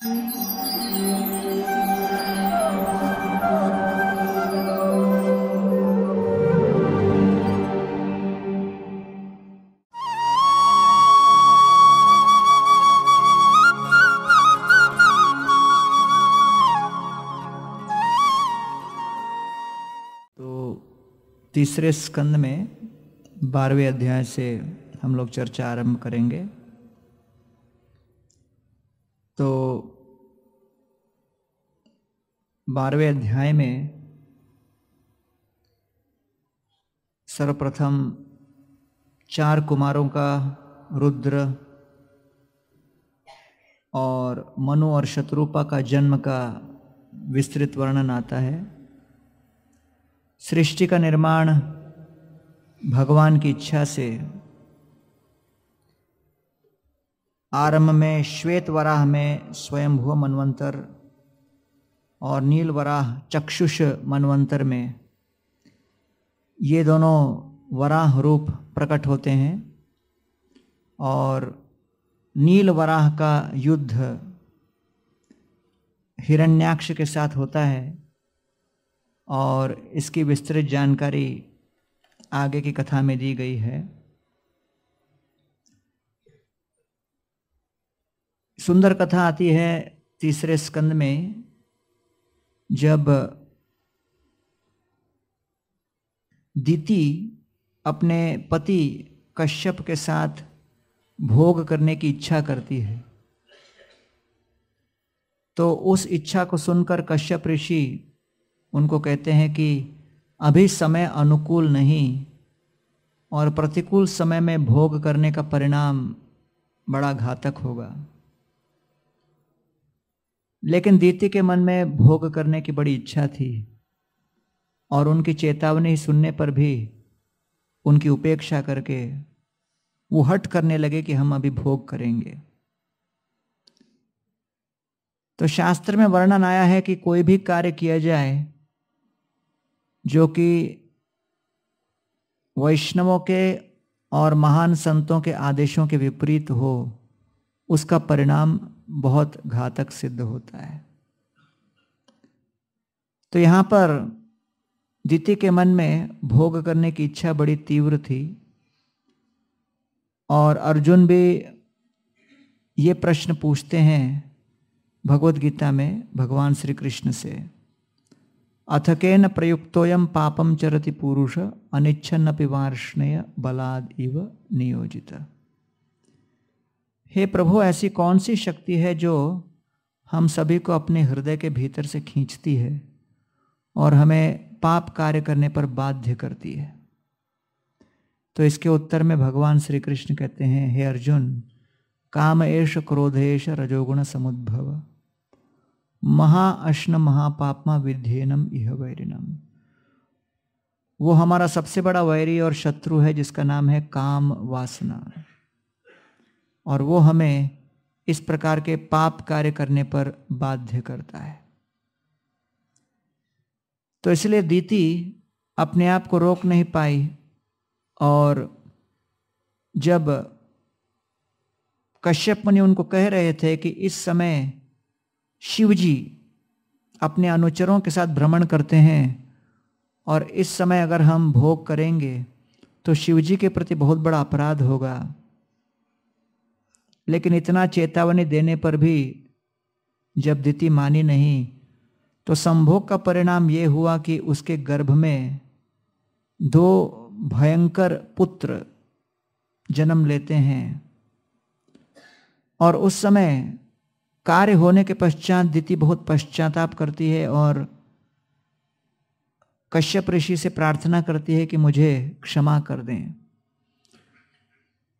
तीसरे स्कंद में बारहवें अध्याय से हम लोग चर्चा आरंभ करेंगे। तो बारहवें अध्याय में सर्वप्रथम चार कुमारों का रुद्र और मनु और शत्रुपा का जन्म का विस्तृत वर्णन आता है। सृष्टि का निर्माण भगवान की इच्छा से आरंभ में श्वेत वराह में स्वयंभुव मनवंतर और नील वराह चक्षुष मनवंतर में ये दोनों वराह रूप प्रकट होते हैं और नील वराह का युद्ध हिरण्याक्ष के साथ होता है और इसकी विस्तृत जानकारी आगे की कथा में दी गई है। सुंदर कथा आती है तीसरे स्कंद में, जब दीति अपने पति कश्यप के साथ भोग करने की इच्छा करती है। तो उस इच्छा को सुनकर कश्यप ऋषि उनको कहते हैं कि अभी समय अनुकूल नहीं और प्रतिकूल समय में भोग करने का परिणाम बड़ा घातक होगा। लेकिन दीति के मन में भोग करने की बड़ी इच्छा थी और उनकी चेतावनी सुनने पर भी उनकी उपेक्षा करके वो हट करने लगे कि हम अभी भोग करेंगे। तो शास्त्र में वर्णन आया है कि कोई भी कार्य किया जाए जो कि वैष्णवों के और महान संतों के आदेशों के विपरीत हो, उसका परिणाम बहुत घातक सिद्ध होता है। तो यहाँ पर दिति के मन में भोग करने की इच्छा बड़ी तीव्र थी और अर्जुन भी ये प्रश्न पूछते हैं भगवत गीता में भगवान श्री कृष्ण से। अथकेन प्रयुक्तोयम पापम चरति पुरुष अनिच्छन वार्ष्णेय बलाद इव नियोजित। हे प्रभु, ऐसी कौन सी शक्ति है जो हम सभी को अपने हृदय के भीतर से खींचती है और हमें पाप कार्य करने पर बाध्य करती है? तो इसके उत्तर में भगवान श्री कृष्ण कहते हैं, हे अर्जुन, काम एश क्रोधेश रजोगुण समुद्भव। महाअश्न महापापमा विध्येनम इह वैरिनम। वो हमारा सबसे बड़ा वैरी और शत्रु है, जिसका नाम है काम वासना। और वो हमें इस प्रकार के पाप कार्य करने पर बाध्य करता है। तो इसलिए दीति अपने आप को रोक नहीं पाई और जब कश्यप मुनि उनको कह रहे थे कि इस समय शिवजी अपने अनुचरों के साथ भ्रमण करते हैं और इस समय अगर हम भोग करेंगे तो शिवजी के प्रति बहुत बड़ा अपराध होगा। लेकिन इतना चेतावनी देने पर भी जब दिति मानी नहीं तो संभोग का परिणाम यह हुआ कि उसके गर्भ में दो भयंकर पुत्र जन्म लेते हैं। और उस समय कार्य होने के पश्चात दिति बहुत पश्चाताप करती है और कश्यप ऋषि से प्रार्थना करती है कि मुझे क्षमा कर दें।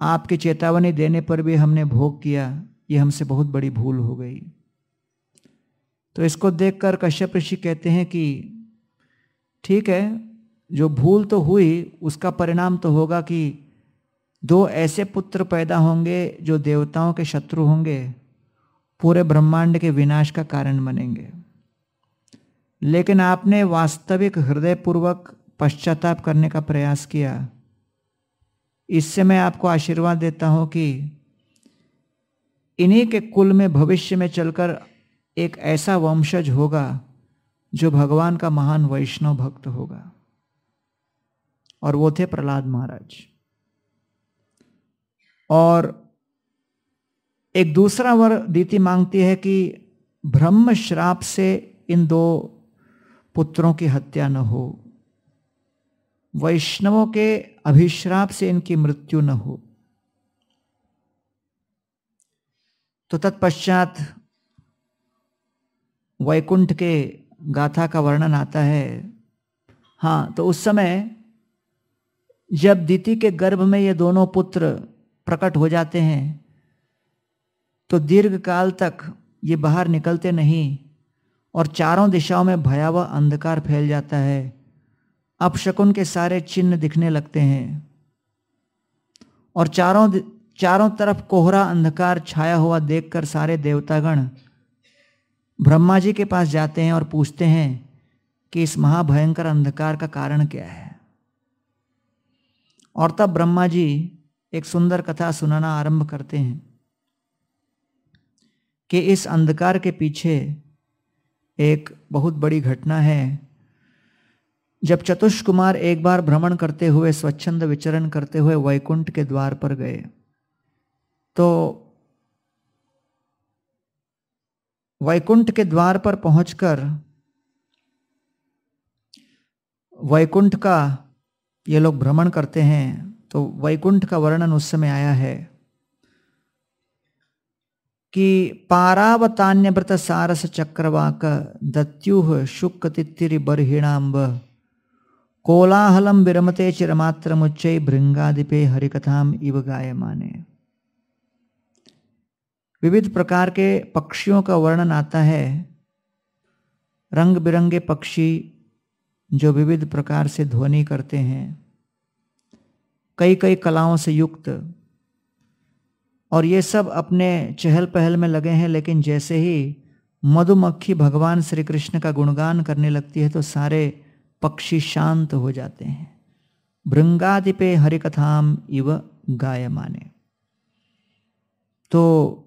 आपकी चेतावनी देने पर भी हमने भोग किया, ये हमसे बहुत बड़ी भूल हो गई। तो इसको देखकर कश्यप ऋषि कहते हैं कि, ठीक है, जो भूल तो हुई, उसका परिणाम तो होगा कि दो ऐसे पुत्र पैदा होंगे, जो देवताओं के शत्रु होंगे, पूरे ब्रह्मांड के विनाश का कारण बनेंगे। लेकिन आपने वास्तविक हृदयपूर्वक पश्चाताप करने का प्रयास किया। इससे मैं आपको आशीर्वाद देता हूँ कि इन्हीं के कुल में भविष्य में चलकर एक ऐसा वंशज होगा जो भगवान का महान वैष्णव भक्त होगा। और वो थे प्रहलाद महाराज। और एक दूसरा वर दीति मांगती है कि ब्रह्म श्राप से इन दो पुत्रों की हत्या न हो। वैष्णवों के अभिश्राप से इनकी मृत्यु न हो। तो तत्पश्चात वैकुंठ के गाथा का वर्णन आता है। हाँ तो उस समय जब दीति के गर्भ में ये दोनों पुत्र प्रकट हो जाते हैं तो दीर्घ काल तक ये बाहर निकलते नहीं और चारों दिशाओं में भयावह अंधकार फैल जाता है। अपशकुन के सारे चिन्ह दिखने लगते हैं। और चारों चारों तरफ़ कोहरा अंधकार छाया हुआ देखकर सारे देवतागण ब्रह्मा जी के पास जाते हैं और पूछते हैं कि इस महाभयंकर अंधकार का कारण क्या है। और तब ब्रह्मा जी एक सुंदर कथा सुनाना आरंभ करते हैं कि इस अंधकार के पीछे एक बहुत बड़ी घटना है। जब चतुष कुमार एक बार भ्रमण करते हुए, स्वच्छंद विचरण करते हुए वैकुंठ के द्वार पर गए तो वैकुंठ के द्वार पर पहुंचकर, वैकुंठ का ये लोग भ्रमण करते हैं तो वैकुंठ का वर्णन उस समय आया है कि पारावतान्य व्रत सारस चक्रवाक दत्युह शुक तित्तिरि बर्हिणाम्ब कोलाहलम विरमते चिरमात्र मुच्चय भृंगादिपे हरिकथाम इव गायमाने विविध प्रकार के पक्षियों का वर्णन आता है रंग बिरंगे पक्षी जो विविध प्रकार से ध्वनि करते हैं कई कई कलाओं से युक्त और ये सब अपने चहल पहल में लगे हैं लेकिन जैसे ही मधुमक्खी भगवान श्री कृष्ण का गुणगान करने लगती है तो सारे पक्षी शांत हो जाते हैं। भृंगादिपे हरिकथाम इव गाय माने तो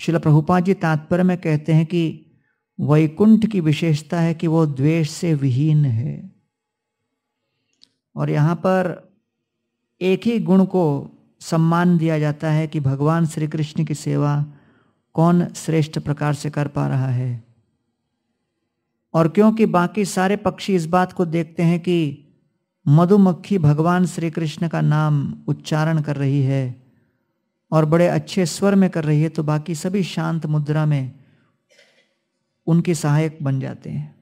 शिल प्रभुपा जी तात्पर्य में कहते हैं कि वैकुंठ की विशेषता है कि वो द्वेष से विहीन है। और यहाँ पर एक ही गुण को सम्मान दिया जाता है कि भगवान श्री कृष्ण की सेवा कौन श्रेष्ठ प्रकार से कर पा रहा है। और क्योंकि बाकी सारे पक्षी इस बात को देखते हैं कि मधुमक्खी भगवान श्री कृष्ण का नाम उच्चारण कर रही है और बड़े अच्छे स्वर में कर रही है तो बाकी सभी शांत मुद्रा में उनके सहायक बन जाते हैं।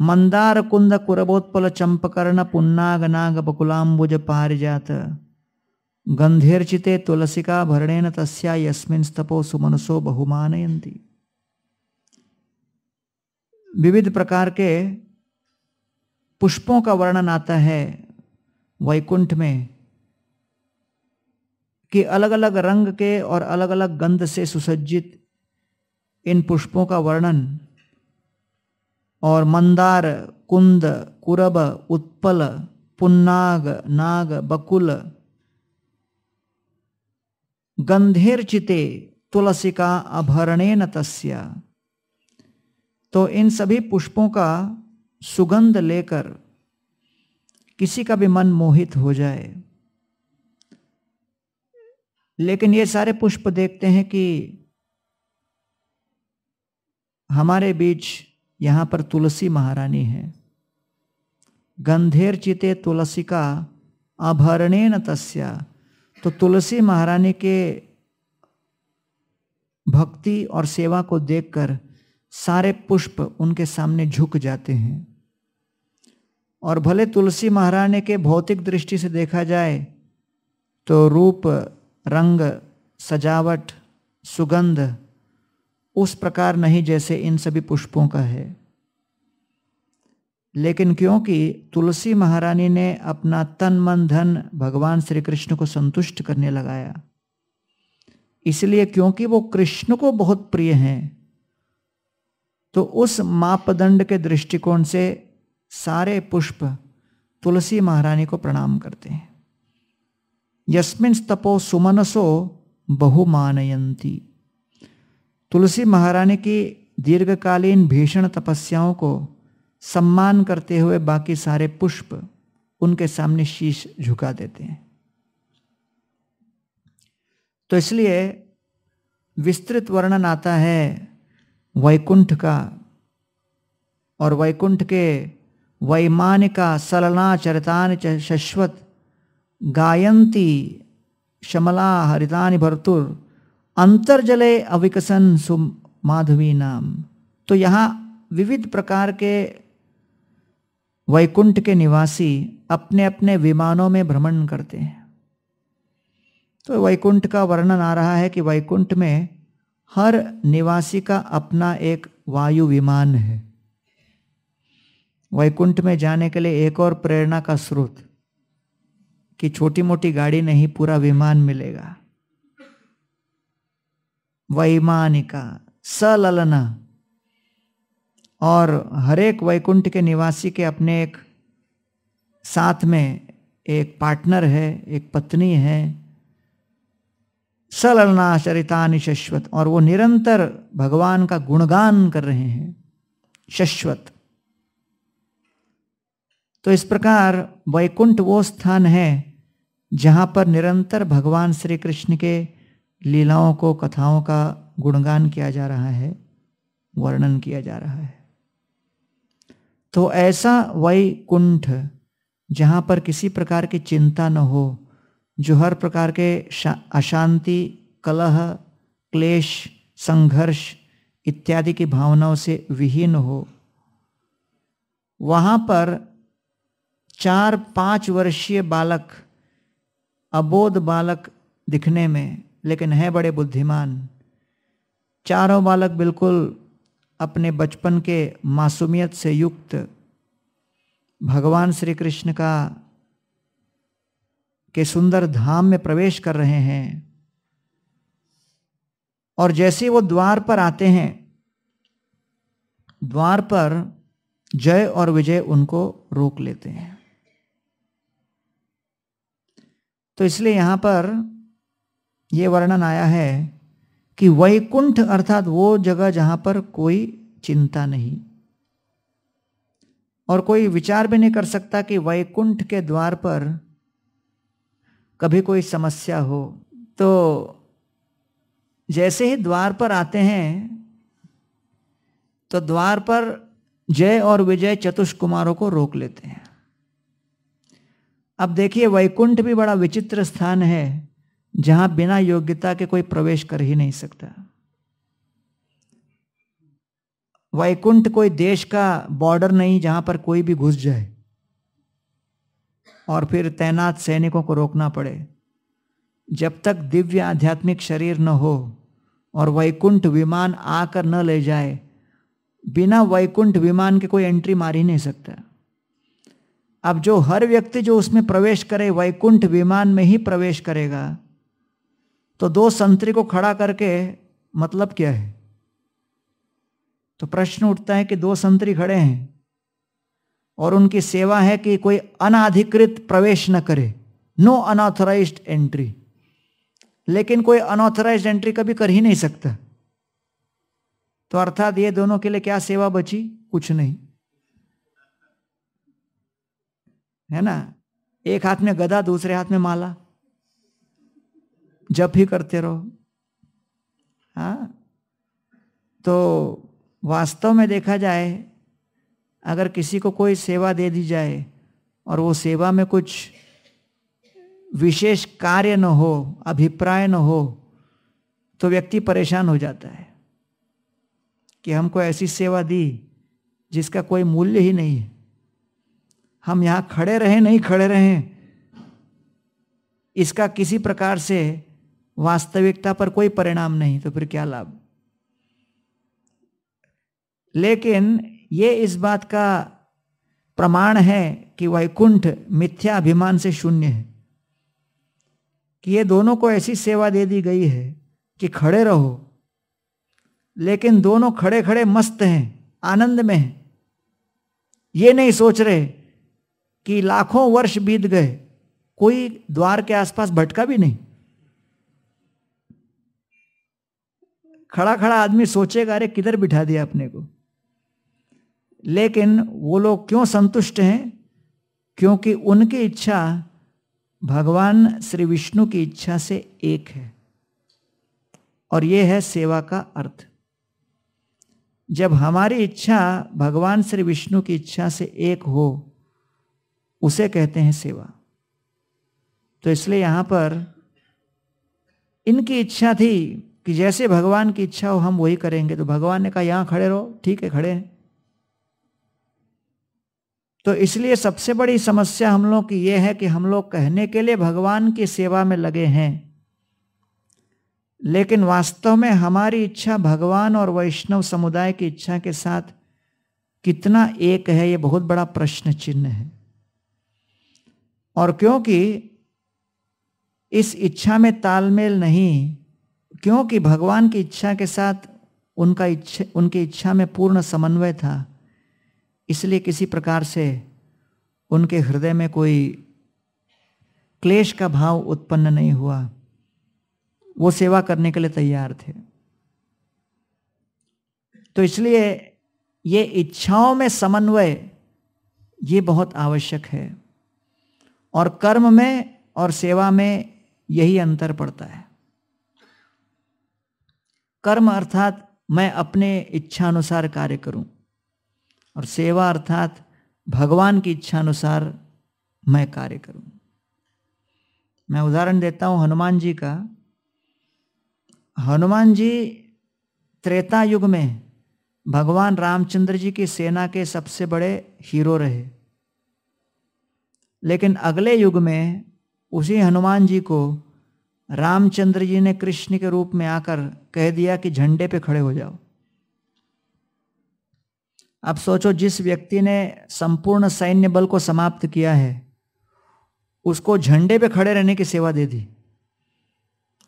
मंदार कुंद कुरबोत्पल चंपकर्ण पुन्नाग नाग बकुलाम्बुज पारिजात। गंधेर्चिते तुलसिका भरणेन तस्या यस्मिन स्तपो सुमनसो बहुमानयंती विविध प्रकार के पुष्पों का वर्णन आता है वैकुंठ में कि अलग अलग रंग के और अलग अलग गंध से सुसज्जित इन पुष्पों का वर्णन और मंदार, कुंद, कुरब, उत्पल, पुन्नाग, नाग, बकुल गंधेर चिते तुलसिका, अभरणेन तस्या। तो इन सभी पुष्पों का सुगंध लेकर किसी का भी मन मोहित हो जाए। लेकिन ये सारे पुष्प देखते हैं कि हमारे बीच यहाँ पर तुलसी महारानी है। गंधेर चिते तुलसी का आभरणेन तस्या। तो तुलसी महारानी के भक्ति और सेवा को देखकर सारे पुष्प उनके सामने झुक जाते हैं। और भले तुलसी महारानी के भौतिक दृष्टि से देखा जाए तो रूप, रंग, सजावट, सुगंध उस प्रकार नहीं जैसे इन सभी पुष्पों का है। लेकिन क्योंकि तुलसी महारानी ने अपना तन, मन, धन भगवान श्री कृष्ण को संतुष्ट करने लगाया, इसलिए क्योंकि वो कृष्ण को बहुत प्रिय हैं तो उस मापदंड के दृष्टिकोण से सारे पुष्प तुलसी महारानी को प्रणाम करते हैं। यस्मिन तपो सुमनसो बहुमानयंती तुलसी महारानी की दीर्घकालीन भीषण तपस्याओं को सम्मान करते हुए बाकी सारे पुष्प उनके सामने शीश झुका देते हैं। तो इसलिए विस्तृत वर्णन आता है वैकुंठ का और वैकुंठ के वैमानिका सलना चरितान शश्वत गायंती शमला हरितानि भरतुर अंतर्जले अविकसन सुम माधवी नाम। तो यहाँ विविध प्रकार के वैकुंठ के निवासी अपने अपने विमानों में भ्रमण करते हैं। तो वैकुंठ का वर्णन आ रहा है कि वैकुंठ में हर निवासी का अपना एक वायु विमान है। वैकुंठ में जाने के लिए एक और प्रेरणा का स्रोत, कि छोटी मोटी गाड़ी नहीं, पूरा विमान मिलेगा। वैमानिका, सललना, और हरेक वैकुंठ के निवासी के अपने एक साथ में एक पार्टनर है, एक पत्नी है सललना चरितानि शश्वत, और वो निरंतर भगवान का गुणगान कर रहे हैं, शश्वत। तो इस प्रकार वैकुंठ वो स्थान है, जहाँ पर निरंतर भगवान श्री कृष्ण के लीलाओं को, कथाओं का गुणगान किया जा रहा है, वर्णन किया जा रहा है। तो ऐसा वैकुंठ, जहाँ पर किसी प्रकार की चिंता न हो जो हर प्रकार के अशांति, कलह, क्लेश, संघर्ष इत्यादि की भावनाओं से विहीन हो, वहाँ पर चार पाँच वर्षीय बालक, अबोध बालक दिखने में, लेकिन है बड़े बुद्धिमान। चारों बालक बिल्कुल अपने बचपन के मासूमियत से युक्त। भगवान श्री कृष्ण का के सुंदर धाम में प्रवेश कर रहे हैं। और जैसे वो द्वार पर आते हैं, द्वार पर जय और विजय उनको रोक लेते हैं। तो इसलिए यहाँ पर यह वर्णन आया है कि वैकुंठ अर्थात वो जगह जहाँ पर कोई चिंता नहीं। और कोई विचार भी नहीं कर सकता कि वैकुंठ के द्वार पर कभी कोई समस्या हो तो जैसे ही द्वार पर आते हैं तो द्वार पर जय और विजय चतुष कुमारों को रोक लेते हैं। अब देखिए, वैकुंठ भी बड़ा विचित्र स्थान है, जहाँ बिना योग्यता के कोई प्रवेश कर ही नहीं सकता। वैकुंठ कोई देश का बॉर्डर नहीं, जहाँ पर कोई भी घुस जाए। और फिर तैनात सैनिकों को रोकना पड़े। जब तक दिव्य आध्यात्मिक शरीर न हो और वैकुंठ विमान आकर न ले जाए, बिना वैकुंठ विमान के कोई एंट्री मार ही नहीं सकता। अब जो हर व्यक्ति जो उसमें प्रवेश करे, वैकुंठ विमान में ही प्रवेश करेगा तो दो संतरी को खड़ा करके मतलब क्या है? तो प्रश्न उठता है कि दो संतरी खड़े हैं। और उनकी सेवा है कि कोई अनाधिकृत प्रवेश न करे। नो अनऑथराइज्ड एंट्री लेकिन कोई अनऑथराइज्ड एंट्री कभी कर ही नहीं सकता। तो अर्थात ये दोनों के लिए क्या सेवा बची? कुछ नहीं। है ना? एक हाथ में गदा दूसरे हाथ में माला। जब ही करते रहो। हाँ? तो वास्तव में देखा जाए अगर किसी को कोई सेवा दे दी जाए और वो सेवा में कुछ विशेष कार्य न हो, अभिप्राय न हो तो व्यक्ति परेशान हो जाता है कि हमको ऐसी सेवा दी जिसका कोई मूल्य ही नहीं है। हम यहाँ खड़े रहे, नहीं खड़े रहे, इसका किसी प्रकार से वास्तविकता पर कोई परिणाम नहीं तो फिर क्या लाभ? लेकिन ये इस बात का प्रमाण है कि वैकुंठ मिथ्या अभिमान से शून्य है। कि ये दोनों को ऐसी सेवा दे दी गई है कि खड़े रहो, लेकिन दोनों खड़े खड़े मस्त हैं आनंद में हैं। ये नहीं सोच रहे कि लाखों वर्ष बीत गए, कोई द्वार के आसपास भटका भी नहीं। खड़ा खड़ा आदमी सोचेगा, अरे किधर बिठा दिया अपने को? लेकिन वो लोग क्यों संतुष्ट हैं? क्योंकि उनकी इच्छा भगवान श्री विष्णु की इच्छा से एक है। और यह है सेवा का अर्थ। जब हमारी इच्छा भगवान श्री विष्णु की इच्छा से एक हो, उसे कहते हैं सेवा। तो इसलिए यहाँ पर इनकी इच्छा थी कि जैसे भगवान की इच्छा हो, हम वही करेंगे। तो भगवान ने कहा, यहाँ खड़े रहो, ठीक है, खड़े हैं। तो इसलिए सबसे बड़ी समस्या हम लोग की यह है कि हम लोग कहने के लिए भगवान की सेवा में लगे हैं। लेकिन वास्तव में हमारी इच्छा भगवान और वैष्णव समुदाय की इच्छा के साथ कितना एक है यह बहुत बड़ा प्रश्न चिन्ह है। और क्योंकि इस इच्छा में तालमेल नहीं, क्योंकि भगवान की इच्छा के साथ उनका इच्छा, उनकी इच्छा में पूर्ण समन्वय था इसलिए किसी प्रकार से उनके हृदय में कोई क्लेश का भाव उत्पन्न नहीं हुआ। वो सेवा करने के लिए तैयार थे। तो इसलिए ये इच्छाओं में समन्वय, ये बहुत आवश्यक है। और कर्म में और सेवा में यही अंतर पड़ता है। कर्म अर्थात मैं अपने इच्छा अनुसार कार्य करूँ। और सेवा अर्थात भगवान की इच्छा अनुसार मैं कार्य करूँ। मैं उदाहरण देता हूँ हनुमान जी का। हनुमान जी त्रेता युग में भगवान रामचंद्र जी की सेना के सबसे बड़े हीरो रहे। लेकिन अगले युग में उसी हनुमान जी को रामचंद्र जी ने कृष्ण के रूप में आकर कह दिया कि झंडे पे खड़े हो जाओ। अब सोचो जिस व्यक्ति ने संपूर्ण सैन्य बल को समाप्त किया है, उसको झंडे पे खड़े रहने की सेवा दे दी।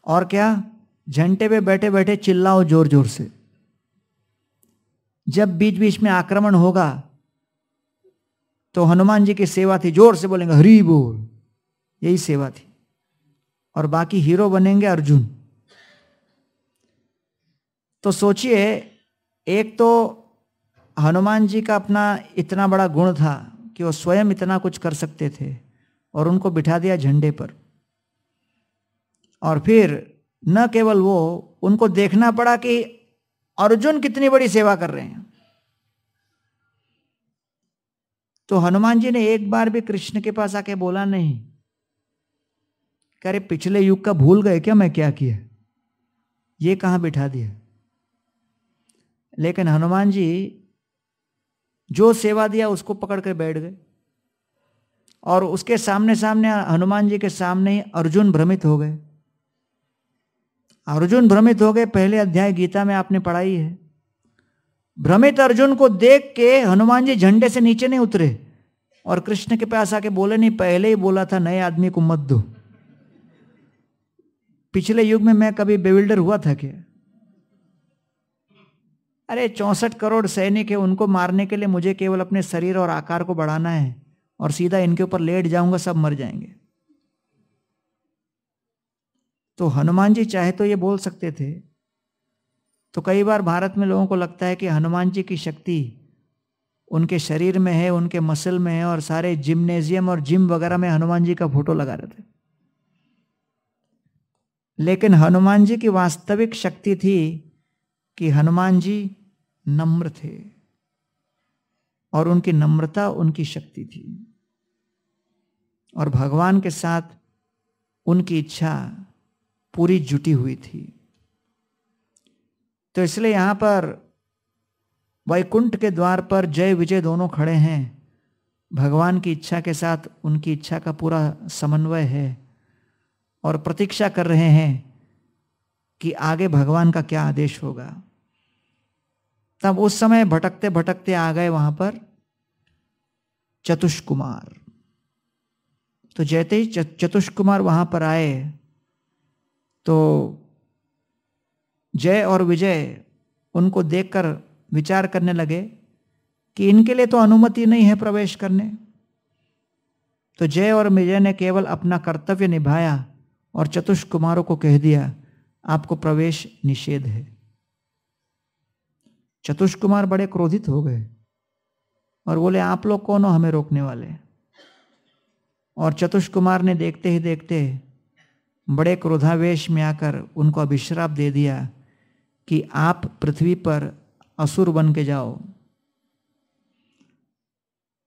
और क्या? झंडे पे बैठे बैठे चिल्लाओ ज़ोर ज़ोर से। जब बीच बीच में आक्रमण होगा तो हनुमान जी की सेवा थी, ज़ोर से बोलेंगे, हरी बोल। यही सेवा थी। और बाकी हीरो बनेंगे अर्जुन। तो सोचिए, एक तो हनुमान जी का अपना इतना बड़ा गुण था कि वो स्वयं इतना कुछ कर सकते थे और उनको बिठा दिया झंडे पर। और फिर न केवल वो, उनको देखना पड़ा कि अर्जुन कितनी बड़ी सेवा कर रहे हैं। तो हनुमान जी ने एक बार भी कृष्ण के पास आके बोला नहीं। अरे पिछले युग का भूल गए क्या, मैं क्या किया? ये कहाँ बिठा दिया? लेकिन हनुमान जी जो सेवा दिया उसको पकड़ कर बैठ गए। और उसके सामने सामने हनुमान जी के सामने ही अर्जुन भ्रमित हो गए। अर्जुन भ्रमित हो गए, पहले अध्याय गीता में आपने पढ़ाई है। भ्रमित अर्जुन को देख के हनुमान जी झंडे से नीचे नहीं उतरे और कृष्ण के पास आके बोले, नहीं, पहले ही बोला था नए आदमी को मत दो। पिछले युग में मैं कभी बेविल्डर हुआ था क्या? अरे, चौंसठ करोड़ सैनिक है, उनको मारने के लिए मुझे केवल अपने शरीर और आकार को बढ़ाना है और सीधा इनके ऊपर लेट जाऊँगा, सब मर जाएँगे। तो हनुमान जी चाहे तो ये बोल सकते थे। तो कई बार भारत में लोगों को लगता है कि हनुमान जी की शक्ति उनके शरीर में है, उनके मसल में है और सारे जिम्नेजियम और जिम वगैरह में हनुमान जी का फ़ोटो लगा रहे थे। लेकिन हनुमान जी की वास्तविक शक्ति थी कि हनुमान जी नम्र थे और उनकी नम्रता उनकी शक्ति थी। और भगवान के साथ उनकी इच्छा पूरी जुटी हुई थी। तो इसलिए यहाँ पर वैकुंठ के द्वार पर जय विजय दोनों खड़े हैं। भगवान की इच्छा के साथ उनकी इच्छा का पूरा समन्वय है और प्रतीक्षा कर रहे हैं कि आगे भगवान का क्या आदेश होगा। तब उस समय भटकते भटकते आ गए वहाँ पर चतुष कुमार तो जैसे ही चतुष कुमार वहाँ पर आए तो जय और विजय उनको देखकर विचार करने लगे कि इनके लिए तो अनुमति नहीं है प्रवेश करने। तो जय और विजय ने केवल अपना कर्तव्य निभाया और चतुष कुमारों को कह दिया, आपको प्रवेश निषेध है। चतुष कुमार बड़े क्रोधित हो गए और बोले, आप लोग कौन हो? हमें रोकने वाले और चतुष कुमार ने देखते ही देखते बड़े क्रोधावेश में आकर उनको अभिश्राप दे दिया कि आप पृथ्वी पर असुर बन के जाओ।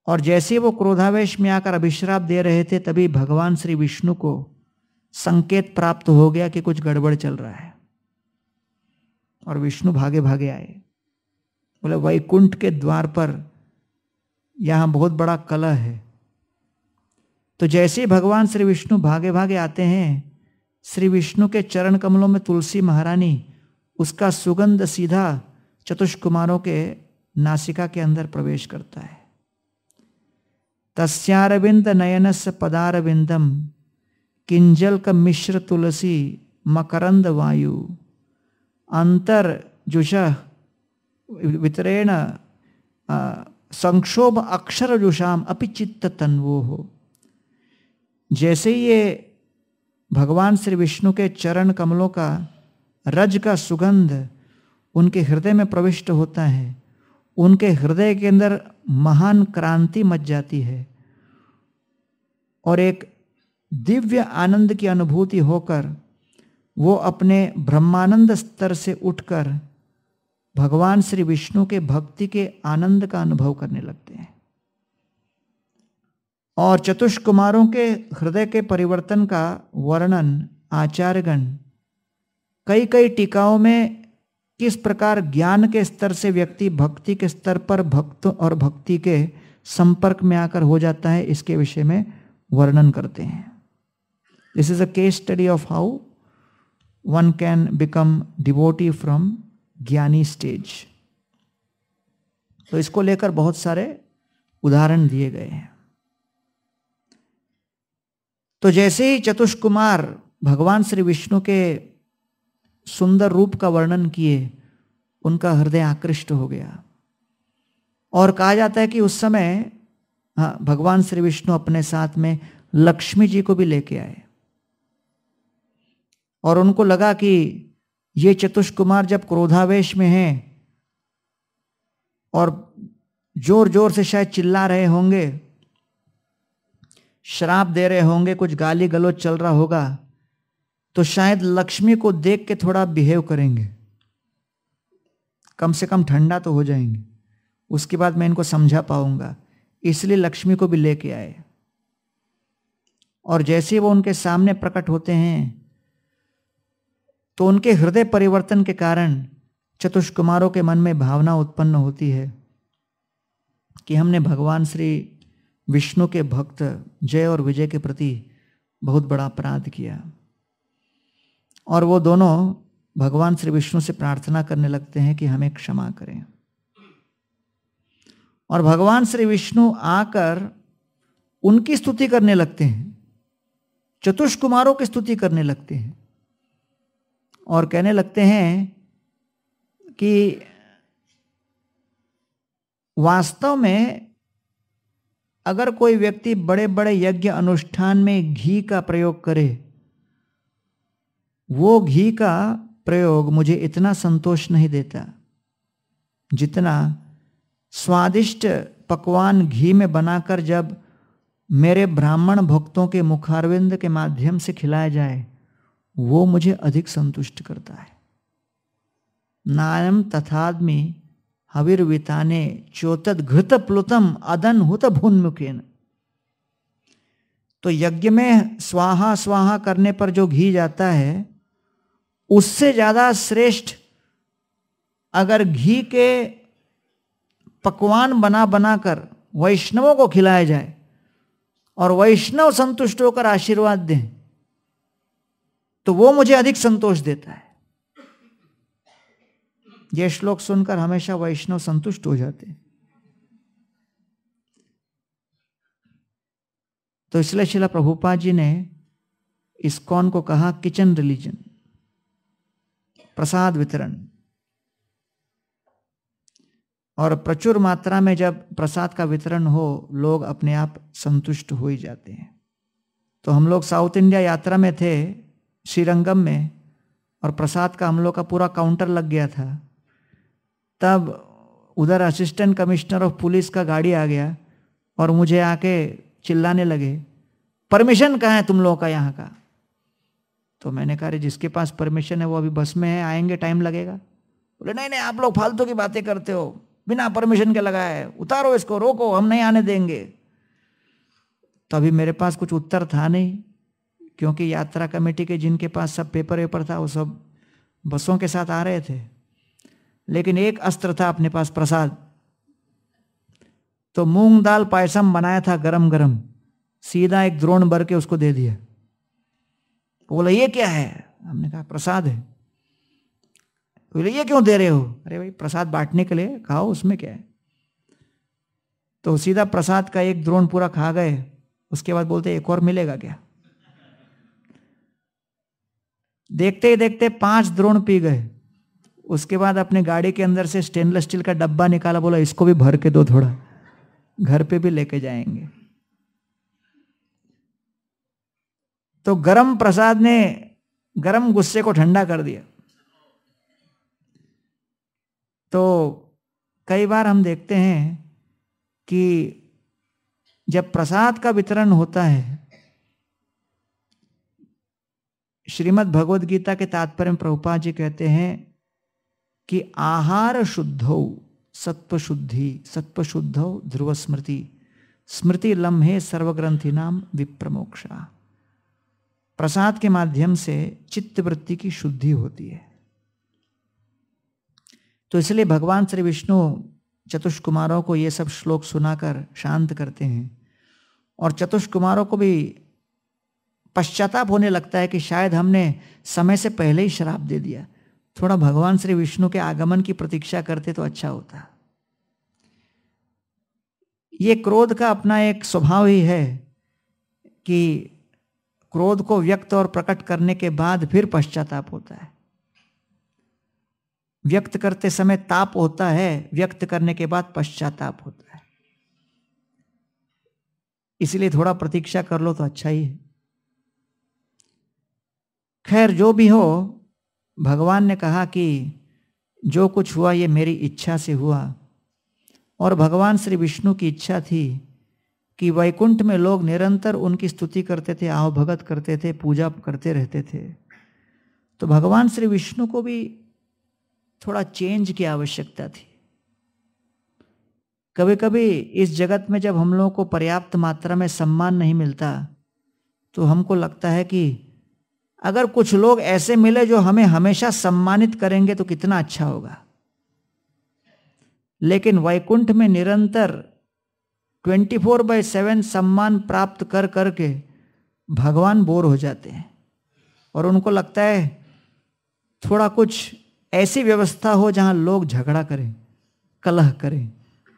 और जैसे वो क्रोधावेश में आकर अभिश्राप दे रहे थे, तभी भगवान श्री विष्णु को संकेत प्राप्त हो गया कि कुछ गड़बड़ चल रहा है। और विष्णु भागे भागे आए। बोले, वैकुंठ के द्वार पर यहाँ बहुत बड़ा कलह है। तो जैसे ही भगवान श्री विष्णु भागे भागे आते हैं, श्री विष्णु के चरण कमलों में तुलसी महारानी, उसका सुगंध सीधा चतुष्कुमारों के नासिका के अंदर प्रवेश करता है। तस्यारविंद नयनस पदारविंदम, किंजल का मिश्र तुलसी, मकरंद वायु, अंतर जुष वितरेण संक्षोभ अक्षर जुषाम अपिचित्त तन्वो हो जैसे ये भगवान श्री विष्णु के चरण कमलों का रज का सुगंध उनके हृदय में प्रविष्ट होता है, उनके हृदय के अंदर महान क्रांति मच जाती है और एक दिव्य आनंद की अनुभूति होकर वो अपने ब्रह्मानंद स्तर से उठकर भगवान श्री विष्णु के भक्ति के आनंद का अनुभव करने लगते हैं। और चतुष कुमारों के हृदय के परिवर्तन का वर्णन आचार्यगण कई कई टीकाओं में किस प्रकार ज्ञान के स्तर से व्यक्ति भक्ति के स्तर पर भक्त और भक्ति के संपर्क में आकर हो जाता है, इसके विषय में वर्णन करते हैं। This is a case study of how one can become devotee from gyani stage. तो इसको लेकर बहुत सारे उदाहरण दिए गए हैं। तो जैसे ही चतुष कुमार भगवान श्री विष्णु के सुंदर रूप का वर्णन किए, उनका हृदय आकृष्ट हो गया। और कहा जाता है कि उस समय हाँ भगवान श्री विष्णु अपने साथ में लक्ष्मी जी को भी लेके आए। और उनको लगा कि ये चतुष कुमार जब क्रोधावेश में हैं और ज़ोर ज़ोर से शायद चिल्ला रहे होंगे शराब दे रहे होंगे, कुछ गाली गलोच चल रहा होगा तो शायद लक्ष्मी को देख के थोड़ा बिहेव करेंगे। कम से कम ठंडा तो हो जाएँगे। उसके बाद मैं इनको समझा पाऊँगा। इसलिए लक्ष्मी को भी लेके आए। और जैसे वो उनके सामने प्रकट होते हैं तो उनके हृदय परिवर्तन के कारण चतुष्कुमारों के मन में भावना उत्पन्न होती है कि हमने भगवान श्री विष्णु के भक्त जय और विजय के प्रति बहुत बड़ा अपराध किया। और वो दोनों भगवान श्री विष्णु से प्रार्थना करने लगते हैं कि हमें क्षमा करें। और भगवान श्री विष्णु आकर उनकी स्तुति करने लगते हैं, चतुष्कुमारों की स्तुति करने लगते हैं। और कहने लगते हैं कि वास्तव में अगर कोई व्यक्ति बड़े बड़े यज्ञ अनुष्ठान में घी का प्रयोग करे, वो घी का प्रयोग मुझे इतना संतोष नहीं देता जितना स्वादिष्ट पकवान घी में बनाकर जब मेरे ब्राह्मण भक्तों के मुखारविंद के माध्यम से खिलाया जाए। वो मुझे अधिक संतुष्ट करता है। नायम तथादमी हविर्विताने चोतद घृत प्लुतम अदन हुत भून्मुखेन तो यज्ञ में स्वाहा स्वाहा करने पर जो घी जाता है, उससे ज़्यादा श्रेष्ठ अगर घी के पकवान बना बनाकर वैष्णवों को खिलाया जाए और वैष्णव संतुष्ट होकर आशीर्वाद दें। तो वो मुझे अधिक संतोष देता है। यह श्लोक सुनकर हमेशा वैष्णव संतुष्ट हो जाते हैं। तो इसलिए शिला प्रभुपा जी ने इस्कॉन को कहा, किचन रिलीजन, प्रसाद वितरण। और प्रचुर मात्रा में जब प्रसाद का वितरण हो, लोग अपने आप संतुष्ट हो ही जाते हैं। तो हम लोग साउथ इंडिया यात्रा में थे श्रीरंगम में और प्रसाद का हम लोग का पूरा काउंटर लग गया था। तब उधर असिस्टेंट कमिश्नर ऑफ़ पुलिस का गाड़ी आ गया और मुझे आके चिल्लाने लगे परमिशन कहाँ है तुम लोगों का यहाँ का? तो मैंने कहा जिसके पास परमिशन है वो अभी बस में है, आएँगे टाइम लगेगा। बोले, नहीं नहीं, आप लोग फालतू की बातें करते हो। बिना परमिशन के लगाए, उतारो इसको, रोको, हम नहीं आने देंगे। तो अभी मेरे पास कुछ उत्तर था नहीं। क्योंकि यात्रा कमेटी के जिनके पास सब पेपर वेपर था, वो सब बसों के साथ आ रहे थे। लेकिन एक अस्त्र था अपने पास, प्रसाद। तो मूंग दाल पायसम बनाया था गरम गरम सीधा एक द्रोण भर के उसको दे दिया। बोला, ये क्या है? हमने कहा, प्रसाद है। बोले, ये क्यों दे रहे हो? अरे भाई, प्रसाद बांटने के लिए, खाओ, उसमें क्या है? तो सीधा प्रसाद का एक द्रोण पूरा खा गए। उसके बाद बोलते, एक और मिलेगा क्या? देखते ही देखते पाँच द्रोण पी गए। उसके बाद अपने गाड़ी के अंदर से स्टेनलेस स्टील का डब्बा निकाला, बोला, इसको भी भर के दो थोड़ा। घर पे भी लेके जाएँगे। तो गरम प्रसाद ने गरम गुस्से को ठंडा कर दिया। तो कई बार हम देखते हैं कि जब प्रसाद का वितरण होता है श्रीमद् भगवद गीता के तात्पर्य में प्रभुपा जी कहते हैं कि आहार शुद्धो सत्व शुद्धि सत्व शुद्धो ध्रुव स्मृति स्मृति लम्हे सर्वग्रंथि नाम विप्रमोक्षा। प्रसाद के माध्यम से चित्त वृत्ति की शुद्धि होती है। तो इसलिए भगवान श्री विष्णु चतुष्कुमारों को ये सब श्लोक सुनाकर शांत करते हैं और चतुष्कुमारों को भी पश्चाताप होने लगता है कि शायद हमने समय से पहले ही शराब दे दिया। थोड़ा भगवान श्री विष्णु के आगमन की प्रतीक्षा करते तो अच्छा होता। ये क्रोध का अपना एक स्वभाव ही है कि क्रोध को व्यक्त और प्रकट करने के बाद फिर पश्चाताप होता है। व्यक्त करते समय ताप होता है, व्यक्त करने के बाद पश्चाताप होता है। इसलिए थोड़ा प्रतीक्षा कर लो तो अच्छा ही है। खैर, जो भी हो, भगवान ने कहा कि जो कुछ हुआ, ये मेरी इच्छा से हुआ। और भगवान श्री विष्णु की इच्छा थी कि वैकुंठ में लोग निरंतर उनकी स्तुति करते थे आव भगत करते थे, पूजा करते रहते थे। तो भगवान श्री विष्णु को भी थोड़ा चेंज की आवश्यकता थी। कभी कभी इस जगत में जब हम लोगों को पर्याप्त मात्रा में सम्मान नहीं मिलता तो हमको लगता है कि अगर कुछ लोग ऐसे मिले जो हमें हमेशा सम्मानित करेंगे तो कितना अच्छा होगा। लेकिन वैकुंठ में निरंतर ट्वेंटी फोर बाय सेवन सम्मान प्राप्त कर करके भगवान बोर हो जाते हैं। और उनको लगता है थोड़ा कुछ ऐसी व्यवस्था हो जहाँ लोग झगड़ा करें, कलह करें,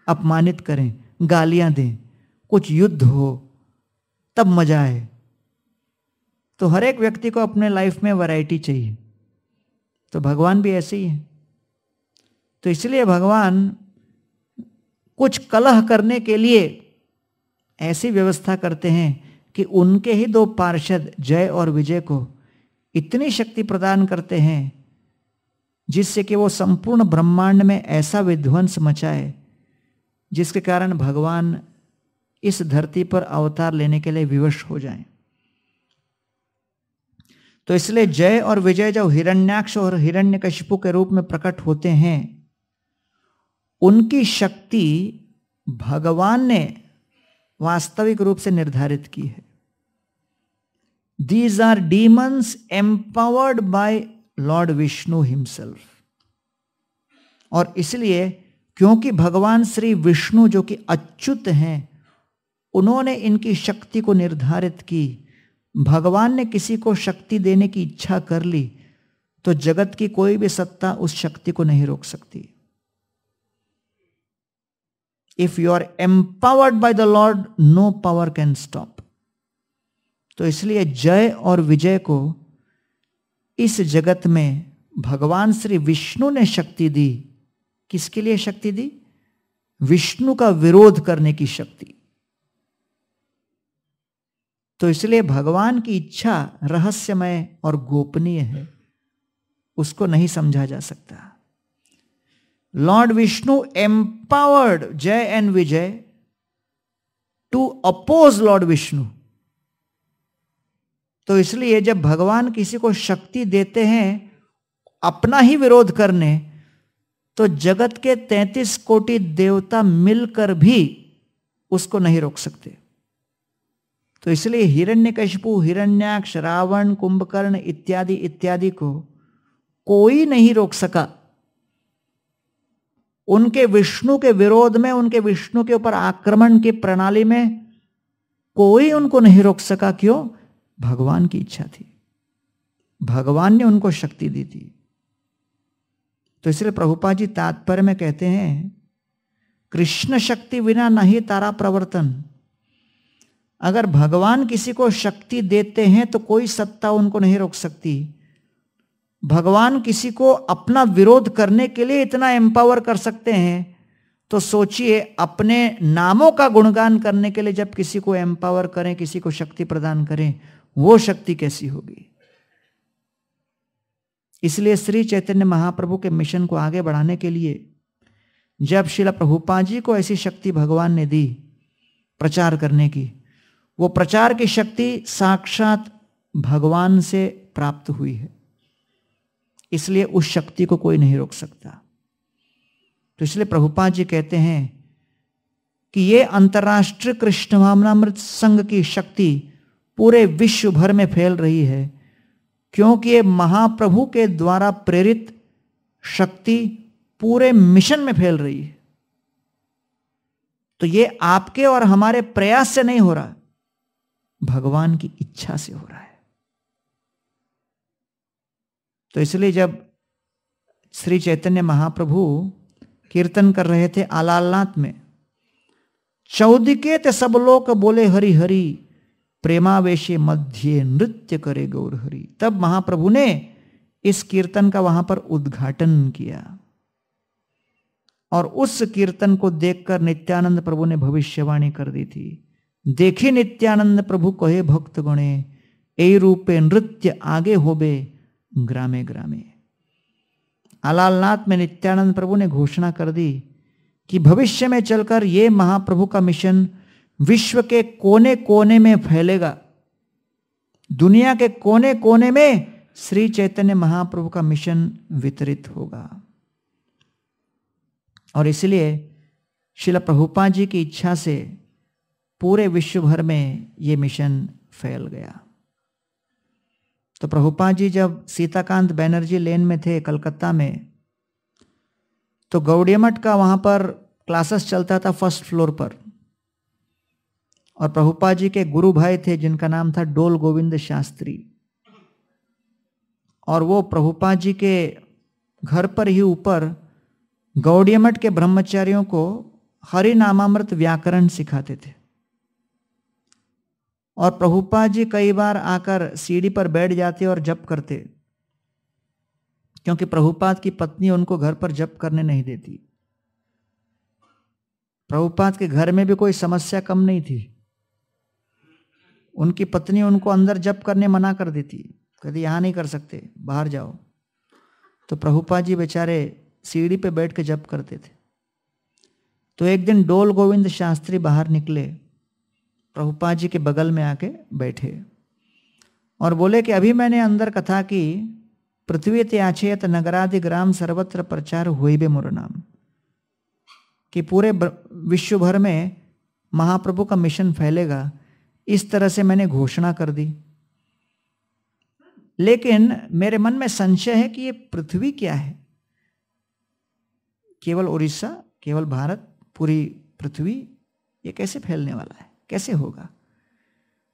अपमानित करें, गालियाँ दें, कुछ युद्ध हो, तब मज़ा आए। तो हर एक व्यक्ति को अपने लाइफ में वैरायटी चाहिए तो भगवान भी ऐसे ही है तो इसलिए भगवान कुछ कलह करने के लिए ऐसी व्यवस्था करते हैं कि उनके ही दो पार्षद जय और विजय को इतनी शक्ति प्रदान करते हैं जिससे कि वो संपूर्ण ब्रह्मांड में ऐसा विध्वंस मचाए, जिसके कारण भगवान इस धरती पर अवतार लेने के लिए विवश हो जाएँ। तो इसलिए जय और विजय जब हिरण्याक्ष और हिरण्यकशिपु के रूप में प्रकट होते हैं, उनकी शक्ति भगवान ने वास्तविक रूप से निर्धारित की है। These are demons empowered by Lord Vishnu himself और इसलिए क्योंकि भगवान श्री विष्णु जो कि अच्युत हैं, उन्होंने इनकी शक्ति को निर्धारित की भगवान ने किसी को शक्ति देने की इच्छा कर ली तो जगत की कोई भी सत्ता उस शक्ति को नहीं रोक सकती। If you are empowered by the Lord no power can stop तो इसलिए जय और विजय को इस जगत में भगवान श्री विष्णु ने शक्ति दी। किसके लिए शक्ति दी? विष्णु का विरोध करने की शक्ति। तो इसलिए भगवान की इच्छा रहस्यमय और गोपनीय है। उसको नहीं समझा जा सकता। Lord Vishnu empowered Jaya and Vijaya to oppose Lord Vishnu. तो इसलिए जब भगवान किसी को शक्ति देते हैं अपना ही विरोध करने तो जगत के तैतीस कोटि देवता मिलकर भी उसको नहीं रोक सकते। तो इसलिए हिरण्यकशिपु, हिरण्याक्ष, रावण, कुंभकर्ण इत्यादि इत्यादि को कोई नहीं रोक सका। उनके विष्णु के विरोध में, उनके विष्णु के ऊपर आक्रमण की प्रणाली में कोई उनको नहीं रोक सका। क्यों? भगवान की इच्छा थी। भगवान ने उनको शक्ति दी थी। तो इसलिए प्रभुपा जी तात्पर्य में कहते हैं, कृष्ण शक्ति बिना नहीं तारा प्रवर्तन। अगर भगवान किसी को शक्ति देते हैं तो कोई सत्ता उनको नहीं रोक सकती। भगवान किसी को अपना विरोध करने के लिए इतना एम्पावर कर सकते हैं। तो सोचिए, अपने नामों का गुणगान करने के लिए जब किसी को एम्पावर करें, किसी को शक्ति प्रदान करें, वो शक्ति कैसी होगी? इसलिए श्री चैतन्य महाप्रभु के मिशन को आगे बढ़ाने के लिए जब शिला प्रभुपा जी को ऐसी शक्ति भगवान ने दी प्रचार करने की वो प्रचार की शक्ति साक्षात भगवान से प्राप्त हुई है। इसलिए उस शक्ति को कोई नहीं रोक सकता। तो इसलिए प्रभुपा जी कहते हैं कि ये अंतर्राष्ट्रीय कृष्ण भावनामृत संघ की शक्ति पूरे विश्व भर में फैल रही है, क्योंकि ये महाप्रभु के द्वारा प्रेरित शक्ति पूरे मिशन में फैल रही है। तो ये आपके और हमारे प्रयास से नहीं हो रहा। भगवान की इच्छा से हो रहा है। तो इसलिए जब श्री चैतन्य महाप्रभु कीर्तन कर रहे थे आलालनाथ में चौदिके ते सब लोग बोले, हरि हरि, प्रेमावेशे मध्य नृत्य करे गौर हरि। तब महाप्रभु ने इस कीर्तन का वहाँ पर उद्घाटन किया। और उस कीर्तन को देखकर नित्यानंद प्रभु ने भविष्यवाणी कर दी थी। देखी नित्यानंद प्रभु कहे भक्त गणे ए रूपे नृत्य आगे होबे ग्रामे ग्रामे. आलालनाथ में नित्यानंद प्रभु ने घोषणा कर दी कि भविष्य में चलकर ये महाप्रभु का मिशन विश्व के कोने कोने में फैलेगा। दुनिया के कोने कोने में श्री चैतन्य महाप्रभु का मिशन वितरित होगा। और इसलिए शिला प्रभुपा जी की इच्छा से पूरे विश्व भर में ये मिशन फैल गया। तो प्रभुपा जी जब सीताकांत बैनर्जी लेन में थे कलकत्ता में तो गौड़िया मठ का वहाँ पर क्लासेस चलता था फ़र्स्ट फ्लोर पर। और प्रभुपा जी के गुरु भाई थे, जिनका नाम था डोल गोविंद शास्त्री। और वो प्रभुपा जी के घर पर ही ऊपर गौड़िया मठ के ब्रह्मचारियों को हरि नामामृत व्याकरण सिखाते थे। और प्रभुपा जी कई बार आकर सीढ़ी पर बैठ जाते और जप करते, क्योंकि प्रभुपाद की पत्नी उनको घर पर जप करने नहीं देती। प्रभुपाद के घर में भी कोई समस्या कम नहीं थी। उनकी पत्नी उनको अंदर जप करने मना कर देती, कहती, यहाँ नहीं कर सकते, बाहर जाओ। तो प्रभुपा जी बेचारे सीढ़ी पे बैठ के जप करते थे। तो एक दिन डोल गोविंद शास्त्री बाहर निकले। प्रभुपा जी के बगल में आके बैठे और बोले कि अभी मैंने अंदर कथा की, पृथ्वी त्याचेत नगरादि ग्राम सर्वत्र प्रचार हुई बे मोर नाम। कि पूरे विश्व भर में महाप्रभु का मिशन फैलेगा, इस तरह से मैंने घोषणा कर दी। लेकिन मेरे मन में संशय है कि ये पृथ्वी क्या है? केवल उड़ीसा केवल भारत, पूरी पृथ्वी ये कैसे फैलने वाला है? कैसे होगा?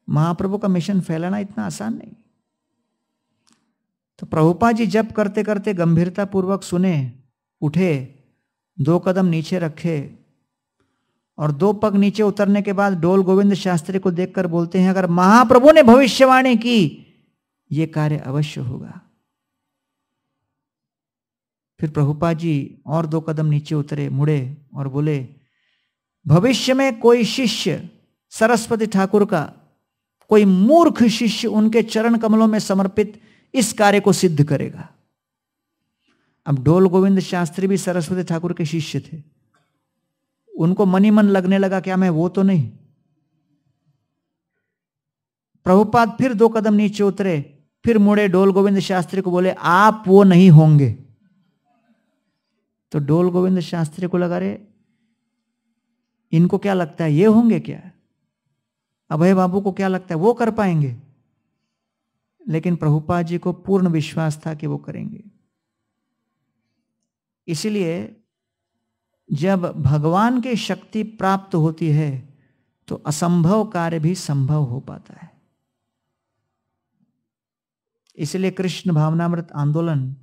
महाप्रभु का मिशन फैलाना इतना आसान नहीं। तो प्रभुपा जी जब करते करते गंभीरता पूर्वक सुने, उठे, दो कदम नीचे रखे और दो पग नीचे उतरने के बाद डोल गोविंद शास्त्री को देखकर बोलते हैं, अगर महाप्रभु ने भविष्यवाणी की यह कार्य अवश्य होगा। फिर प्रभुपा जी और दो कदम नीचे उतरे, मुड़े और बोले, भविष्य में कोई शिष्य सरस्वती ठाकुर का कोई मूर्ख शिष्य उनके चरण कमलों में समर्पित इस कार्य को सिद्ध करेगा। अब डोल गोविंद शास्त्री भी सरस्वती ठाकुर के शिष्य थे। उनको मनी मन लगने लगा, क्या मैं वो तो नहीं? प्रभुपाद फिर दो कदम नीचे उतरे, फिर मुड़े डोल गोविंद शास्त्री को बोले, आप वो नहीं होंगे। तो डोल गोविंद शास्त्री को लगा रे इनको क्या लगता है, ये होंगे क्या? अभय बाबू को क्या लगता है? वो कर पाएँगे। लेकिन प्रभुपाद जी को पूर्ण विश्वास था कि वो करेंगे। इसलिए जब भगवान की शक्ति प्राप्त होती है तो असंभव कार्य भी संभव हो पाता है। इसलिए कृष्ण भावनामृत आंदोलन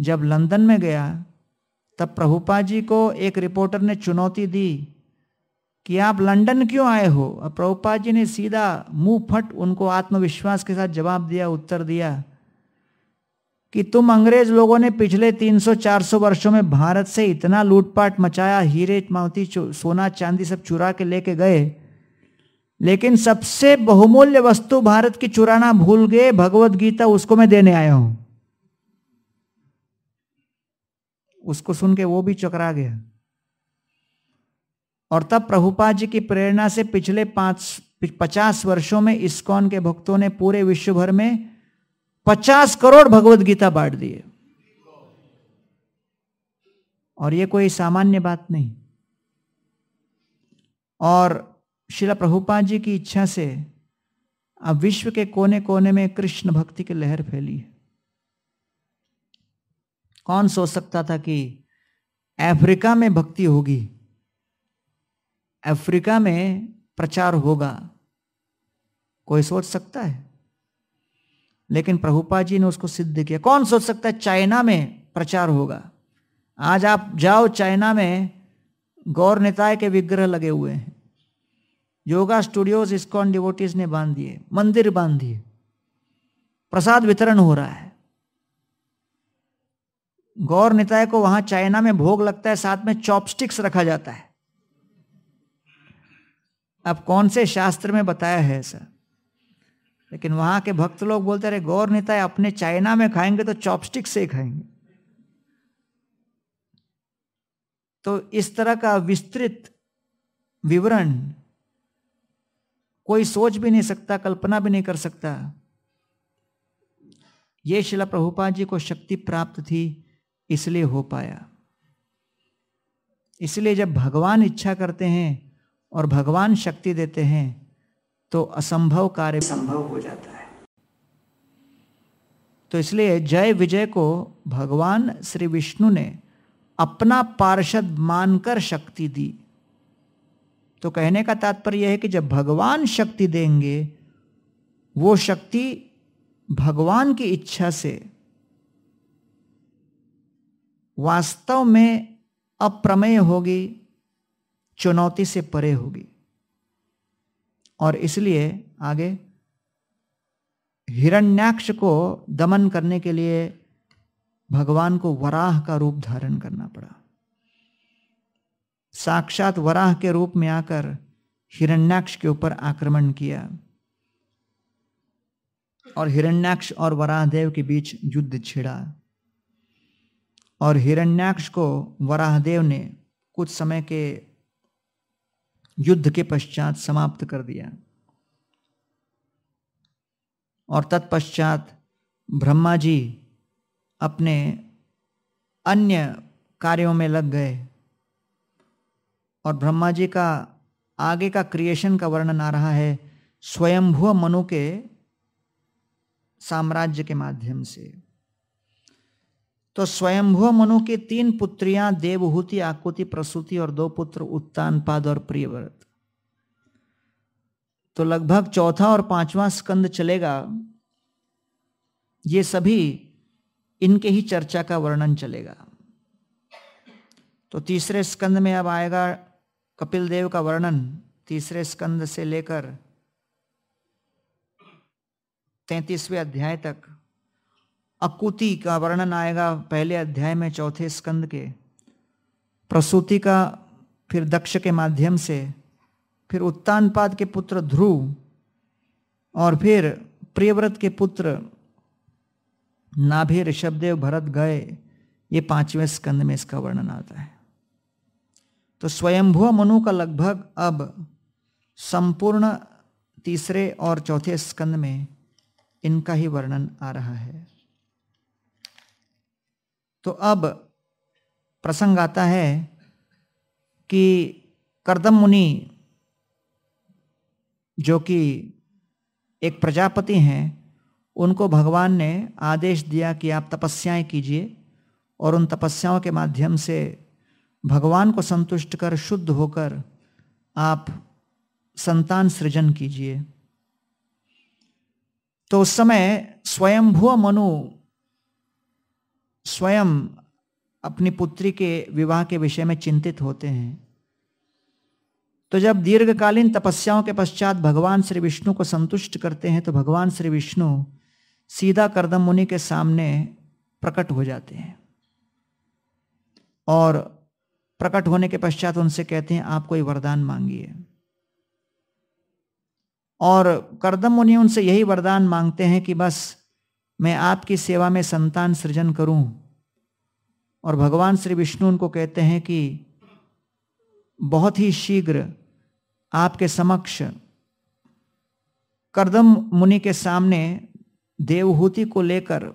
जब लंदन में गया, तब प्रभुपा जी को एक रिपोर्टर ने चुनौती दी कि आप लंदन क्यों आए हो? अब प्रभुपाद जी ने सीधा मुँह फट उनको आत्मविश्वास के साथ जवाब दिया, उत्तर दिया कि तुम अंग्रेज़ लोगों ने पिछले 300-400 वर्षों में भारत से इतना लूटपाट मचाया, हीरे मावती सोना, चांदी सब चुरा के लेके गए। लेकिन सबसे बहुमूल्य वस्तु भारत की चुराना भूल गए, भगवत गीता उसको मैं देने आया हूँ। उसको सुन के वो भी चकरा गया। और तब प्रभुपाद जी की प्रेरणा से पिछले पाँच, पचास वर्षों में इस्कॉन के भक्तों ने पूरे विश्व भर में पचास करोड़ भगवत गीता बांट दिए और ये कोई सामान्य बात नहीं। और शिला प्रभुपाद जी की इच्छा से अब विश्व के कोने कोने में कृष्ण भक्ति की लहर फैली है। कौन सोच सकता था कि अफ्रीका में भक्ति होगी? अफ्रीका में प्रचार होगा। कोई सोच सकता है? लेकिन प्रभुपा जी ने उसको सिद्ध किया। कौन सोच सकता है? चाइना में प्रचार होगा। आज आप जाओ चाइना में, गौर निताय के विग्रह लगे हुए हैं। योगा स्टूडियोज इसकॉन डिवोटीज ने बाँध दिए, मंदिर बाँध दिए। प्रसाद वितरण हो रहा है। गौर निताय को वहाँ चाइना में भोग लगता है, साथ में चॉपस्टिक्स रखा जाता है। अब कौन से शास्त्र में बताया है ऐसा? लेकिन वहाँ के भक्त लोग बोलते रहे गौर निताय अपने चाइना में खाएँगे तो चॉपस्टिक से खाएँगे। तो इस तरह का विस्तृत विवरण कोई सोच भी नहीं सकता, कल्पना भी नहीं कर सकता। ये शिला प्रभुपा जी को शक्ति प्राप्त थी, इसलिए हो पाया। इसलिए जब भगवान इच्छा करते हैं और भगवान शक्ति देते हैं तो असंभव कार्य संभव हो जाता है। तो इसलिए जय विजय को भगवान श्री विष्णु ने अपना पार्षद मानकर शक्ति दी। तो कहने का तात्पर्य यह है कि जब भगवान शक्ति देंगे वो शक्ति भगवान की इच्छा से वास्तव में अप्रमेय होगी। चुनौती से परे होगी। और इसलिए आगे, हिरण्याक्ष को दमन करने के लिए भगवान को वराह का रूप धारण करना पड़ा। साक्षात वराह के रूप में आकर हिरण्याक्ष के ऊपर आक्रमण किया। और हिरण्याक्ष और वराहदेव के बीच युद्ध छिड़ा। और हिरण्याक्ष को वराहदेव ने कुछ समय के युद्ध के पश्चात समाप्त कर दिया। और तत्पश्चात ब्रह्मा जी अपने अन्य कार्यों में लग गए। और ब्रह्मा जी का आगे का क्रिएशन का वर्णन आ रहा है स्वयंभुव मनु के साम्राज्य के माध्यम से। तो स्वयंभुव मनु की तीन पुत्रियाँ, देवहूति, आकुति, प्रसूति और दो पुत्र, उत्तान, पाद और प्रियव्रत। तो लगभग चौथा और पांचवा स्कंद चलेगा। ये सभी इनके ही चर्चा का वर्णन चलेगा। तो तीसरे स्कंद में अब आएगा कपिल देव का वर्णन। तीसरे स्कंद से लेकर तैतीसवें अध्याय तक। अकुति का वर्णन आएगा पहले अध्याय में चौथे स्कंद के। प्रसूति का फिर दक्ष के माध्यम से, फिर उत्तानपाद के पुत्र ध्रुव, और फिर प्रियव्रत के पुत्र नाभि ऋषभदेव भरत गए। ये पाँचवें स्कंद में इसका वर्णन आता है। तो स्वयंभुव मनु का लगभग अब संपूर्ण तीसरे और चौथे स्कंद में इनका ही वर्णन आ रहा है। तो अब प्रसंग आता है कि करदम मुनि, जो कि एक प्रजापति हैं, उनको भगवान ने आदेश दिया कि आप तपस्याएँ कीजिए और उन तपस्याओं के माध्यम से भगवान को संतुष्ट कर, शुद्ध होकर आप संतान सृजन कीजिए। तो उस समय स्वयंभुव मनु स्वयं अपनी पुत्री के विवाह के विषय में चिंतित होते हैं। तो जब दीर्घकालीन तपस्याओं के पश्चात भगवान श्री विष्णु को संतुष्ट करते हैं तो भगवान श्री विष्णु सीधा करदम मुनि के सामने प्रकट हो जाते हैं। और प्रकट होने के पश्चात उनसे कहते हैं, आप कोई वरदान मांगिए। और करदम मुनि उनसे यही वरदान मांगते हैं कि बस मैं आपकी सेवा में संतान सृजन करूँ। और भगवान श्री विष्णु उनको कहते हैं कि बहुत ही शीघ्र आपके समक्ष करदम मुनि के सामने देवहूति को लेकर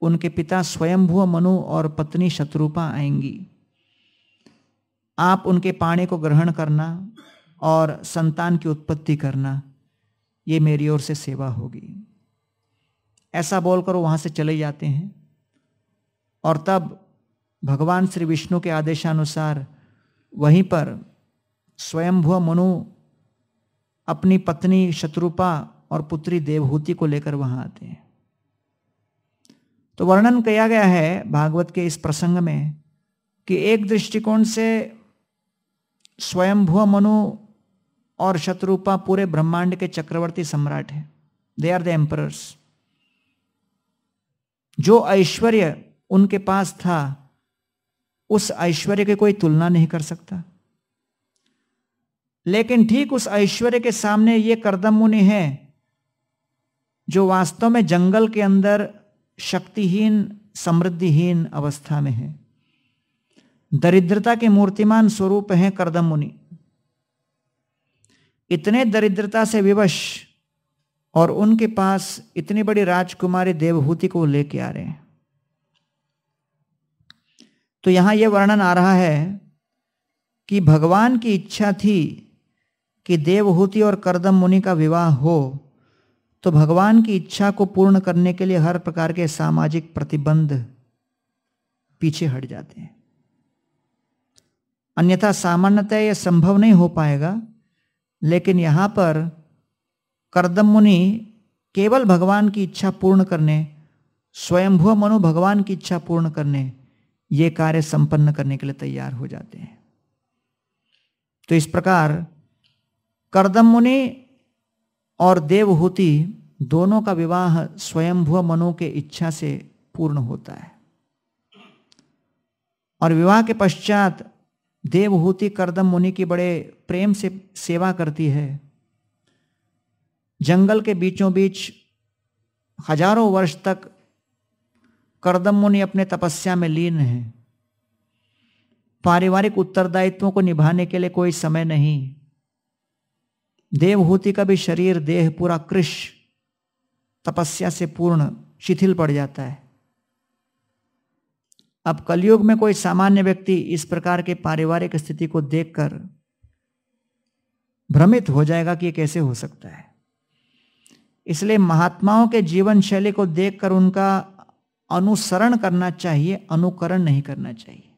उनके पिता स्वयंभुव मनु और पत्नी शत्रुपा आएँगी। आप उनके पाणी को ग्रहण करना और संतान की उत्पत्ति करना, ये मेरी ओर से सेवा होगी। ऐसा बोलकर वहाँ से चले जाते हैं। और तब भगवान श्री विष्णु के आदेशानुसार वहीं पर स्वयंभुव मनु अपनी पत्नी शत्रुपा और पुत्री देवहूति को लेकर वहाँ आते हैं। तो वर्णन किया गया है भागवत के इस प्रसंग में कि एक दृष्टिकोण से स्वयंभुव मनु और शत्रुपा पूरे ब्रह्मांड के चक्रवर्ती सम्राट हैं। दे आर द एम्परर्स जो ऐश्वर्य उनके पास था, उस ऐश्वर्य की कोई तुलना नहीं कर सकता। लेकिन ठीक उस ऐश्वर्य के सामने ये करदम मुनि है, जो वास्तव में जंगल के अंदर शक्तिहीन, समृद्धिहीन अवस्था में है। दरिद्रता के मूर्तिमान स्वरूप हैं करदम मुनि। इतने दरिद्रता से विवश और उनके पास इतनी बड़ी राजकुमारी देवहूति को लेके आ रहे हैं। तो यहाँ यह वर्णन आ रहा है कि भगवान की इच्छा थी कि देवहूति और करदम मुनि का विवाह हो तो भगवान की इच्छा को पूर्ण करने के लिए हर प्रकार के सामाजिक प्रतिबंध पीछे हट जाते हैं। अन्यथा सामान्यतः यह संभव नहीं हो पाएगा, लेकिन यहाँ पर करदम मुनि केवल भगवान की इच्छा पूर्ण करने स्वयंभुव मनु भगवान की इच्छा पूर्ण करने, ये कार्य संपन्न करने के लिए तैयार हो जाते हैं। तो इस प्रकार करदम मुनि और देवहूति दोनों का विवाह स्वयंभुव मनु के इच्छा से पूर्ण होता है। और विवाह के पश्चात देवहूति करदम मुनि की बड़े प्रेम से सेवा करती है। जंगल के बीचों बीच हज़ारों वर्ष तक करदम मुनि अपने तपस्या में लीन है। पारिवारिक उत्तरदायित्वों को निभाने के लिए कोई समय नहीं। देवहूति का भी शरीर, देह पूरा कृष, तपस्या से पूर्ण शिथिल पड़ जाता है। अब कलयुग में कोई सामान्य व्यक्ति इस प्रकार के पारिवारिक स्थिति को देखकर भ्रमित हो जाएगा कि ये कैसे हो सकता है। इसलिए महात्माओं के जीवन शैली को देखकर उनका अनुसरण करना चाहिए, अनुकरण नहीं करना चाहिए।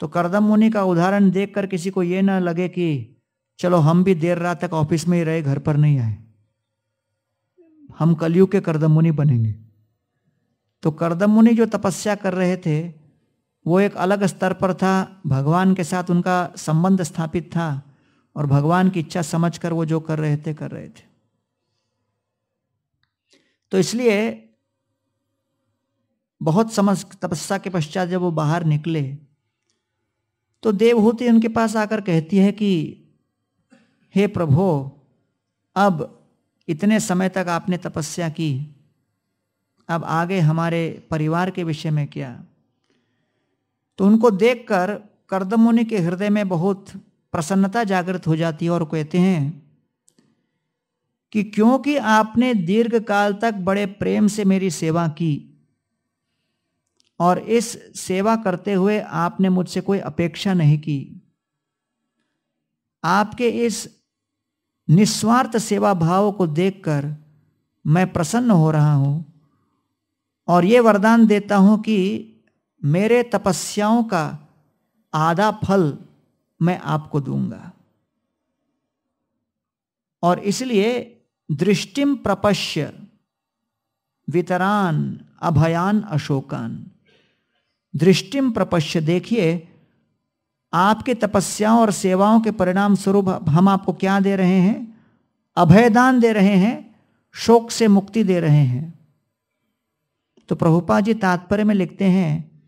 तो करदम मुनि का उदाहरण देखकर किसी को यह ना लगे कि चलो हम भी देर रात तक ऑफ़िस में ही रहे, घर पर नहीं आए। हम कलयुग के करदम मुनि बनेंगे। तो करदम मुनि जो तपस्या कर रहे थे, वो एक अलग स्तर पर था, भगवान के साथ उनका संबंध स्थापित था और भगवान की इच्छा समझकर वो जो कर रहे थे, कर रहे थे। तो इसलिए बहुत समझ, तपस्या के पश्चात जब वो बाहर निकले तो देवहूति उनके पास आकर कहती है कि, हे प्रभो, अब इतने समय तक आपने तपस्या की, अब आगे हमारे परिवार के विषय में क्या? तो उनको देखकर करदम मुनि के हृदय में बहुत प्रसन्नता जागृत हो जाती है और कहते हैं कि क्योंकि आपने दीर्घ काल तक बड़े प्रेम से मेरी सेवा की और इस सेवा करते हुए आपने मुझसे कोई अपेक्षा नहीं की। आपके इस निस्वार्थ सेवा भाव को देखकर मैं प्रसन्न हो रहा हूँ और ये वरदान देता हूँ कि मेरे तपस्याओं का आधा फल मैं आपको दूँगा। और इसलिए दृष्टिम प्रपश्य, वितरान अभयान अशोकान। दृष्टिम प्रपश्य, देखिए, आपके तपस्याओं और सेवाओं के परिणाम स्वरूप हम आपको क्या दे रहे हैं? अभयदान दे रहे हैं, शोक से मुक्ति दे रहे हैं। तो प्रभुपा जी तात्पर्य में लिखते हैं,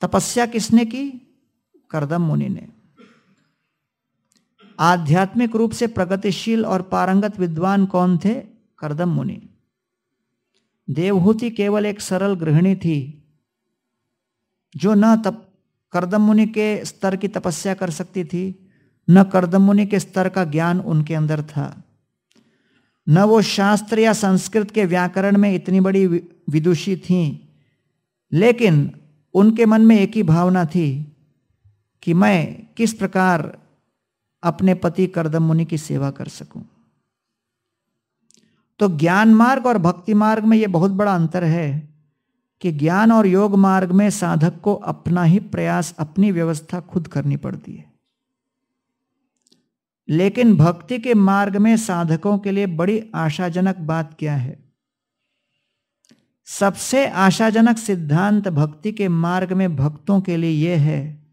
तपस्या किसने की? करदम मुनि ने। आध्यात्मिक रूप से प्रगतिशील और पारंगत विद्वान कौन थे? करदम मुनि। देवहूति केवल एक सरल गृहिणी थी, जो न तप, करदम मुनि के स्तर की तपस्या कर सकती थी, न करदम मुनि के स्तर का ज्ञान उनके अंदर था। न वो शास्त्र या संस्कृत के व्याकरण में इतनी बड़ी विदुषी थी, लेकिन उनके मन में एक ही भावना थी कि मैं किस प्रकार अपने पति करदम मुनि की सेवा कर सकूँ। तो ज्ञान मार्ग और भक्ति मार्ग में यह बहुत बड़ा अंतर है कि ज्ञान और योग मार्ग में साधक को अपना ही प्रयास, अपनी व्यवस्था खुद करनी पड़ती है। लेकिन भक्ति के मार्ग में साधकों के लिए बड़ी आशाजनक बात क्या है? सबसे आशाजनक सिद्धांत भक्ति के मार्ग में भक्तों के लिए यह है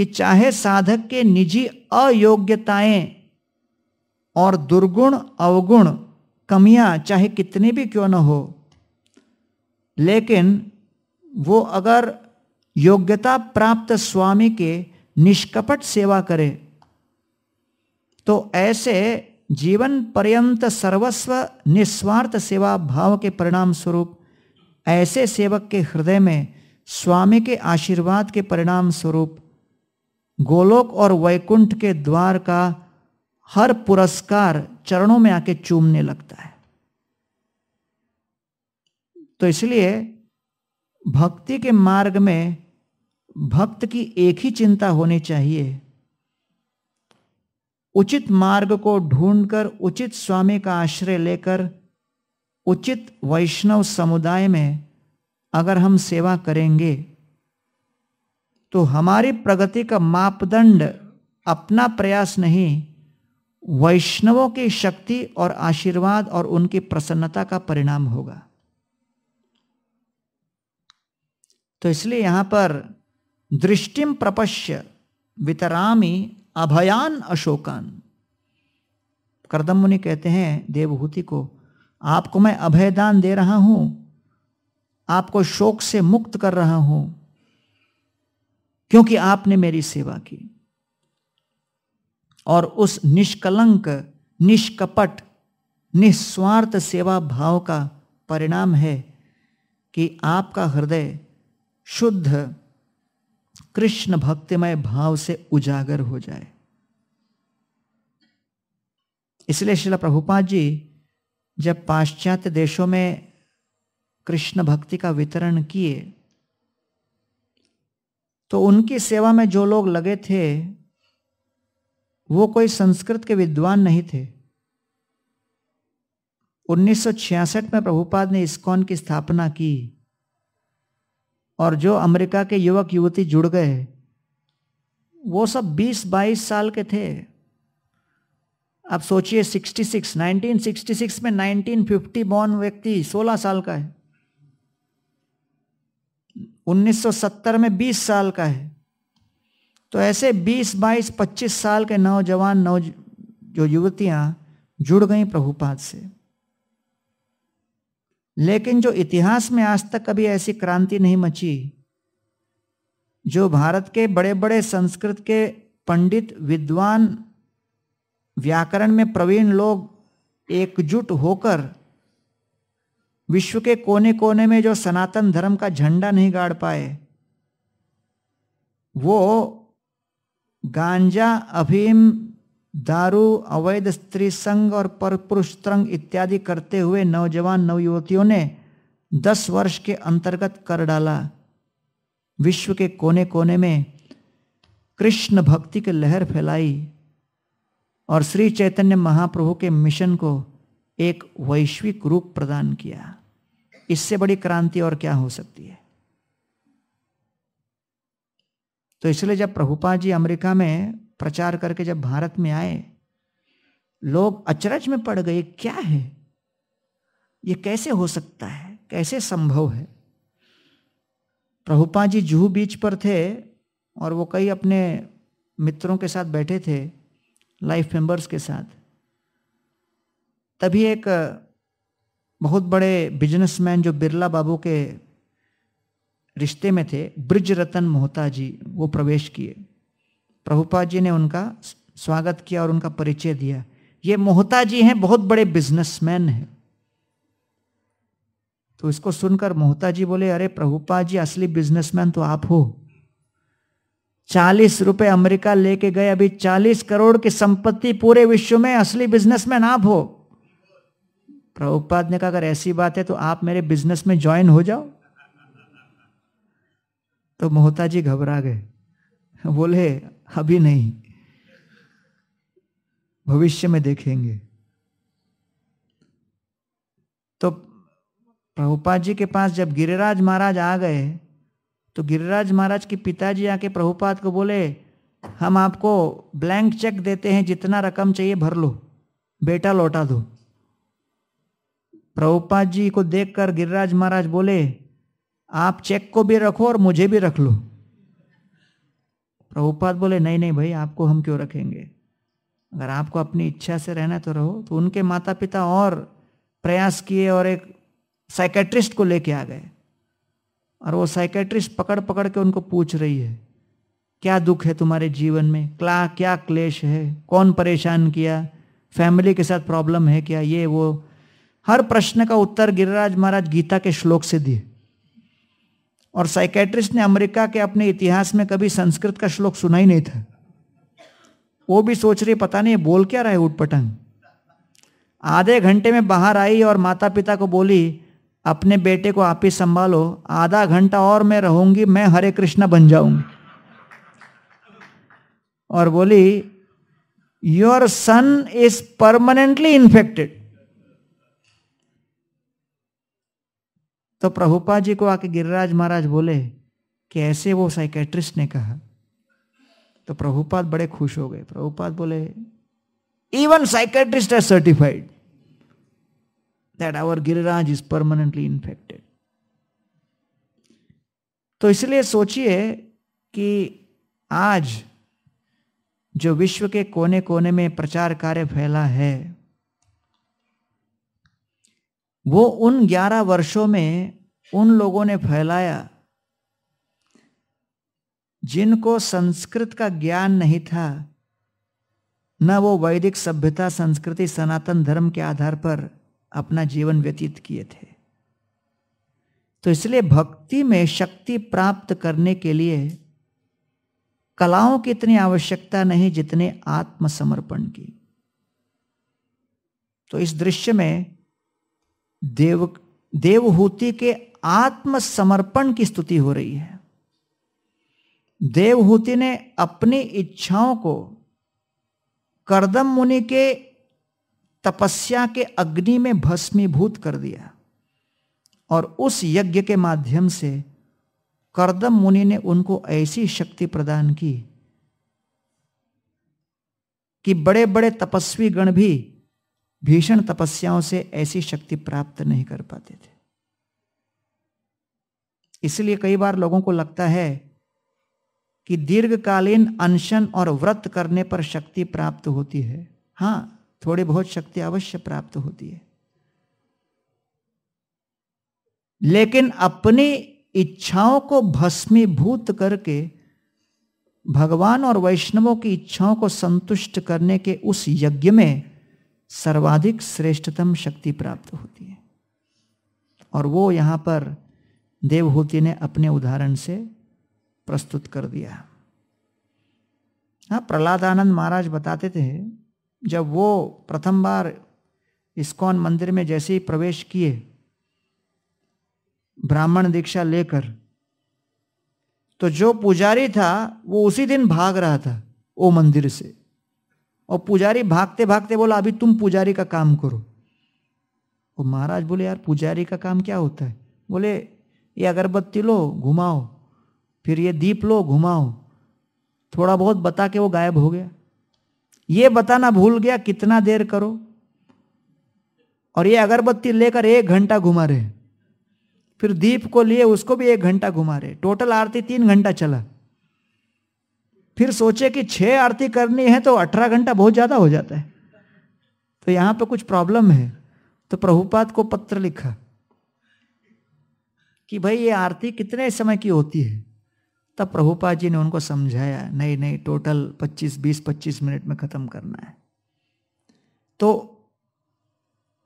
कि चाहे साधक के निजी अयोग्यताएँ और दुर्गुण, अवगुण, कमियाँ, चाहे कितनी भी क्यों न हो, लेकिन वो अगर योग्यता प्राप्त स्वामी के निष्कपट सेवा करे तो ऐसे जीवन पर्यंत सर्वस्व निस्वार्थ सेवा भाव के परिणाम स्वरूप, ऐसे सेवक के हृदय में स्वामी के आशीर्वाद के परिणाम स्वरूप गोलोक और वैकुंठ के द्वार का हर पुरस्कार चरणों में आके चूमने लगता है। तो इसलिए भक्ति के मार्ग में भक्त की एक ही चिंता होनी चाहिए। उचित मार्ग को ढूंढकर, उचित स्वामी का आश्रय लेकर, उचित वैष्णव समुदाय में अगर हम सेवा करेंगे तो हमारी प्रगति का मापदंड अपना प्रयास नहीं, वैष्णवों की शक्ति और आशीर्वाद और उनकी प्रसन्नता का परिणाम होगा। तो इसलिए यहाँ पर दृष्टिम प्रपश्य वितरामी अभयान अशोकान। करदम मुनि कहते हैं, देवभूति को, आपको मैं अभयदान दे रहा हूँ, आपको शोक से मुक्त कर रहा हूँ। क्योंकि आपने मेरी सेवा की। और उस निष्कलंक, निष्कपट, निस्वार्थ सेवा भाव का परिणाम है कि आपका हृदय शुद्ध, कृष्ण भक्तिमय भाव से उजागर हो जाए। इसलिए शिला प्रभुपाद जी, जब पाश्चात्य देशों में कृष्ण भक्ति का वितरण किए तो उनकी सेवा में जो लोग लगे थे, वो कोई संस्कृत के विद्वान नहीं थे। 1966 में प्रभुपाद ने इस्कॉन की स्थापना की और जो अमेरिका के युवक युवती जुड़ गए, वो सब 20-22 साल के थे। आप सोचिए 66 1966 में 1950 बॉर्न व्यक्ति 16 साल का है। 1970 में 20 साल का है। तो ऐसे 20, 22, 25 साल के नौजवान नौ जो युवतियाँ जुड़ गई प्रभुपाद से। लेकिन जो इतिहास में आज तक कभी ऐसी क्रांति नहीं मची जो भारत के बड़े बड़े संस्कृत के पंडित विद्वान व्याकरण में प्रवीण लोग एकजुट होकर विश्व के कोने कोने में जो सनातन धर्म का झंडा नहीं गाड़ पाए, वो गांजा, अफीम, दारू, अवैध स्त्री संग और पर पुरुष तरंग इत्यादि करते हुए नौजवान नवयुवतियों ने दस वर्ष के अंतर्गत कर डाला। विश्व के कोने कोने में कृष्ण भक्ति की लहर फैलाई और श्री चैतन्य महाप्रभु के मिशन को एक वैश्विक रूप प्रदान किया। इससे बड़ी क्रांति और क्या हो सकती है? तो इसलिए जब प्रभुपा जी अमेरिका में प्रचार करके जब भारत में आए, लोग अचरज में पड़ गए, क्या है? ये कैसे हो सकता है? कैसे संभव है? प्रभुपा जी जूहू बीच पर थे और वो कई अपने मित्रों के साथ बैठे थे, लाइफ मेंबर्स के साथ। तभी एक बहुत बड़े बिजनेसमैन जो बिरला बाबू के रिश्ते में थे ब्रिज रतन मोहता जी वो प्रवेश किए। प्रभुपाद जी ने उनका स्वागत किया और उनका परिचय दिया। ये मोहता जी हैं, बहुत बड़े बिजनेसमैन हैं। तो इसको सुनकर मोहता जी बोले, अरे प्रभुपाद जी, असली बिजनेसमैन तो आप हो। चालीस रुपए अमेरिका लेके गए, अभी चालीस करोड़ की संपत्ति पूरे विश्व में असली बिजनेसमैन आप हो। प्रभुपाद ने कहा, अगर ऐसी बात है तो आप मेरे बिज़नेस में ज्वाइन हो जाओ. तो मोहता जी घबरा गए। बोले, अभी नहीं, भविष्य में देखेंगे। तो प्रभुपाद जी के पास जब गिरिराज महाराज आ गए तो गिरिराज महाराज के पिताजी आके प्रभुपाद को बोले, हम आपको ब्लैंक चेक देते हैं, जितना रकम चाहिए भर लो, बेटा लौटा दो। प्रभुपाद जी को देखकर गिरिराज महाराज बोले, आप चेक को भी रखो और मुझे भी रख लो. प्रभुपाद बोले, नहीं नहीं भाई, आपको हम क्यों रखेंगे? अगर आपको अपनी इच्छा से रहना तो रहो। तो उनके माता पिता और प्रयास किए और एक साइकेट्रिस्ट को लेके आ गए। और वो साइकेट्रिस्ट पकड़ पकड़ के उनको पूछ रही है, क्या दुख है तुम्हारे जीवन में? क्ला, क्या क्लेश है? कौन परेशान किया? फैमिली के साथ प्रॉब्लम है क्या? ये, वो हर प्रश्न का उत्तर गिरिराज महाराज गीता के श्लोक से दिए। और साइकेट्रिस्ट ने अमेरिका के अपने इतिहास में कभी संस्कृत का श्लोक सुना ही नहीं था। वो भी सोच रही, पता नहीं बोल क्या रहा है उठपटंग आधे घंटे में बाहर आई और माता पिता को बोली, अपने बेटे को आप ही संभालो, आधा घंटा और मैं रहूँगी, मैं हरे कृष्णा बन जाऊँगी। और बोली your son is permanently infected तो प्रभुपा जी को आके गिरिराज महाराज बोले कि ऐसे वो साइकेट्रिस्ट ने कहा। तो प्रभुपाद बड़े खुश हो गए। प्रभुपाद बोले इवन साइकेट्रिस्ट है certified that our Giriraj is permanently infected तो इसलिए सोचिए कि आज जो विश्व के कोने कोने में प्रचार कार्य फैला है वो उन ग्यारह वर्षों में उन लोगों ने फैलाया जिनको संस्कृत का ज्ञान नहीं था, न वो वैदिक सभ्यता, संस्कृति, सनातन धर्म के आधार पर अपना जीवन व्यतीत किए थे। तो इसलिए भक्ति में शक्ति प्राप्त करने के लिए कलाओं की इतनी आवश्यकता नहीं जितने आत्मसमर्पण की। तो इस दृश्य में देव, देवहूति के आत्मसमर्पण की स्तुति हो रही है। देवहूति ने अपनी इच्छाओं को करदम मुनि के तपस्या के अग्नि में भस्मीभूत कर दिया और उस यज्ञ के माध्यम से करदम मुनि ने उनको ऐसी शक्ति प्रदान की कि बड़े बड़े तपस्वी गण भी भीषण तपस्याओं से ऐसी शक्ति प्राप्त नहीं कर पाते थे। इसलिए कई बार लोगों को लगता है कि दीर्घकालीन अनशन और व्रत करने पर शक्ति प्राप्त होती है। हाँ, थोड़ी बहुत शक्ति अवश्य प्राप्त होती है। लेकिन अपनी इच्छाओं को भस्मीभूत करके भगवान और वैष्णवों की इच्छाओं को संतुष्ट करने के उस यज्ञ में सर्वाधिक श्रेष्ठतम शक्ति प्राप्त होती है। और वो यहाँ पर देवहूति ने अपने उदाहरण से प्रस्तुत कर दिया। हाँ प्रहलाद आनंद महाराज बताते थे, जब वो प्रथम बार इस्कॉन मंदिर में जैसे ही प्रवेश किए, ब्राह्मण दीक्षा लेकर तो जो पुजारी था, वो उसी दिन भाग रहा था वो मंदिर से। और पुजारी भागते भागते बोला, अभी तुम पुजारी का काम करो। वो महाराज बोले, यार, पुजारी का काम क्या होता है? बोले, ये अगरबत्ती लो, घुमाओ। फिर ये दीप लो, घुमाओ। थोड़ा बहुत बता के वो गायब हो गया। ये बताना भूल गया, कितना देर करो? और ये अगरबत्ती लेकर एक घंटा घुमा रहे फिर दीप को लिए उसको भी एक घंटा घुमा रहे टोटल आरती तीन घंटा चला। फिर सोचे कि छह आरती करनी है तो अठारह घंटा बहुत ज़्यादा हो जाता है। तो यहाँ पे कुछ प्रॉब्लम है। तो प्रभुपाद को पत्र लिखा कि भाई ये आरती कितने समय की होती है? तब प्रभुपाद जी ने उनको समझाया, नहीं नहीं टोटल 25 20 25 मिनट में खत्म करना है। तो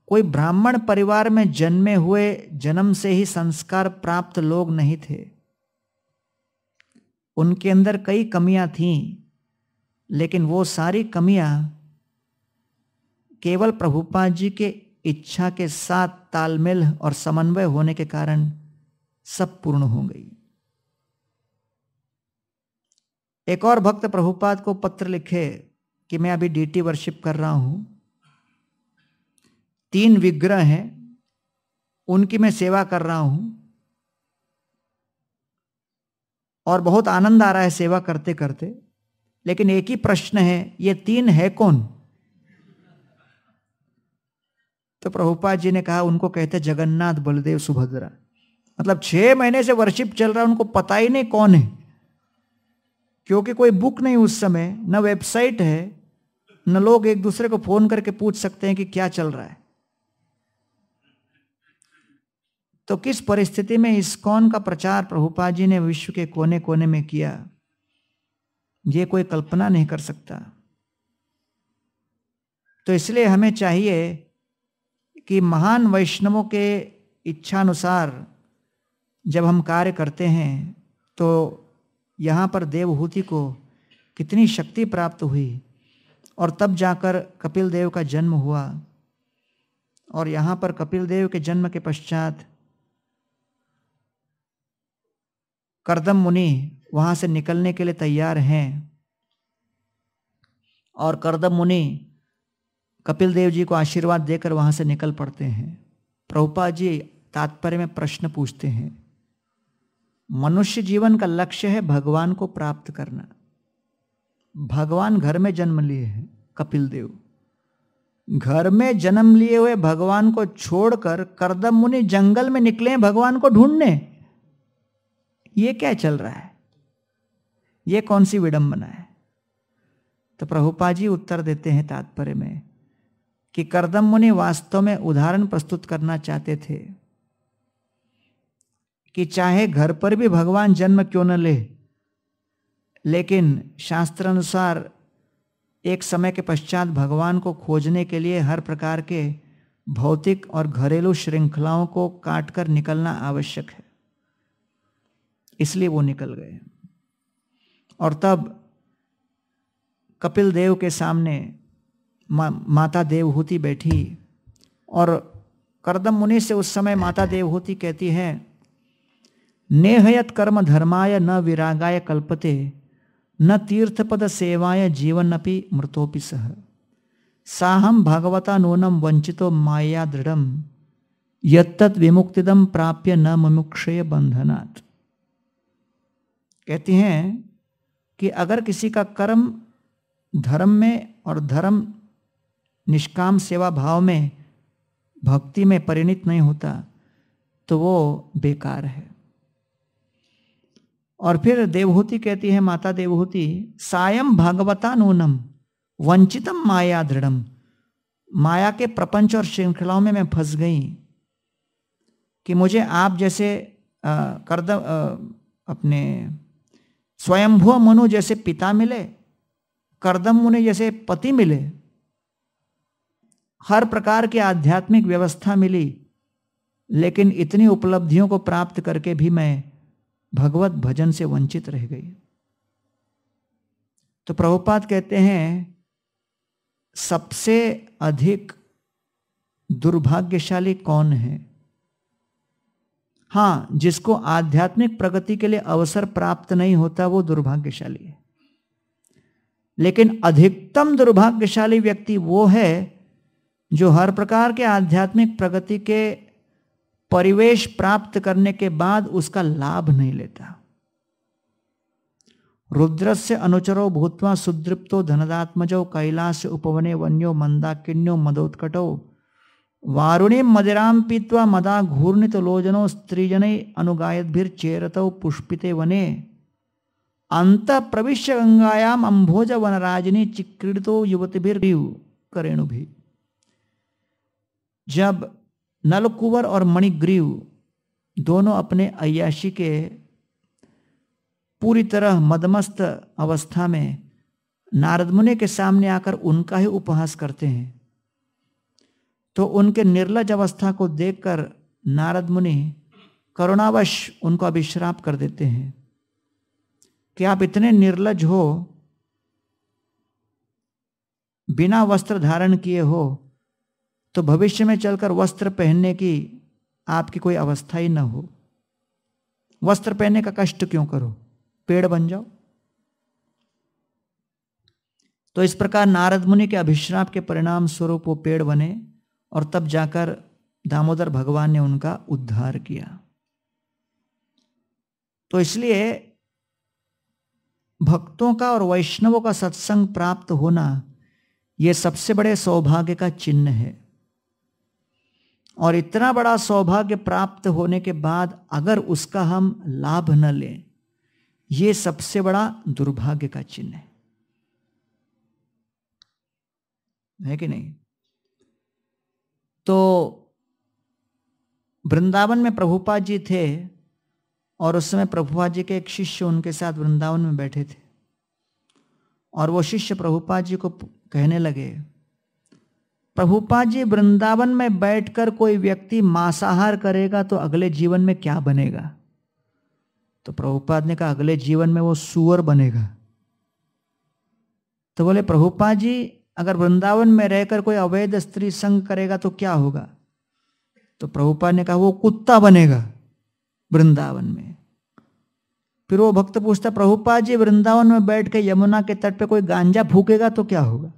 कोई ब्राह्मण परिवार में जन्मे हुए जन्म से ही संस्कार प्राप्त लोग नहीं थे। उनके अंदर कई कमियाँ थीं, लेकिन वो सारी कमियाँ केवल प्रभुपाद जी के इच्छा के साथ तालमेल और समन्वय होने के कारण सब पूर्ण हो गई। एक और भक्त प्रभुपाद को पत्र लिखे कि मैं अभी डीटी वर्शिप कर रहा हूँ। तीन विग्रह हैं, उनकी मैं सेवा कर रहा हूँ। और बहुत आनंद आ रहा है सेवा करते करते। लेकिन एक ही प्रश्न है, ये तीन है कौन? तो प्रभुपाद जी ने कहा, उनको कहते जगन्नाथ बलदेव सुभद्रा। मतलब छह महीने से वर्शिप चल रहा है, उनको पता ही नहीं कौन है। क्योंकि कोई बुक नहीं उस समय, न वेबसाइट है, न लोग एक दूसरे को फ़ोन करके पूछ सकते हैं कि क्या चल रहा है। तो किस परिस्थिति में, इस कौन का प्रचार प्रभुपाद जी ने विश्व के कोने कोने में किया? ये कोई कल्पना नहीं कर सकता। तो इसलिए हमें चाहिए कि महान वैष्णवों के इच्छानुसार जब हम कार्य करते हैं तो यहाँ पर देवहूति को कितनी शक्ति प्राप्त हुई और तब जाकर कपिल देव का जन्म हुआ। और यहाँ पर कपिल देव के जन्म के पश्चात करदम मुनि वहाँ से निकलने के लिए तैयार हैं। और करदम मुनि कपिल देव जी को आशीर्वाद देकर वहाँ से निकल पड़ते हैं। प्रभुपा जी तात्पर्य में प्रश्न पूछते हैं, मनुष्य जीवन का लक्ष्य है भगवान को प्राप्त करना। भगवान घर में जन्म लिए हैं, कपिल देव। घर में जन्म लिए हुए भगवान को छोड़कर करदम मुनि जंगल में निकले हैं भगवान को ढूँढने। ये क्या चल रहा है? ये कौन सी विडंबना है? तो प्रभुपा जी उत्तर देते हैं तात्पर्य में कि करदम मुनि वास्तव में उदाहरण प्रस्तुत करना चाहते थे कि चाहे घर पर भी भगवान जन्म क्यों न ले, लेकिन शास्त्र अनुसार एक समय के पश्चात भगवान को खोजने के लिए हर प्रकार के भौतिक और घरेलू श्रृंखलाओं को काटकर निकलना आवश्यक है। इसलिए वो निकल गए। और तब कपिल देव के सामने मा, माता देवहूति बैठी और करदम मुनि से उस समय माता देवहूति कहती है नेहयत कर्म धर्माय न विरागाय कल्पते न तीर्थपद सेवाय जीवन अपि मृतोपि सह। साहम भगवता नूनम वंचितो माया दृढ़ यत्त विमुक्तिदम प्राप्य न मुमुक्षय बंधनात् कहती हैं कि अगर किसी का कर्म धर्म में और धर्म निष्काम सेवा भाव में, भक्ति में परिणित नहीं होता तो वो बेकार है। और फिर देवहूति कहती है, माता देवहूति सायम भगवता नूनम वंचितम माया दृढ़म। माया के प्रपंच और श्रृंखलाओं में मैं फंस गई कि मुझे आप जैसे करदम अपने स्वयंभुव मनु जैसे पिता मिले, करदम मुनि जैसे पति मिले। हर प्रकार की आध्यात्मिक व्यवस्था मिली, लेकिन इतनी उपलब्धियों को प्राप्त करके भी मैं भगवत भजन से वंचित रह गई। तो प्रभुपाद कहते हैं, सबसे अधिक दुर्भाग्यशाली कौन है? हाँ, जिसको आध्यात्मिक प्रगति के लिए अवसर प्राप्त नहीं होता, वो दुर्भाग्यशाली है। लेकिन अधिकतम दुर्भाग्यशाली व्यक्ति वो है, जो हर प्रकार के आध्यात्मिक प्रगति के परिवेश प्राप्त करने के बाद उसका लाभ नहीं लेता। रुद्र से अनुचरो भूतवा सुदृप्तो धनदात्मजो कैलाश उपवने वन्यो मंदाकिन्यो मदोत्कटो वारुणी मदिराम पीत्वा मदा घूर्णित लोजनो स्त्रीजने अनुगायद्भिर्चेरतौ पुष्पिते वने। अंत प्रविश्य गंगायाम अंभोज वनराजनी चिक्रीड़ितो युवतिभिर् करेणु भी जब नलकुवर और मणिग्रीव दोनों अपने अयाशी के पूरी तरह मदमस्त अवस्था में नारद मुनि के सामने आकर उनका ही उपहास करते हैं। तो उनके निर्लज अवस्था को देखकर नारद मुनि करुणावश उनको अभिश्राप कर देते हैं। कि आप इतने निर्लज हो, बिना वस्त्र धारण किए हो तो भविष्य में चलकर वस्त्र पहनने की आपकी कोई अवस्था ही न हो। वस्त्र पहनने का कष्ट क्यों करो? पेड़ बन जाओ। तो इस प्रकार नारद मुनि के अभिश्राप के परिणाम स्वरूप वो पेड़ बने। और तब जाकर दामोदर भगवान ने उनका उद्धार किया। तो इसलिए भक्तों का और वैष्णवों का सत्संग प्राप्त होना यह सबसे बड़े सौभाग्य का चिन्ह है। और इतना बड़ा सौभाग्य प्राप्त होने के बाद अगर उसका हम लाभ न लें यह सबसे बड़ा दुर्भाग्य का चिन्ह है। है कि नहीं? तो वृंदावन में प्रभुपाद जी थे और उस समय प्रभुपाद जी के एक शिष्य उनके साथ वृंदावन में बैठे थे। और वो शिष्य प्रभुपाद जी को कहने लगे, प्रभुपाद जी, वृंदावन में बैठकर कोई व्यक्ति मांसाहार करेगा तो अगले जीवन में क्या बनेगा? तो प्रभुपाद ने कहा, अगले जीवन में वो सुअर बनेगा। तो बोले, प्रभुपाद जी अगर वृंदावन में रहकर कोई अवैध स्त्री संग करेगा तो क्या होगा? तो प्रभुपाद ने कहा, वो कुत्ता बनेगा वृंदावन में। फिर वो भक्त पूछता, प्रभुपाद जी, वृंदावन में बैठ के यमुना के तट पे कोई गांजा फूकेगा तो क्या होगा?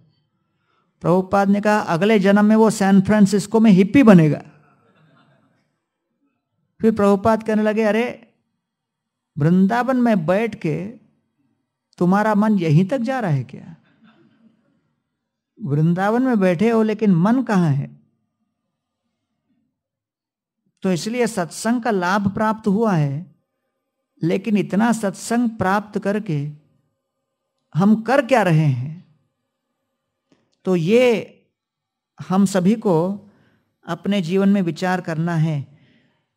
प्रभुपाद ने कहा, अगले जन्म में वो सैन फ्रांसिस्को में हिप्पी बनेगा। फिर प्रभुपाद कहने लगे, अरे, वृंदावन में बैठ के तुम्हारा मन यहीं तक जा रहा है क्या? वृंदावन में बैठे हो लेकिन मन कहाँ है? तो इसलिए सत्संग का लाभ प्राप्त हुआ है, लेकिन इतना सत्संग प्राप्त करके हम कर क्या रहे हैं? तो ये हम सभी को अपने जीवन में विचार करना है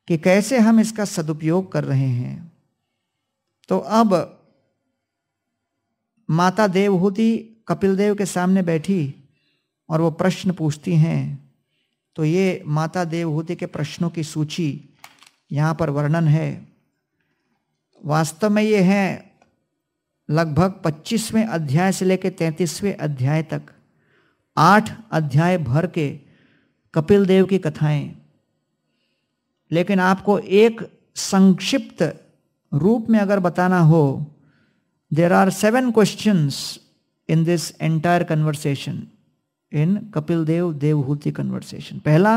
कि कैसे हम इसका सदुपयोग कर रहे हैं। तो अब माता देवहूति कपिल देव के सामने बैठी और वो प्रश्न पूछती हैं तो ये माता देवहूति के प्रश्नों की सूची यहाँ पर वर्णन है? वास्तव में ये हैं लगभग 25वें अध्याय से लेकर 33वें अध्याय तक, आठ अध्याय भर के कपिल देव की कथाएँ। लेकिन आपको एक संक्षिप्त रूप में अगर बताना हो there are seven questions in this entire conversation in Kapil Dev Devahuti conversation पहला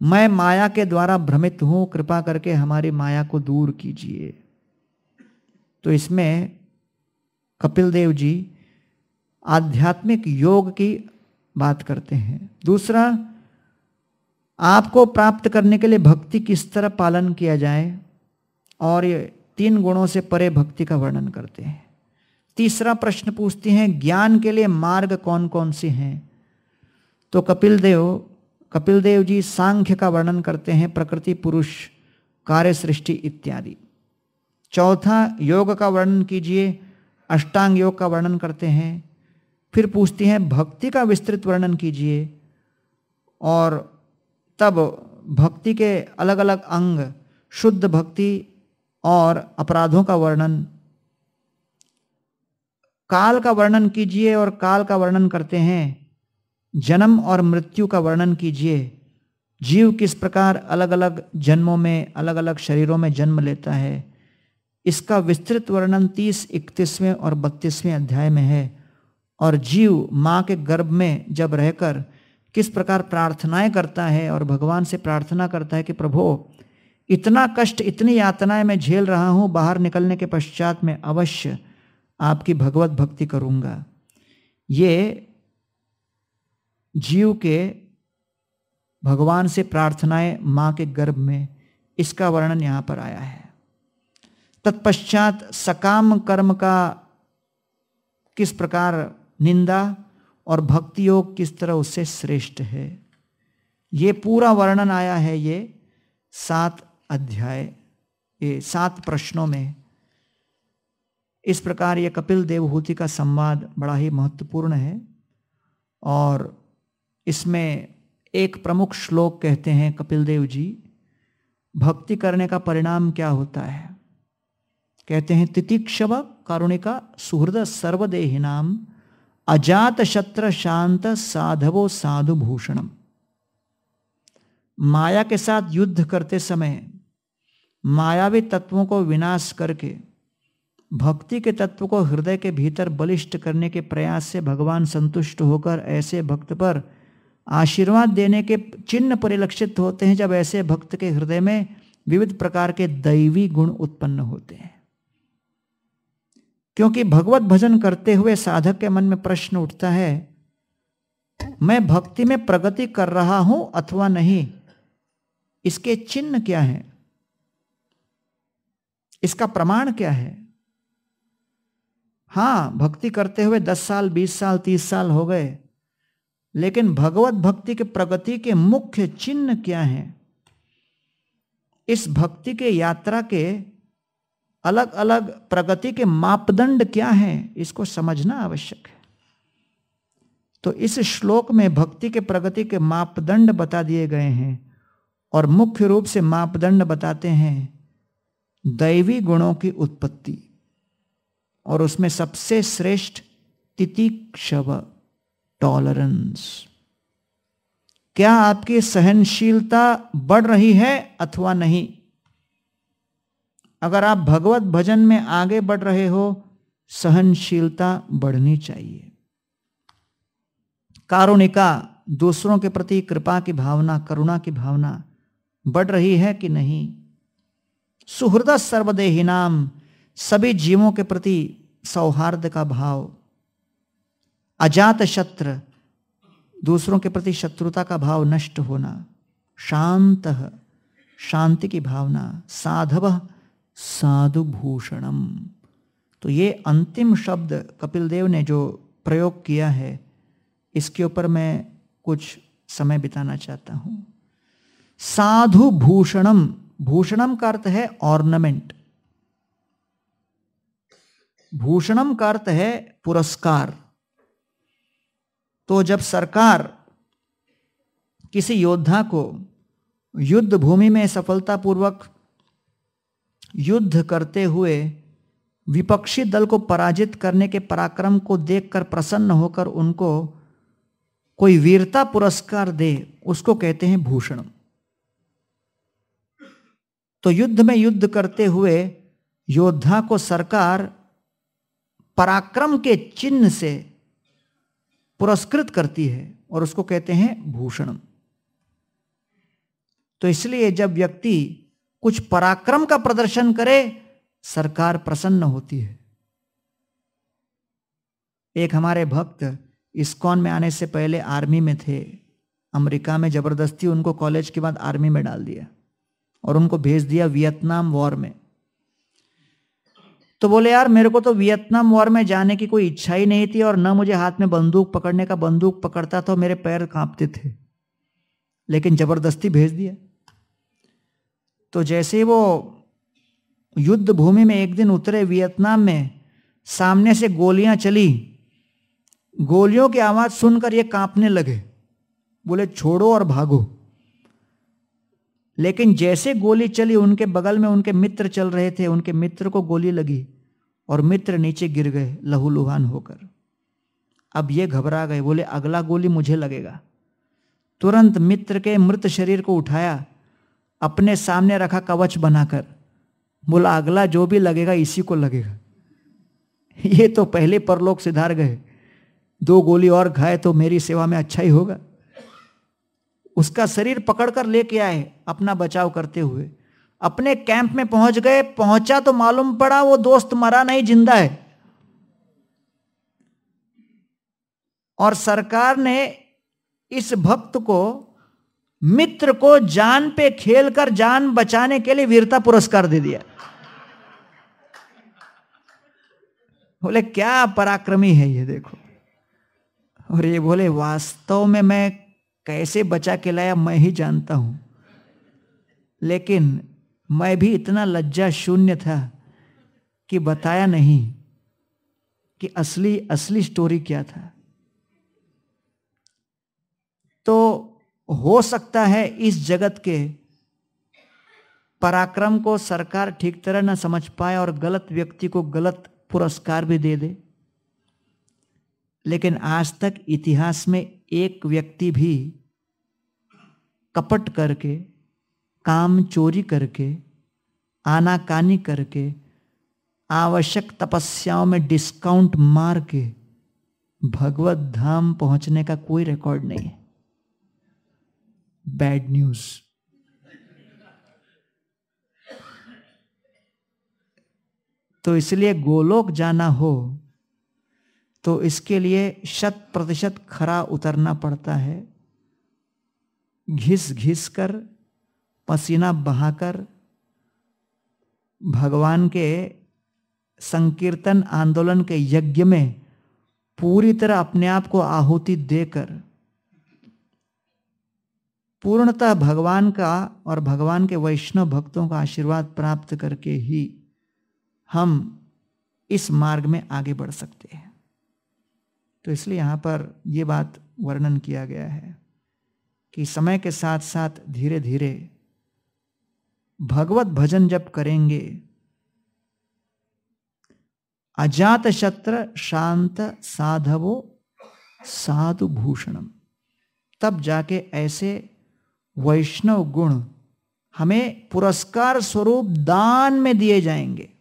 मैं माया के द्वारा भ्रमित हूँ कृपा करके हमारी माया को दूर कीजिए तो इसमें कपिल देव जी आध्यात्मिक योग की बात करते हैं दूसरा आपको प्राप्त करने के लिए भक्ति किस तरह पालन किया जाए और ये तीन गुणों से परे भक्ति का वर्णन करते हैं तीसरा प्रश्न पूछते हैं, ज्ञान के लिए मार्ग कौन कौन से हैं? तो कपिल देव कपिल देव जी सांख्य का वर्णन करते हैं, प्रकृति, पुरुष कार्य सृष्टि इत्यादि। चौथा योग का वर्णन कीजिए, अष्टांग योग का वर्णन करते हैं, फिर पूछती हैं, भक्ति का विस्तृत वर्णन कीजिए, और तब भक्ति के अलग अलग अंग, शुद्ध भक्ति और अपराधों का वर्णन काल का वर्णन कीजिए और काल का वर्णन करते हैं। जन्म और मृत्यु का वर्णन कीजिए। जीव किस प्रकार अलग अलग जन्मों में अलग अलग शरीरों में जन्म लेता है? इसका विस्तृत वर्णन तीस, इकतीसवें और बत्तीसवें अध्याय में है। और जीव माँ के गर्भ में जब रहकर किस प्रकार प्रार्थनाएँ करता है और भगवान से प्रार्थना करता है कि, प्रभो, इतना कष्ट, इतनी यातनाएँ मैं झेल रहा हूँ, बाहर निकलने के पश्चात मैं अवश्य आपकी भगवत भक्ति करूँगा। ये जीव के भगवान से प्रार्थनाएँ माँ के गर्भ में इसका वर्णन यहाँ पर आया है। तत्पश्चात सकाम कर्म का किस प्रकार निंदा और भक्ति योग किस तरह उससे श्रेष्ठ है? ये पूरा वर्णन आया है ये सात अध्याय, ये सात प्रश्नों में इस प्रकार ये कपिल देवहूति का संवाद बड़ा ही महत्वपूर्ण है और इसमें एक प्रमुख श्लोक कहते हैं कपिल देव जी, भक्ति करने का परिणाम क्या होता है? कहते हैं, तितिक्षव कारुणिका सुहृद सर्वदेही नाम, अजात शत्र शांत साधवो साधु भूषणम। माया के साथ युद्ध करते समय मायावी तत्वों को विनाश करके भक्ति के तत्व को हृदय के भीतर बलिष्ठ करने के प्रयास से भगवान संतुष्ट होकर ऐसे भक्त पर आशीर्वाद देने के चिन्ह परिलक्षित होते हैं, जब ऐसे भक्त के हृदय में विविध प्रकार के दैवी गुण उत्पन्न होते हैं। क्योंकि भगवत भजन करते हुए साधक के मन में प्रश्न उठता है, मैं भक्ति में प्रगति कर रहा हूँ अथवा नहीं? इसके चिन्ह क्या है? इसका प्रमाण क्या है? हाँ, भक्ति करते हुए दस साल, बीस साल, तीस साल हो गए। लेकिन भगवत भक्ति के प्रगति के मुख्य चिन्ह क्या है? इस भक्ति के यात्रा के अलग अलग प्रगति के मापदंड क्या हैं? इसको समझना आवश्यक है। तो इस श्लोक में भक्ति के प्रगति के मापदंड बता दिए गए हैं और मुख्य रूप से मापदंड बताते हैं दैवी गुणों की उत्पत्ति। और उसमें सबसे श्रेष्ठ तितिक्षव टॉलरेंस क्या आपकी सहनशीलता बढ़ रही है अथवा नहीं? अगर आप भगवत भजन में आगे बढ़ रहे हो, सहनशीलता बढ़नी चाहिए। कारुणिका, दूसरों के प्रति कृपा की भावना, करुणा की भावना बढ़ रही है कि नहीं? सुहृद सर्वदेही नाम सभी जीवों के प्रति सौहार्द का भाव, अजात शत्र, दूसरों के प्रति शत्रुता का भाव नष्ट होना, शांत, शांति की भावना, साधव साधु भूषणम तो ये अंतिम शब्द कपिल देव ने जो प्रयोग किया है, इसके ऊपर मैं कुछ समय बिताना चाहता हूँ। साधु भूषणम भूषणम का अर्थ है ऑर्नामेंट भूषणम का अर्थ है पुरस्कार। तो जब सरकार किसी योद्धा को युद्ध भूमि में सफलतापूर्वक युद्ध करते हुए विपक्षी दल को पराजित करने के पराक्रम को देखकर प्रसन्न होकर उनको कोई वीरता पुरस्कार दे, उसको कहते हैं भूषण तो युद्ध में युद्ध करते हुए योद्धा को सरकार पराक्रम के चिन्ह से पुरस्कृत करती है और उसको कहते हैं भूषण तो इसलिए जब व्यक्ति कुछ पराक्रम का प्रदर्शन करे, सरकार प्रसन्न होती है। एक हमारे भक्त इस्कॉन में आने से पहले आर्मी में थे। अमेरिका में ज़बरदस्ती उनको कॉलेज के बाद आर्मी में डाल दिया और उनको भेज दिया वियतनाम वॉर में। तो बोले, यार, मेरे को तो वियतनाम वॉर में जाने की कोई इच्छा ही नहीं थी और न मुझे हाथ में बंदूक पकड़ने का बंदूक पकड़ता था, मेरे पैर कांपते थे। लेकिन ज़बरदस्ती भेज दिया। तो जैसे वो युद्ध भूमि में एक दिन उतरे वियतनाम में, सामने से गोलियाँ चली। गोलियों की आवाज़ सुनकर ये कांपने लगे। बोले, छोड़ो और भागो। लेकिन जैसे गोली चली, उनके बगल में उनके मित्र चल रहे थे, उनके मित्र को गोली लगी। और मित्र नीचे गिर गए, लहूलुहान होकर। अब ये घबरा गए, बोले, अगला गोली मुझे लगेगा। तुरंत मित्र के मृत शरीर को उठाया, अपने सामने रखा कवच बनाकर। बोला, अगला जो भी लगेगा, इसी को लगेगा। ये तो पहले परलोक सिधार गए। दो गोली और खाए तो मेरी सेवा में अच्छा ही होगा। उसका शरीर पकड़कर लेके आए, अपना बचाव करते हुए। अपने कैंप में पहुँच गए, पहुँचा तो मालूम पड़ा वो दोस्त मरा नहीं, ज़िंदा है। और सरकार ने इस भक्त को, मित्र को जान पे खेलकर जान बचाने के लिए वीरता पुरस्कार दे दिया। बोले, क्या पराक्रमी है ये देखो। और ये बोले, वास्तव में मैं कैसे बचा के लाया, मैं ही जानता हूँ। लेकिन मैं भी इतना लज्जा शून्य था कि बताया नहीं कि असली असली स्टोरी क्या था। तो हो सकता है इस जगत के पराक्रम को सरकार ठीक तरह न समझ पाए और गलत व्यक्ति को गलत पुरस्कार भी दे दे। लेकिन आज तक इतिहास में एक व्यक्ति भी कपट करके काम चोरी करके, आनाकानी करके, आवश्यक तपस्याओं में डिस्काउंट मार के भगवत धाम पहुँचने का कोई रिकॉर्ड नहीं है। बैड न्यूज़ तो इसलिए गोलोक जाना हो तो इसके लिए शत प्रतिशत खरा उतरना पड़ता है। घिस घिस कर पसीना बहाकर भगवान के संकीर्तन आंदोलन के यज्ञ में पूरी तरह अपने आप को आहुति देकर, पूर्णतः भगवान का और भगवान के वैष्णव भक्तों का आशीर्वाद प्राप्त करके ही हम इस मार्ग में आगे बढ़ सकते हैं। तो इसलिए यहाँ पर यह बात वर्णन किया गया है कि समय के साथ साथ धीरे धीरे भगवत भजन जब करेंगे, अजात शत्र शांत साधवो साधु भूषणम। तब जाके ऐसे वैष्णव गुण हमें पुरस्कार स्वरूप दान में दिए जाएँगे।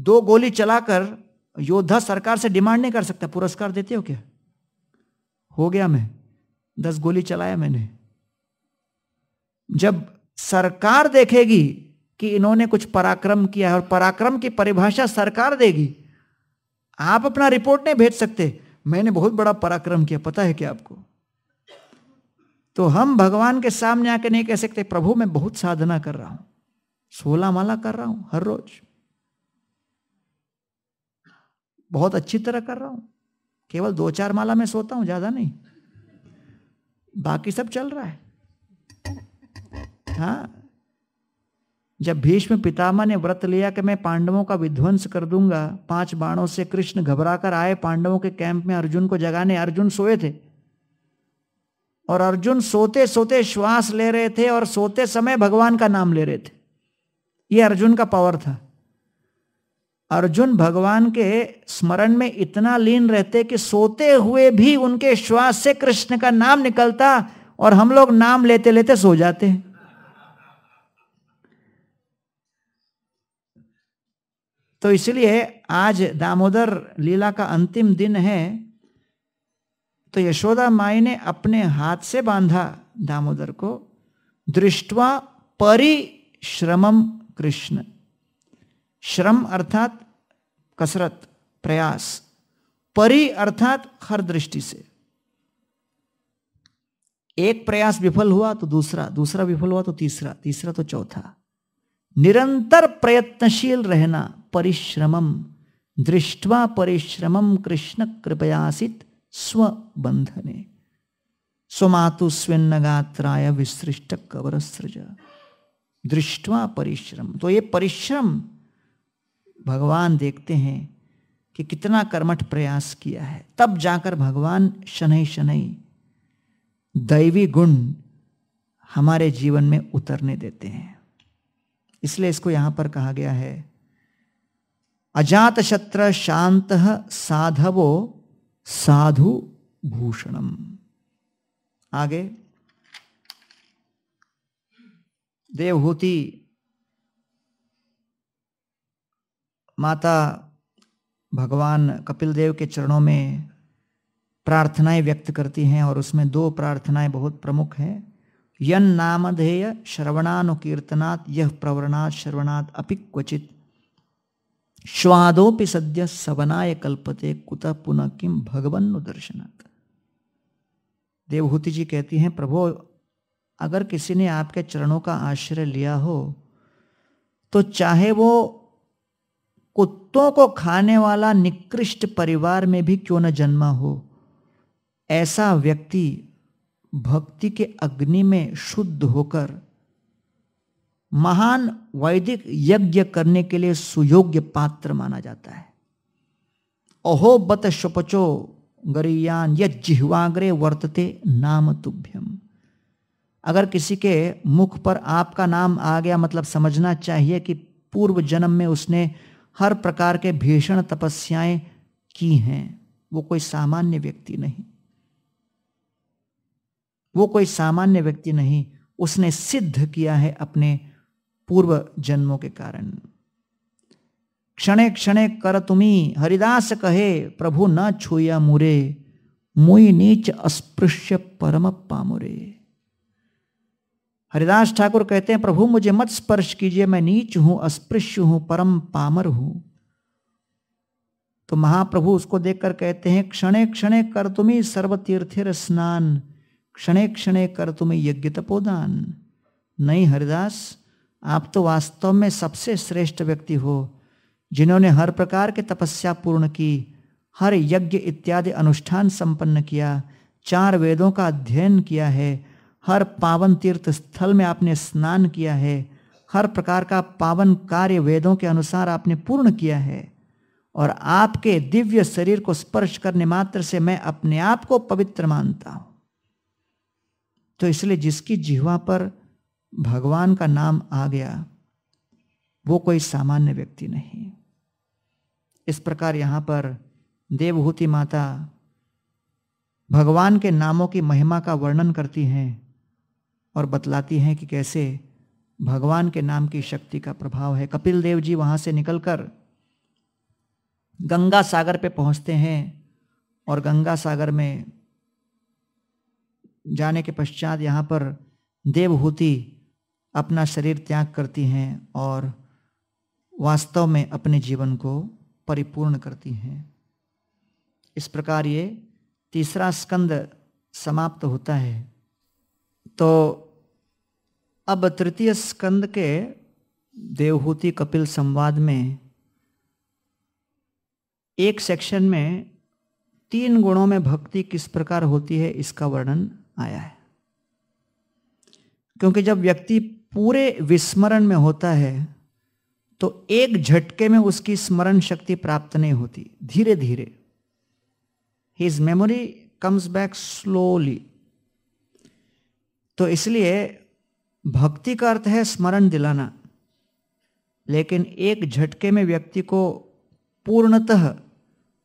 दो गोली चलाकर योद्धा सरकार से डिमांड नहीं कर सकता, पुरस्कार देते हो क्या? हो गया मैं, दस गोली चलाया मैंने। जब सरकार देखेगी कि इन्होंने कुछ पराक्रम किया है और पराक्रम की परिभाषा सरकार देगी। आप अपना रिपोर्ट नहीं भेज सकते। मैंने बहुत बड़ा पराक्रम किया, पता है क्या आपको? तो हम भगवान के सामने आके नहीं कह सकते, प्रभु मैं बहुत साधना कर रहा हूँ सोलह माला कर रहा हूँ हर रोज। बहुत अच्छी तरह कर रहा हूँ, केवल दो चार माला में सोता हूँ, ज़्यादा नहीं। बाकी सब चल रहा है। हाँ जब भीष्म पितामह ने व्रत लिया कि मैं पांडवों का विध्वंस कर दूँगा, पाँच बाणों से कृष्ण घबराकर आए, पांडवों के कैंप में अर्जुन को जगाने अर्जुन सोए थे। और अर्जुन सोते सोते श्वास ले रहे थे और सोते समय भगवान का नाम ले रहे थे। यह अर्जुन का पावर था। अर्जुन भगवान के स्मरण में इतना लीन रहते कि सोते हुए भी उनके श्वास से कृष्ण का नाम निकलता और हम लोग नाम लेते लेते सो जाते हैं। तो इसलिए आज दामोदर लीला का अंतिम दिन है। तो यशोदा माई ने अपने हाथ से बांधा दामोदर को, दृष्टवा परिश्रमम कृष्ण। श्रम अर्थात कसरत, प्रयास। परि अर्थात हर दृष्टि से। एक प्रयास विफल हुआ तो दूसरा दूसरा विफल हुआ तो तीसरा तीसरा तो चौथा। निरंतर प्रयत्नशील रहना परिश्रमम दृष्टवा परिश्रमम कृष्ण कृपयासित स्वबंधने स्वमातु स्विन्न गात्राय विसृष्ट कवर सृज दृष्टवा परिश्रम। तो ये परिश्रम, भगवान देखते हैं कि कितना कर्मठ प्रयास किया है। तब जाकर भगवान शनै शनै दैवी गुण हमारे जीवन में उतरने देते हैं। इसलिए इसको यहाँ पर कहा गया है अजात शत्र शांत साधवो साधु भूषणम आगे। देवहूति माता भगवान कपिल देव के चरणों में प्रार्थनाएँ व्यक्त करती हैं और उसमें दो प्रार्थनाएँ बहुत प्रमुख हैं। यन नामधेय श्रवणानुकीर्तनात् यह प्रवरणात् श्रवणात् अपि क्वचित। स्वादोपि सद्य सवनाय कल्पते, कुत पुनः किम भगवन दर्शनात्। देवहूति जी कहती हैं, प्रभु, अगर किसी ने आपके चरणों का आश्रय लिया हो तो चाहे वो कुत्तों को खाने वाला निकृष्ट परिवार में भी क्यों न जन्मा हो, ऐसा व्यक्ति भक्ति के अग्नि में शुद्ध होकर महान वैदिक यज्ञ करने के लिए सुयोग्य पात्र माना जाता है। अहो बत शपचो गरियान य जिह्वाग्रे वर्तते नाम तुभ्यम। अगर किसी के मुख पर आपका नाम आ गया मतलब समझना चाहिए कि पूर्व जन्म में उसने हर प्रकार के भीषण तपस्याएँ की हैं। वो कोई सामान्य व्यक्ति नहीं। वो कोई सामान्य व्यक्ति नहीं। उसने सिद्ध किया है अपने पूर्व जन्मों के कारण। क्षणे क्षणे कर तुम्ही, हरिदास कहे, प्रभु न छुया मुरे, मुई नीच अस्पृश्य परम पामुरे। हरिदास ठाकुर कहते हैं, प्रभु, मुझे मत स्पर्श कीजिए, मैं नीच हूँ, अस्पृश्य हूँ, परम पामर हूँ। तो महाप्रभु उसको देखकर कहते हैं, क्षणे क्षणे कर तुम्ही सर्व तीर्थेर स्नान, क्षणे क्षणे कर तुम्हें यज्ञ तपोदान। नहीं हरिदास आप तो वास्तव में सबसे श्रेष्ठ व्यक्ति हो, जिन्होंने हर प्रकार के तपस्या पूर्ण की, हर यज्ञ इत्यादि अनुष्ठान संपन्न किया, चार वेदों का अध्ययन किया है, हर पावन तीर्थ स्थल में आपने स्नान किया है, हर प्रकार का पावन कार्य वेदों के अनुसार आपने पूर्ण किया है, और आपके दिव्य शरीर को स्पर्श करने मात्र से मैं अपने आप को पवित्र मानता हूँ। तो इसलिए जिसकी जिह्वा पर भगवान का नाम आ गया, वो कोई सामान्य व्यक्ति नहीं। इस प्रकार यहाँ पर देवहूति माता भगवान के नामों की महिमा का वर्णन करती हैं और बतलाती हैं कि कैसे भगवान के नाम की शक्ति का प्रभाव है। कपिल देव जी वहाँ से निकलकर गंगा सागर पे पहुँचते हैं और गंगा सागर में जाने के पश्चात यहाँ पर देवहूति अपना शरीर त्याग करती हैं और वास्तव में अपने जीवन को परिपूर्ण करती हैं। इस प्रकार ये तीसरा स्कंद समाप्त होता है। तो अब तृतीय स्कंद के देवहूति कपिल संवाद में एक सेक्शन में तीन गुणों में भक्ति किस प्रकार होती है इसका वर्णन आया है। क्योंकि जब व्यक्ति पूरे विस्मरण में होता है तो एक झटके में उसकी स्मरण शक्ति प्राप्त नहीं होती धीरे धीरे his memory comes back slowly तो इसलिए भक्ति का अर्थ है स्मरण दिलाना, लेकिन एक झटके में व्यक्ति को पूर्णतः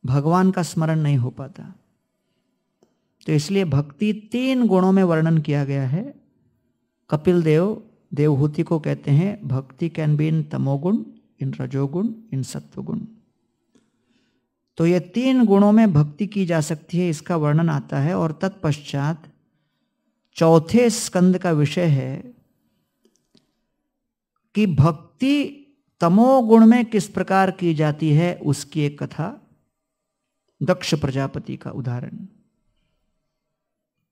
भगवान का स्मरण नहीं हो पाता। तो इसलिए भक्ति तीन गुणों में वर्णन किया गया है। कपिल देव देवहूति को कहते हैं भक्ति कैन बी इन तमोगुण, इन रजोगुण, इन सत्वगुण। तो ये तीन गुणों में भक्ति की जा सकती है, इसका वर्णन आता है और तत्पश्चात चौथे स्कंद का विषय है कि भक्ति तमोगुण में किस प्रकार की जाती है, उसकी एक कथा, दक्ष प्रजापति का उदाहरण।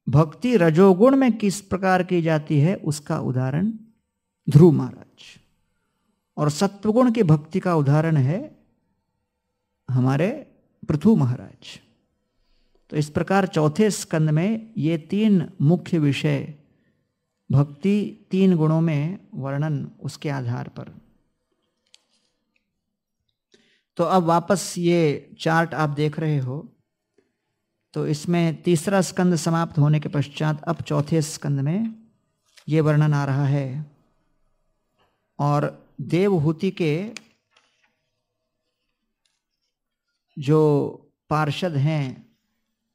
भक्ति रजोगुण में किस प्रकार की जाती है, उसका उदाहरण ध्रुव महाराज। और सत्वगुण की भक्ति का उदाहरण है हमारे पृथु महाराज। तो इस प्रकार चौथे स्कंद में ये तीन मुख्य विषय, भक्ति तीन गुणों में वर्णन उसके आधार पर। तो अब वापस ये चार्ट आप देख रहे हो। तो इसमें तीसरा स्कंद समाप्त होने के पश्चात अब चौथे स्कंद में ये वर्णन आ रहा है। और देवहूति के जो पार्षद हैं,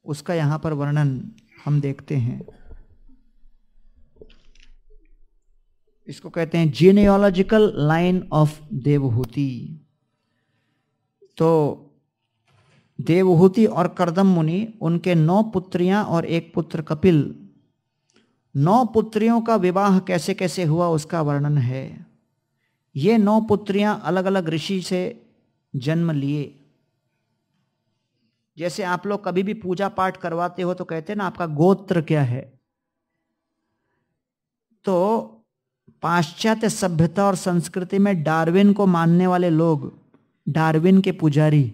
उसका यहाँ पर वर्णन हम देखते हैं। इसको कहते हैं जीनियोलॉजिकल लाइन ऑफ़ देवहूति। तो देवहूति और करदम मुनि, उनके नौ पुत्रियाँ और एक पुत्र कपिल। नौ पुत्रियों का विवाह कैसे कैसे हुआ, उसका वर्णन है। ये नौ पुत्रियाँ अलग अलग ऋषि से जन्म लिए। जैसे आप लोग कभी भी पूजा पाठ करवाते हो तो कहते हैं ना, आपका गोत्र क्या है? तो पाश्चात्य सभ्यता और संस्कृति में डार्विन को मानने वाले लोग डार्विन के पुजारी।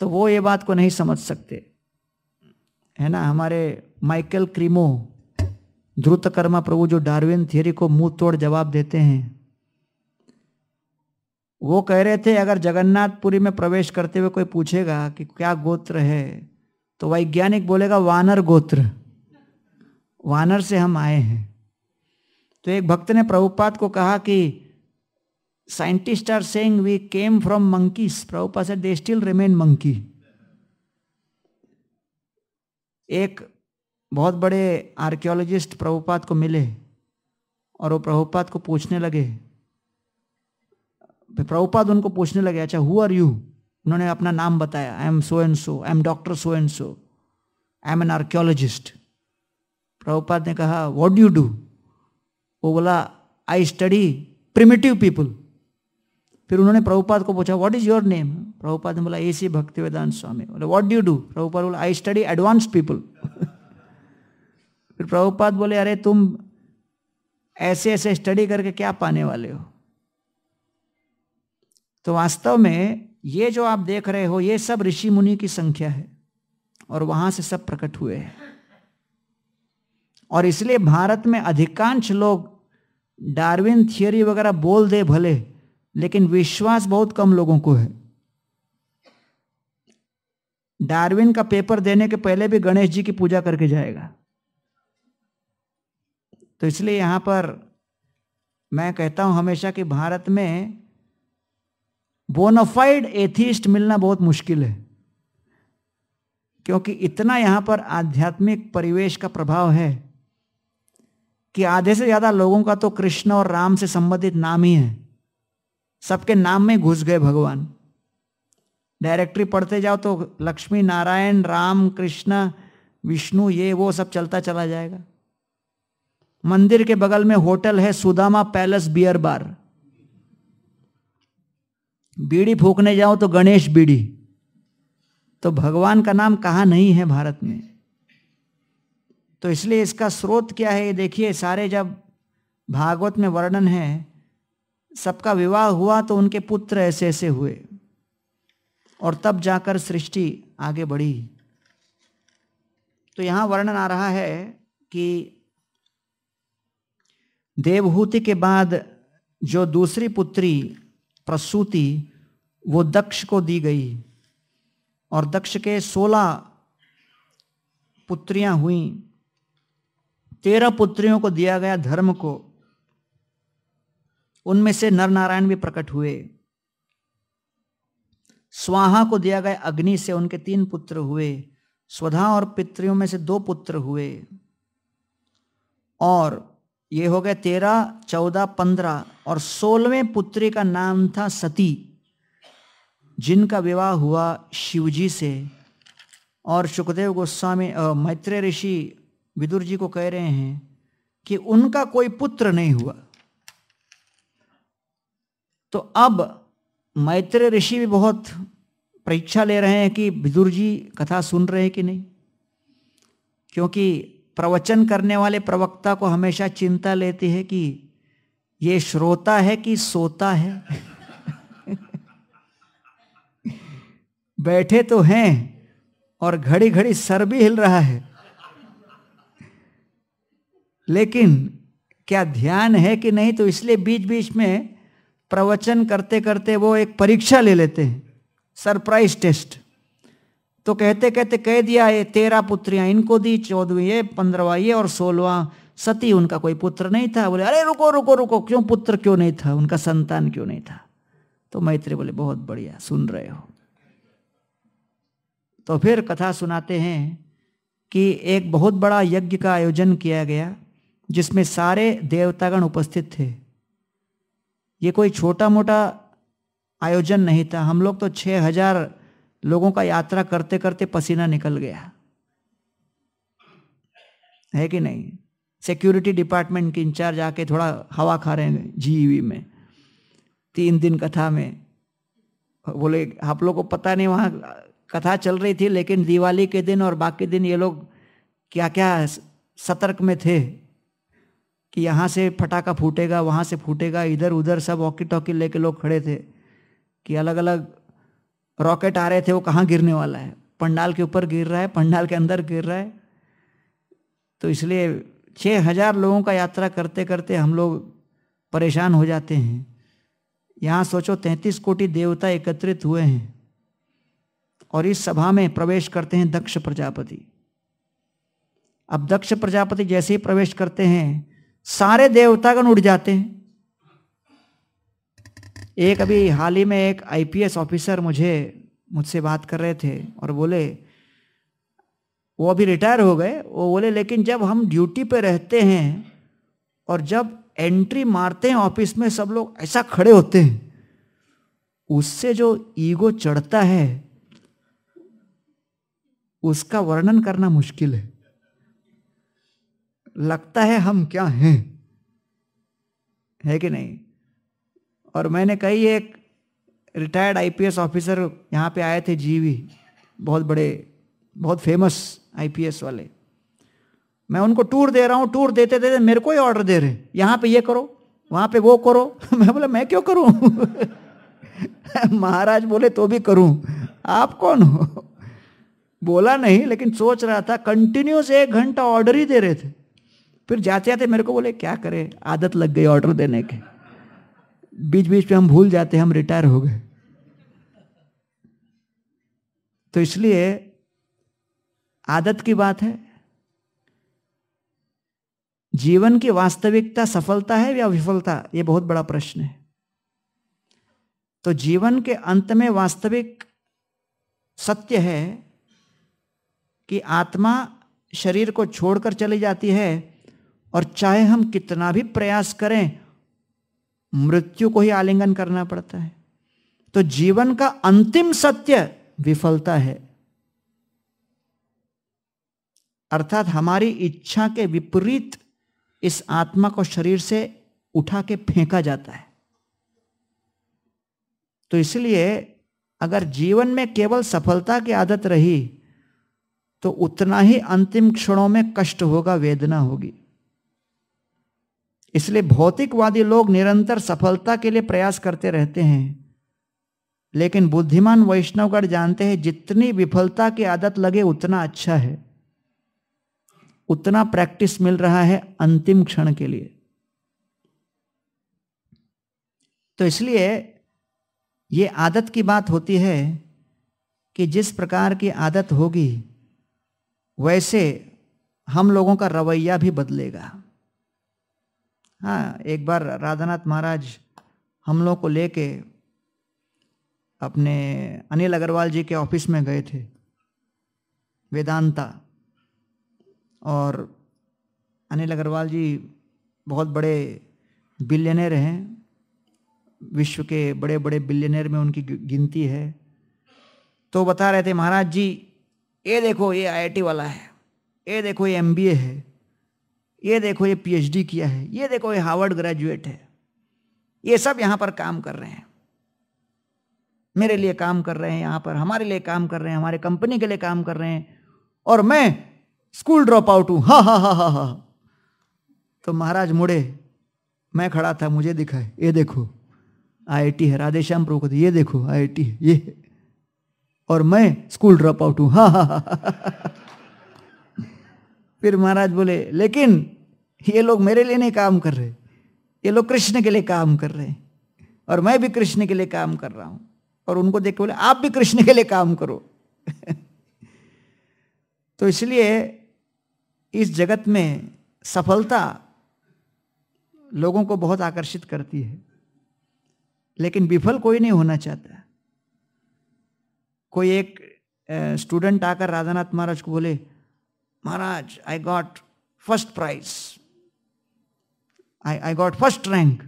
तो वो ये बात को नहीं समझ सकते। है ना, हमारे माइकल क्रीमो ध्रुत कर्मा प्रभु जो डार्विन थियरी को मुँह तोड़ जवाब देते हैं। वो कह रहे थे, अगर जगन्नाथपुरी में प्रवेश करते हुए कोई पूछेगा कि क्या गोत्र है तो वैज्ञानिक बोलेगा, वानर गोत्र। वानर से हम आए हैं। तो एक भक्त ने प्रभुपाद को कहा कि scientist are saying we came from monkeys Prabhupada say they still remain monkey एक बहुत बड़े आर्कियोलॉजिस्ट प्रभुपाद को मिले और वो प्रभुपाद को पूछने लगे। प्रभुपाद उनको पूछने लगे अच्छा हु आर यू उन्होंने अपना नाम बताया I am so and so I am doctor so and so I am an archaeologist Prabhupada ने कहा वॉट डू डू वो बोला आई स्टडी प्रिमिटिव पीपल फिर उन्होंने प्रभुपाद को पूछा what is your name Prabhupada ने बोला ए सी भक्ति वेदांत स्वामी बोले what do you do Prabhupada बोला आई स्टडी एडवांस पीपल फिर प्रभुपाद बोले, अरे तुम ऐसे ऐसे स्टडी करके क्या पाने वाले हो? तो वास्तव में ये जो आप देख रहे हो, ये सब ऋषि मुनि की संख्या है और वहाँ से सब प्रकट हुए हैं। और इसलिए भारत में अधिकांश लोग डार्विन थियोरी वगैरह बोल दे भले, लेकिन विश्वास बहुत कम लोगों को है। डार्विन का पेपर देने के पहले भी गणेश जी की पूजा करके जाएगा। तो इसलिए यहाँ पर मैं कहता हूँ हमेशा कि भारत में बोनाफाइड एथिस्ट मिलना बहुत मुश्किल है। क्योंकि इतना यहाँ पर आध्यात्मिक परिवेश का प्रभाव है कि आधे से ज़्यादा लोगों का तो कृष्ण और राम से संबंधित नाम ही है। सबके नाम में घुस गए भगवान। डायरेक्टरी पढ़ते जाओ तो लक्ष्मी नारायण, राम, कृष्ण, विष्णु, ये, वो सब चलता चला जाएगा। मंदिर के बगल में होटल है सुदामा पैलेस बियर बार। बीड़ी फूकने जाओ तो गणेश बीड़ी। तो भगवान का नाम कहाँ नहीं है भारत में? तो इसलिए इसका स्रोत क्या है? ये देखिए, सारे जब भागवत में वर्णन है, सबका विवाह हुआ तो उनके पुत्र ऐसे ऐसे हुए। और तब जाकर सृष्टि आगे बढ़ी। तो यहाँ वर्णन आ रहा है कि देवहूति के बाद जो दूसरी पुत्री प्रसूति, वो दक्ष को दी गई। और दक्ष के सोलह पुत्रियाँ हुई। तेरह पुत्रियों को दिया गया धर्म को। उनमें से नर नारायण भी प्रकट हुए। स्वाहा को दिया गया अग्नि से उनके तीन पुत्र हुए। स्वधा और पितरियों में से दो पुत्र हुए। और ये हो गए तेरह, चौदह, पंद्रह और सोलहवें पुत्री का नाम था सती, जिनका विवाह हुआ शिवजी से। और सुखदेव गोस्वामी मैत्रेय ऋषि विदुर जी को कह रहे हैं कि उनका कोई पुत्र नहीं हुआ। तो अब मैत्रेय ऋषि भी बहुत परीक्षा ले रहे हैं कि विदुर जी कथा सुन रहे हैं कि नहीं, क्योंकि प्रवचन करने वाले प्रवक्ता को हमेशा चिंता लेती है कि ये श्रोता है कि सोता है? बैठे तो हैं और घड़ी घड़ी सर भी हिल रहा है। लेकिन क्या ध्यान है कि नहीं? तो इसलिए बीच बीच में प्रवचन करते करते वो एक परीक्षा ले लेते हैं। Surprise test. तो कहते कहते, कह दिया, ये तेरह पुत्रियाँ इनको दी, चौदहवीं ये पंद्रहवा ये और सोलवा सती, उनका कोई पुत्र नहीं था। बोले, अरे, रुको रुको रुको, क्यों पुत्र क्यों नहीं था? उनका संतान क्यों नहीं था? तो मैत्री बोले, बहुत बढ़िया, सुन रहे हो। तो फिर कथा सुनाते हैं कि एक बहुत बड़ा यज्ञ का आयोजन किया गया, जिसमें सारे देवतागण उपस्थित थे। ये कोई छोटा मोटा आयोजन नहीं था। हम लोग तो छह हज़ार लोगों का यात्रा करते करते पसीना निकल गया। है कि नहीं? सिक्योरिटी डिपार्टमेंट के इंचार्ज आके थोड़ा हवा खा रहे हैं जीवी में। तीन दिन कथा में। बोले, आप लोग को पता नहीं, वहाँ कथा चल रही थी, लेकिन दिवाली के दिन और बाकी दिन ये लोग क्या क्या सतर्क में थे कि यहाँ से फटाका फूटेगा, वहाँ से फूटेगा इधर उधर सब वॉकी टॉकी लेके लोग खड़े थे कि अलग अलग रॉकेट आ रहे थे, वो कहाँ गिरने वाला है? पंडाल के ऊपर गिर रहा है, पंडाल के अंदर गिर रहा है। तो इसलिए छः हज़ार लोगों का यात्रा करते करते हम लोग परेशान हो जाते हैं। यहाँ सोचो, तैंतीस कोटि देवता एकत्रित हुए हैं और इस सभा में प्रवेश करते हैं दक्ष प्रजापति। अब दक्ष प्रजापति जैसे ही प्रवेश करते हैं, सारे देवतागण उड़ जाते हैं। एक अभी हाल ही में एक आईपीएस ऑफिसर मुझे, मुझसे बात कर रहे थे और बोले, वो अभी रिटायर हो गए। वो बोले, लेकिन जब हम ड्यूटी पे रहते हैं और जब एंट्री मारते हैं ऑफ़िस में, सब लोग ऐसा खड़े होते हैं, उससे जो ईगो चढ़ता है, उसका वर्णन करना मुश्किल है। लगता है हम क्या हैं? है कि नहीं? और मैंने कही एक रिटायर्ड आईपीएस ऑफिसर यहाँ पे आए थे, जीवी, बहुत बड़े, बहुत फ़ेमस आईपीएस वाले। मैं उनको टूर दे रहा हूँ टूर देते देते मेरे को ही ऑर्डर दे रहे यहाँ पे ये करो, वहाँ पे वो करो। मैं बोला, मैं क्यों करूँ? महाराज बोले तो भी करूँ। आप कौन हो? बोला नहीं, लेकिन सोच रहा था कंटिन्यूस एक घंटा ऑर्डर ही दे रहे थे। फिर जाते जाते मेरे को बोले, क्या करे? आदत लग गई ऑर्डर देने के। बीच बीच में हम भूल जाते हम रिटायर हो गए। तो इसलिए आदत की बात है। जीवन की वास्तविकता सफलता है या विफलता, ये बहुत बड़ा प्रश्न है। तो जीवन के अंत में वास्तविक सत्य है कि आत्मा शरीर को छोड़कर चली जाती है और चाहे हम कितना भी प्रयास करें मृत्यु को ही आलिंगन करना पड़ता है। तो जीवन का अंतिम सत्य विफलता है। अर्थात हमारी इच्छा के विपरीत इस आत्मा को शरीर से उठा के फेंका जाता है। तो इसलिए अगर जीवन में केवल सफलता की आदत रही तो उतना ही अंतिम क्षणों में कष्ट होगा, वेदना होगी। इसलिए भौतिकवादी लोग निरंतर सफलता के लिए प्रयास करते रहते हैं। लेकिन बुद्धिमान वैष्णवगढ़ जानते हैं, जितनी विफलता की आदत लगे, उतना अच्छा है। उतना प्रैक्टिस मिल रहा है अंतिम क्षण के लिए। तो इसलिए ये आदत की बात होती है कि जिस प्रकार की आदत होगी, वैसे हम लोगों का रवैया भी बदलेगा। हाँ एक बार राधानाथ महाराज हम लोग को लेके अपने अनिल अग्रवाल जी के ऑफ़िस में गए थे, वेदांता। और अनिल अग्रवाल जी बहुत बड़े बिलियनर हैं, विश्व के बड़े बड़े बिलियनर में उनकी गिनती है। तो बता रहे थे, महाराज जी, ये देखो, ये आईआईटी वाला है, ये देखो, ये एमबीए है। ये देखो ये पीएचडी किया है, ये देखो ये हार्वर्ड ग्रेजुएट है। ये सब यहाँ पर काम कर रहे हैं। मेरे लिए काम कर रहे हैं यहाँ पर, हमारे लिए काम कर रहे हैं, हमारे कंपनी के लिए काम कर रहे हैं। और मैं स्कूल ड्रॉप आउट हूँ। हा हा हा हा हा। तो महाराज मुड़े, मैं खड़ा था, मुझे दिखा है ये देखो आईआईटी है, राधेश्याम प्रभु ये देखो आईआईटी है, ये। और मैं स्कूल ड्रॉप आउट हूँ, हा हा हा। फिर महाराज बोले, लेकिन ये लोग मेरे लिए नहीं काम कर रहे। ये लोग कृष्ण के लिए काम कर रहे और मैं भी कृष्ण के लिए काम कर रहा हूँ। और उनको देख के बोले, आप भी कृष्ण के लिए काम करो। तो इसलिए इस जगत में सफलता लोगों को बहुत आकर्षित करती है। लेकिन विफल कोई नहीं होना चाहता। कोई एक स्टूडेंट आकर राधानाथ महाराज को बोले Maharaj I got first prize I I got first rank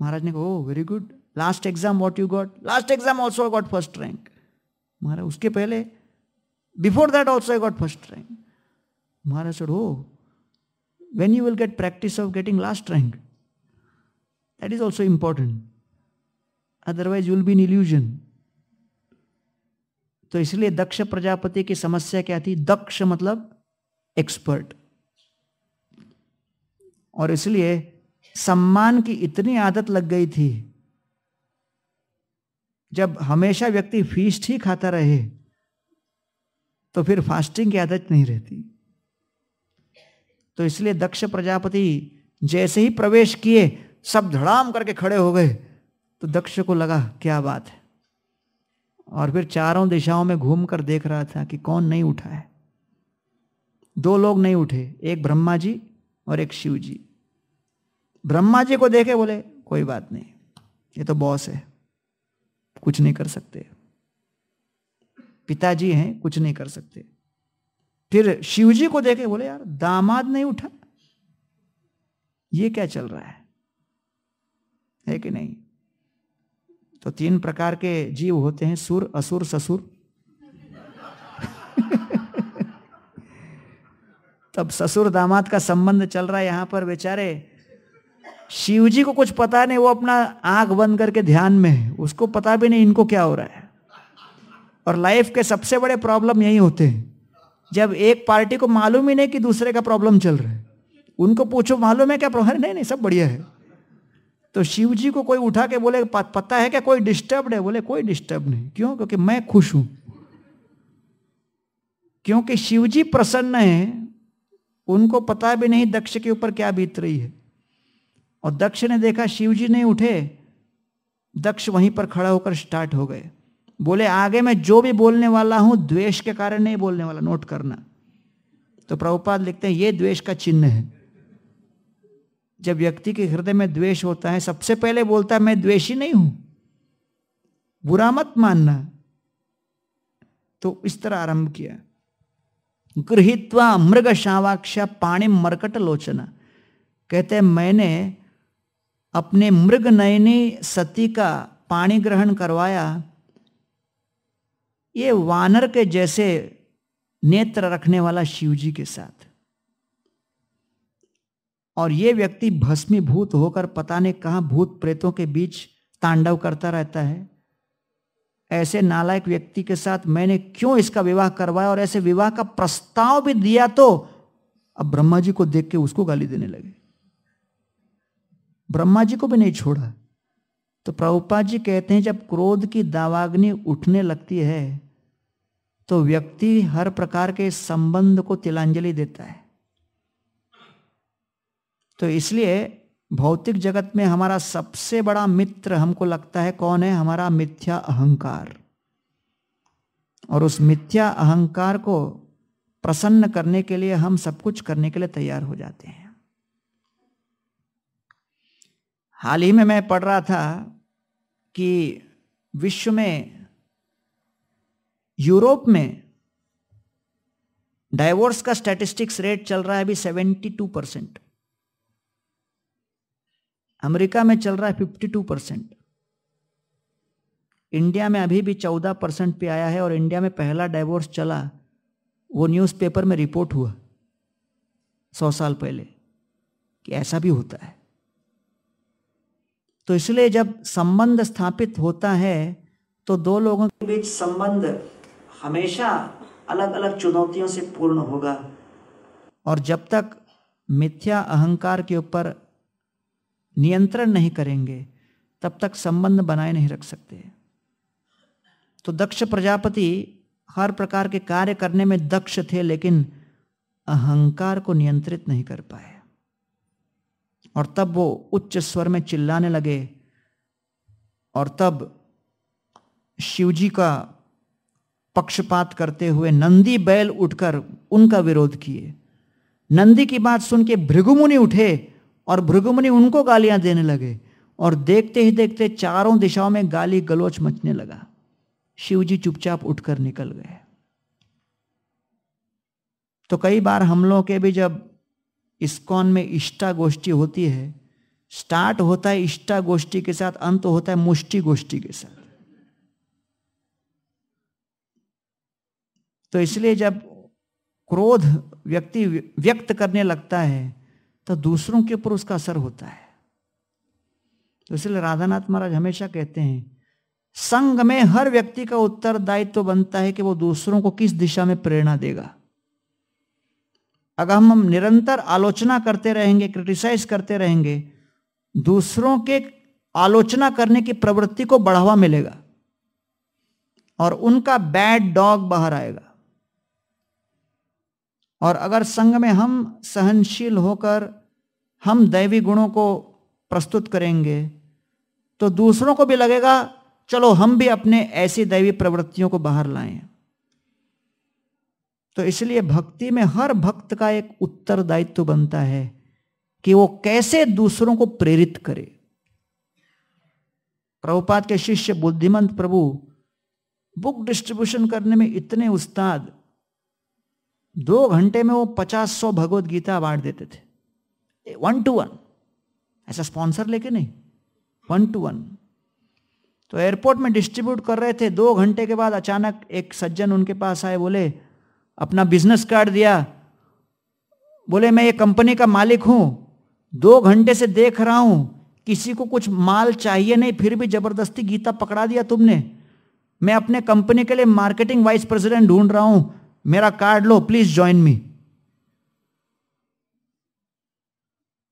Maharaj ने कहा very good last exam what you got last exam also got first rank Maharaj उसके पहले before that also I got first rank Maharaj sir हो when you will get practice of getting last rank that is also important otherwise you'll be in illusion तो इसलिए दक्ष प्रजापति की समस्या क्या थी? दक्ष मतलब एक्सपर्ट और इसलिए सम्मान की इतनी आदत लग गई थी। जब हमेशा व्यक्ति फीस्ट ही खाता रहे तो फिर फास्टिंग की आदत नहीं रहती। तो इसलिए दक्ष प्रजापति जैसे ही प्रवेश किए, सब धड़ाम करके खड़े हो गए। तो दक्ष को लगा, क्या बात है? और फिर चारों दिशाओं में घूमकर देख रहा था कि कौन नहीं उठा है। दो लोग नहीं उठे, एक ब्रह्मा जी और एक शिव जी। ब्रह्मा जी को देखे बोले, कोई बात नहीं, ये तो बॉस है, कुछ नहीं कर सकते। पिताजी हैं, कुछ नहीं कर सकते। फिर शिव जी को देखे बोले, यार, दामाद नहीं उठा? ये क्या चल रहा है? है कि नहीं? तो तीन प्रकार के जीव होते हैं, सुर, असुर, ससुर। तब ससुर दामाद का संबंध चल रहा है यहाँ पर, बेचारे। शिव जी को कुछ पता नहीं, वो अपना आँख बंद करके ध्यान में है। उसको पता भी नहीं इनको क्या हो रहा है। और लाइफ के सबसे बड़े प्रॉब्लम यही होते हैं। जब एक पार्टी को मालूम ही नहीं कि दूसरे का प्रॉब्लम चल रहा है। उनको पूछो, मालूम है क्या प्रॉब्लम नहीं नहीं, सब बढ़िया है। तो शिव जी को कोई उठा के बोले पता है क्या कोई डिस्टर्ब है? बोले, कोई डिस्टर्ब नहीं। क्यों? क्योंकि मैं खुश हूँ। क्योंकि शिव जी प्रसन्न है उनको पता भी नहीं दक्ष के ऊपर क्या बीत रही है। और दक्ष ने देखा शिव जी नहीं उठे, दक्ष वहीं पर खड़ा होकर स्टार्ट हो गए। बोले, आगे मैं जो भी बोलने वाला हूँ, द्वेष के कारण नहीं बोलने वाला, नोट करना। तो प्रभुपाद लिखते हैं, ये द्वेष का चिन्ह है। जब व्यक्ति के हृदय में द्वेष होता है, सबसे पहले बोलता है, मैं द्वेषी नहीं हूँ, बुरा मत मानना। तो इस तरह आरंभ किया। गृहित्वा मृग शावाक्ष पाणी मरकट लोचना। कहते हैं, मैंने अपने मृग नयनी सती का पाणी ग्रहण करवाया। ये वानर के जैसे नेत्र रखने वाला शिवजी के साथ। और ये व्यक्ति भस्मीभूत होकर पता नहीं कहाँ भूत प्रेतों के बीच तांडव करता रहता है। ऐसे नालायक व्यक्ति के साथ मैंने क्यों इसका विवाह करवाया और ऐसे विवाह का प्रस्ताव भी दिया तो अब ब्रह्मा जी को देख के उसको गाली देने लगे। ब्रह्मा जी को भी नहीं छोड़ा। तो प्रभुपा जी कहते हैं, जब क्रोध की दावाग्नि उठने लगती है तो व्यक्ति हर प्रकार के संबंध को तिलांजलि देता है। तो इसलिए भौतिक जगत में हमारा सबसे बड़ा मित्र हमको लगता है कौन है? हमारा मिथ्या अहंकार। और उस मिथ्या अहंकार को प्रसन्न करने के लिए हम सब कुछ करने के लिए तैयार हो जाते हैं। हाल ही में मैं पढ़ रहा था कि विश्व में, यूरोप में डाइवोर्स का स्टैटिस्टिक्स रेट चल रहा है अभी 72 परसेंट अमेरिका में चल रहा है फिफ्टी टू परसेंट इंडिया में अभी भी चौदह परसेंट पे आया है और इंडिया में पहला डाइवोर्स चला, वो न्यूज़पेपर में रिपोर्ट हुआ, सौ साल पहले, कि ऐसा भी होता है। तो इसलिए जब संबंध स्थापित होता है तो दो लोगों के बीच संबंध हमेशा अलग अलग चुनौतियों से पूर्ण होगा। और जब तक मिथ्या अहंकार के ऊपर नियंत्रण नहीं करेंगे, तब तक संबंध बनाए नहीं रख सकते। तो दक्ष प्रजापति हर प्रकार के कार्य करने में दक्ष थे, लेकिन अहंकार को नियंत्रित नहीं कर पाए। और तब वो उच्च स्वर में चिल्लाने लगे, और तब शिवजी का पक्षपात करते हुए नंदी बैल उठकर उनका विरोध किए। नंदी की बात सुन के भृगुमुनि उठे और भृगुमुनि उनको गालियाँ देने लगे और देखते ही देखते चारों दिशाओं में गाली गलोच मचने लगा। शिवजी चुपचाप उठकर निकल गए। तो कई बार हम लोगों के भी जब इस्कॉन में इष्टा गोष्ठी होती है, स्टार्ट होता है इष्टा गोष्ठी के साथ, अंत होता है मुष्टि गोष्ठी के साथ। तो इसलिए जब क्रोध व्यक्ति व्यक्त करने लगता है तो दूसरों के ऊपर उसका असर होता है। तो इसलिए राधानाथ महाराज हमेशा कहते हैं संघ में हर व्यक्ति का उत्तरदायित्व तो बनता है कि वो दूसरों को किस दिशा में प्रेरणा देगा। अगर हम निरंतर आलोचना करते रहेंगे क्रिटिसाइज करते रहेंगे, दूसरों के आलोचना करने की प्रवृत्ति को बढ़ावा मिलेगा और उनका बैड डॉग बाहर आएगा। और अगर संघ में हम सहनशील होकर हम दैवी गुणों को प्रस्तुत करेंगे तो दूसरों को भी लगेगा, चलो हम भी अपने ऐसी दैवी प्रवृत्तियों को बाहर लाएँ। तो इसलिए भक्ति में हर भक्त का एक उत्तरदायित्व बनता है कि वो कैसे दूसरों को प्रेरित करे। प्रभुपाद के शिष्य बुद्धिमंत प्रभु बुक डिस्ट्रीब्यूशन करने में इतने उस्ताद दो घंटे में वो पचास सौ भगवत गीता बांट देते थे। वन टू वन ऐसा स्पॉन्सर लेके नहीं। वन टू वन तो एयरपोर्ट में डिस्ट्रीब्यूट कर रहे थे। दो घंटे के बाद अचानक एक सज्जन उनके पास आए, बोले, अपना बिज़नेस कार्ड दिया। बोले, मैं ये कंपनी का मालिक हूँ। दो घंटे से देख रहा हूँ। किसी को कुछ माल चाहिए नहीं, फिर भी ज़बरदस्ती गीता पकड़ा दिया तुमने। मैं अपने कंपनी के लिए मार्केटिंग वाइस प्रेसिडेंट ढूंढ रहा हूँ। मेरा कार्ड लो प्लीज़ ज्वाइन मी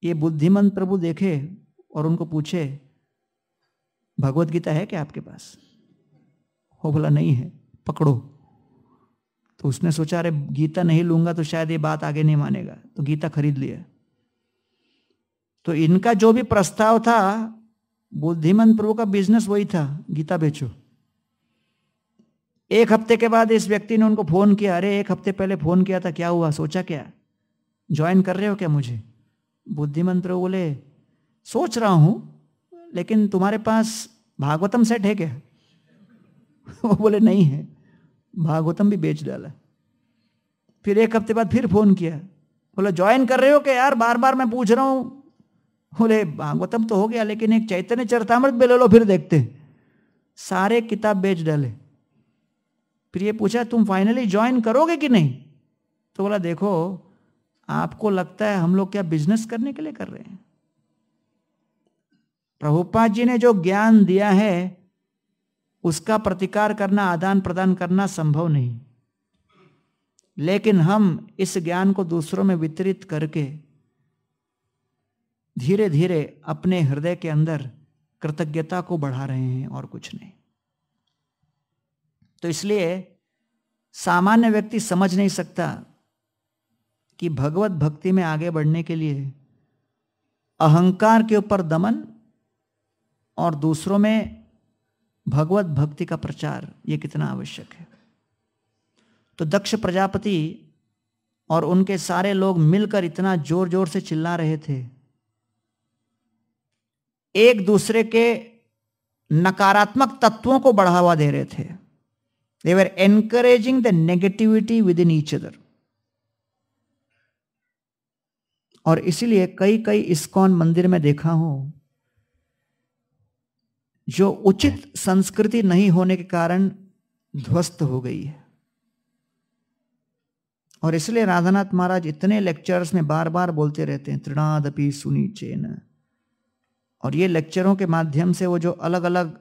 ये बुद्धिमंत प्रभु देखे और उनको पूछे, भगवत गीता है क्या आपके पास? हो बोला, नहीं है, पकड़ो. तो उसने सोचा, अरे, गीता नहीं लूँगा तो शायद ये बात आगे नहीं मानेगा। तो गीता खरीद लिया। तो इनका जो भी प्रस्ताव था, बुद्धिमंत प्रभु का बिज़नेस वही था, गीता बेचो। एक हफ़्ते के बाद इस व्यक्ति ने उनको फ़ोन किया, अरे, एक हफ़्ते पहले फ़ोन किया था, क्या हुआ? सोचा क्या? ज्वाइन कर रहे हो क्या मुझे? बुद्धिमंत प्रभु बोले, सोच रहा हूँ, लेकिन तुम्हारे पास भागवतम सेट है क्या? वो बोले, नहीं है, भागवतम भी बेच डाला। फिर एक हफ़्ते बाद फिर फ़ोन किया, बोला ज्वाइन कर रहे हो क्या यार? बार बार मैं पूछ रहा हूँ। बोले, भागवतम तो हो गया, लेकिन एक चैतन्य चरतामृत भी ले लो, फिर देखते सारे किताब बेच डाले। फिर ये पूछा, तुम फाइनली ज्वाइन करोगे कि नहीं? तो बोला, देखो, आपको लगता है हम लोग क्या बिज़नेस करने के लिए कर रहे हैं? प्रभुपाद जी ने जो ज्ञान दिया है, उसका प्रतिकार करना, आदान प्रदान करना संभव नहीं। लेकिन हम इस ज्ञान को दूसरों में वितरित करके धीरे धीरे अपने हृदय के अंदर कृतज्ञता को बढ़ा रहे हैं और कुछ नहीं। तो इसलिए सामान्य व्यक्ति समझ नहीं सकता कि भगवत भक्ति में आगे बढ़ने के लिए अहंकार के ऊपर दमन और दूसरों में भगवत भक्ति का प्रचार, ये कितना आवश्यक है। तो दक्ष प्रजापति और उनके सारे लोग मिलकर इतना ज़ोर ज़ोर से चिल्ला रहे थे। एक दूसरे के नकारात्मक तत्वों को बढ़ावा दे रहे थे। Were encouraging the negativity within each other और इसीलिए कई कई इस्कॉन मंदिर में देखा हूँ, जो उचित संस्कृति नहीं होने के कारण ध्वस्त हो गई है। और इसलिए राधानाथ महाराज इतने लेक्चर्स में बार बार बोलते रहते हैं त्रिनादपि सुनी चेन और ये लेक्चरों के माध्यम से वो जो अलग अलग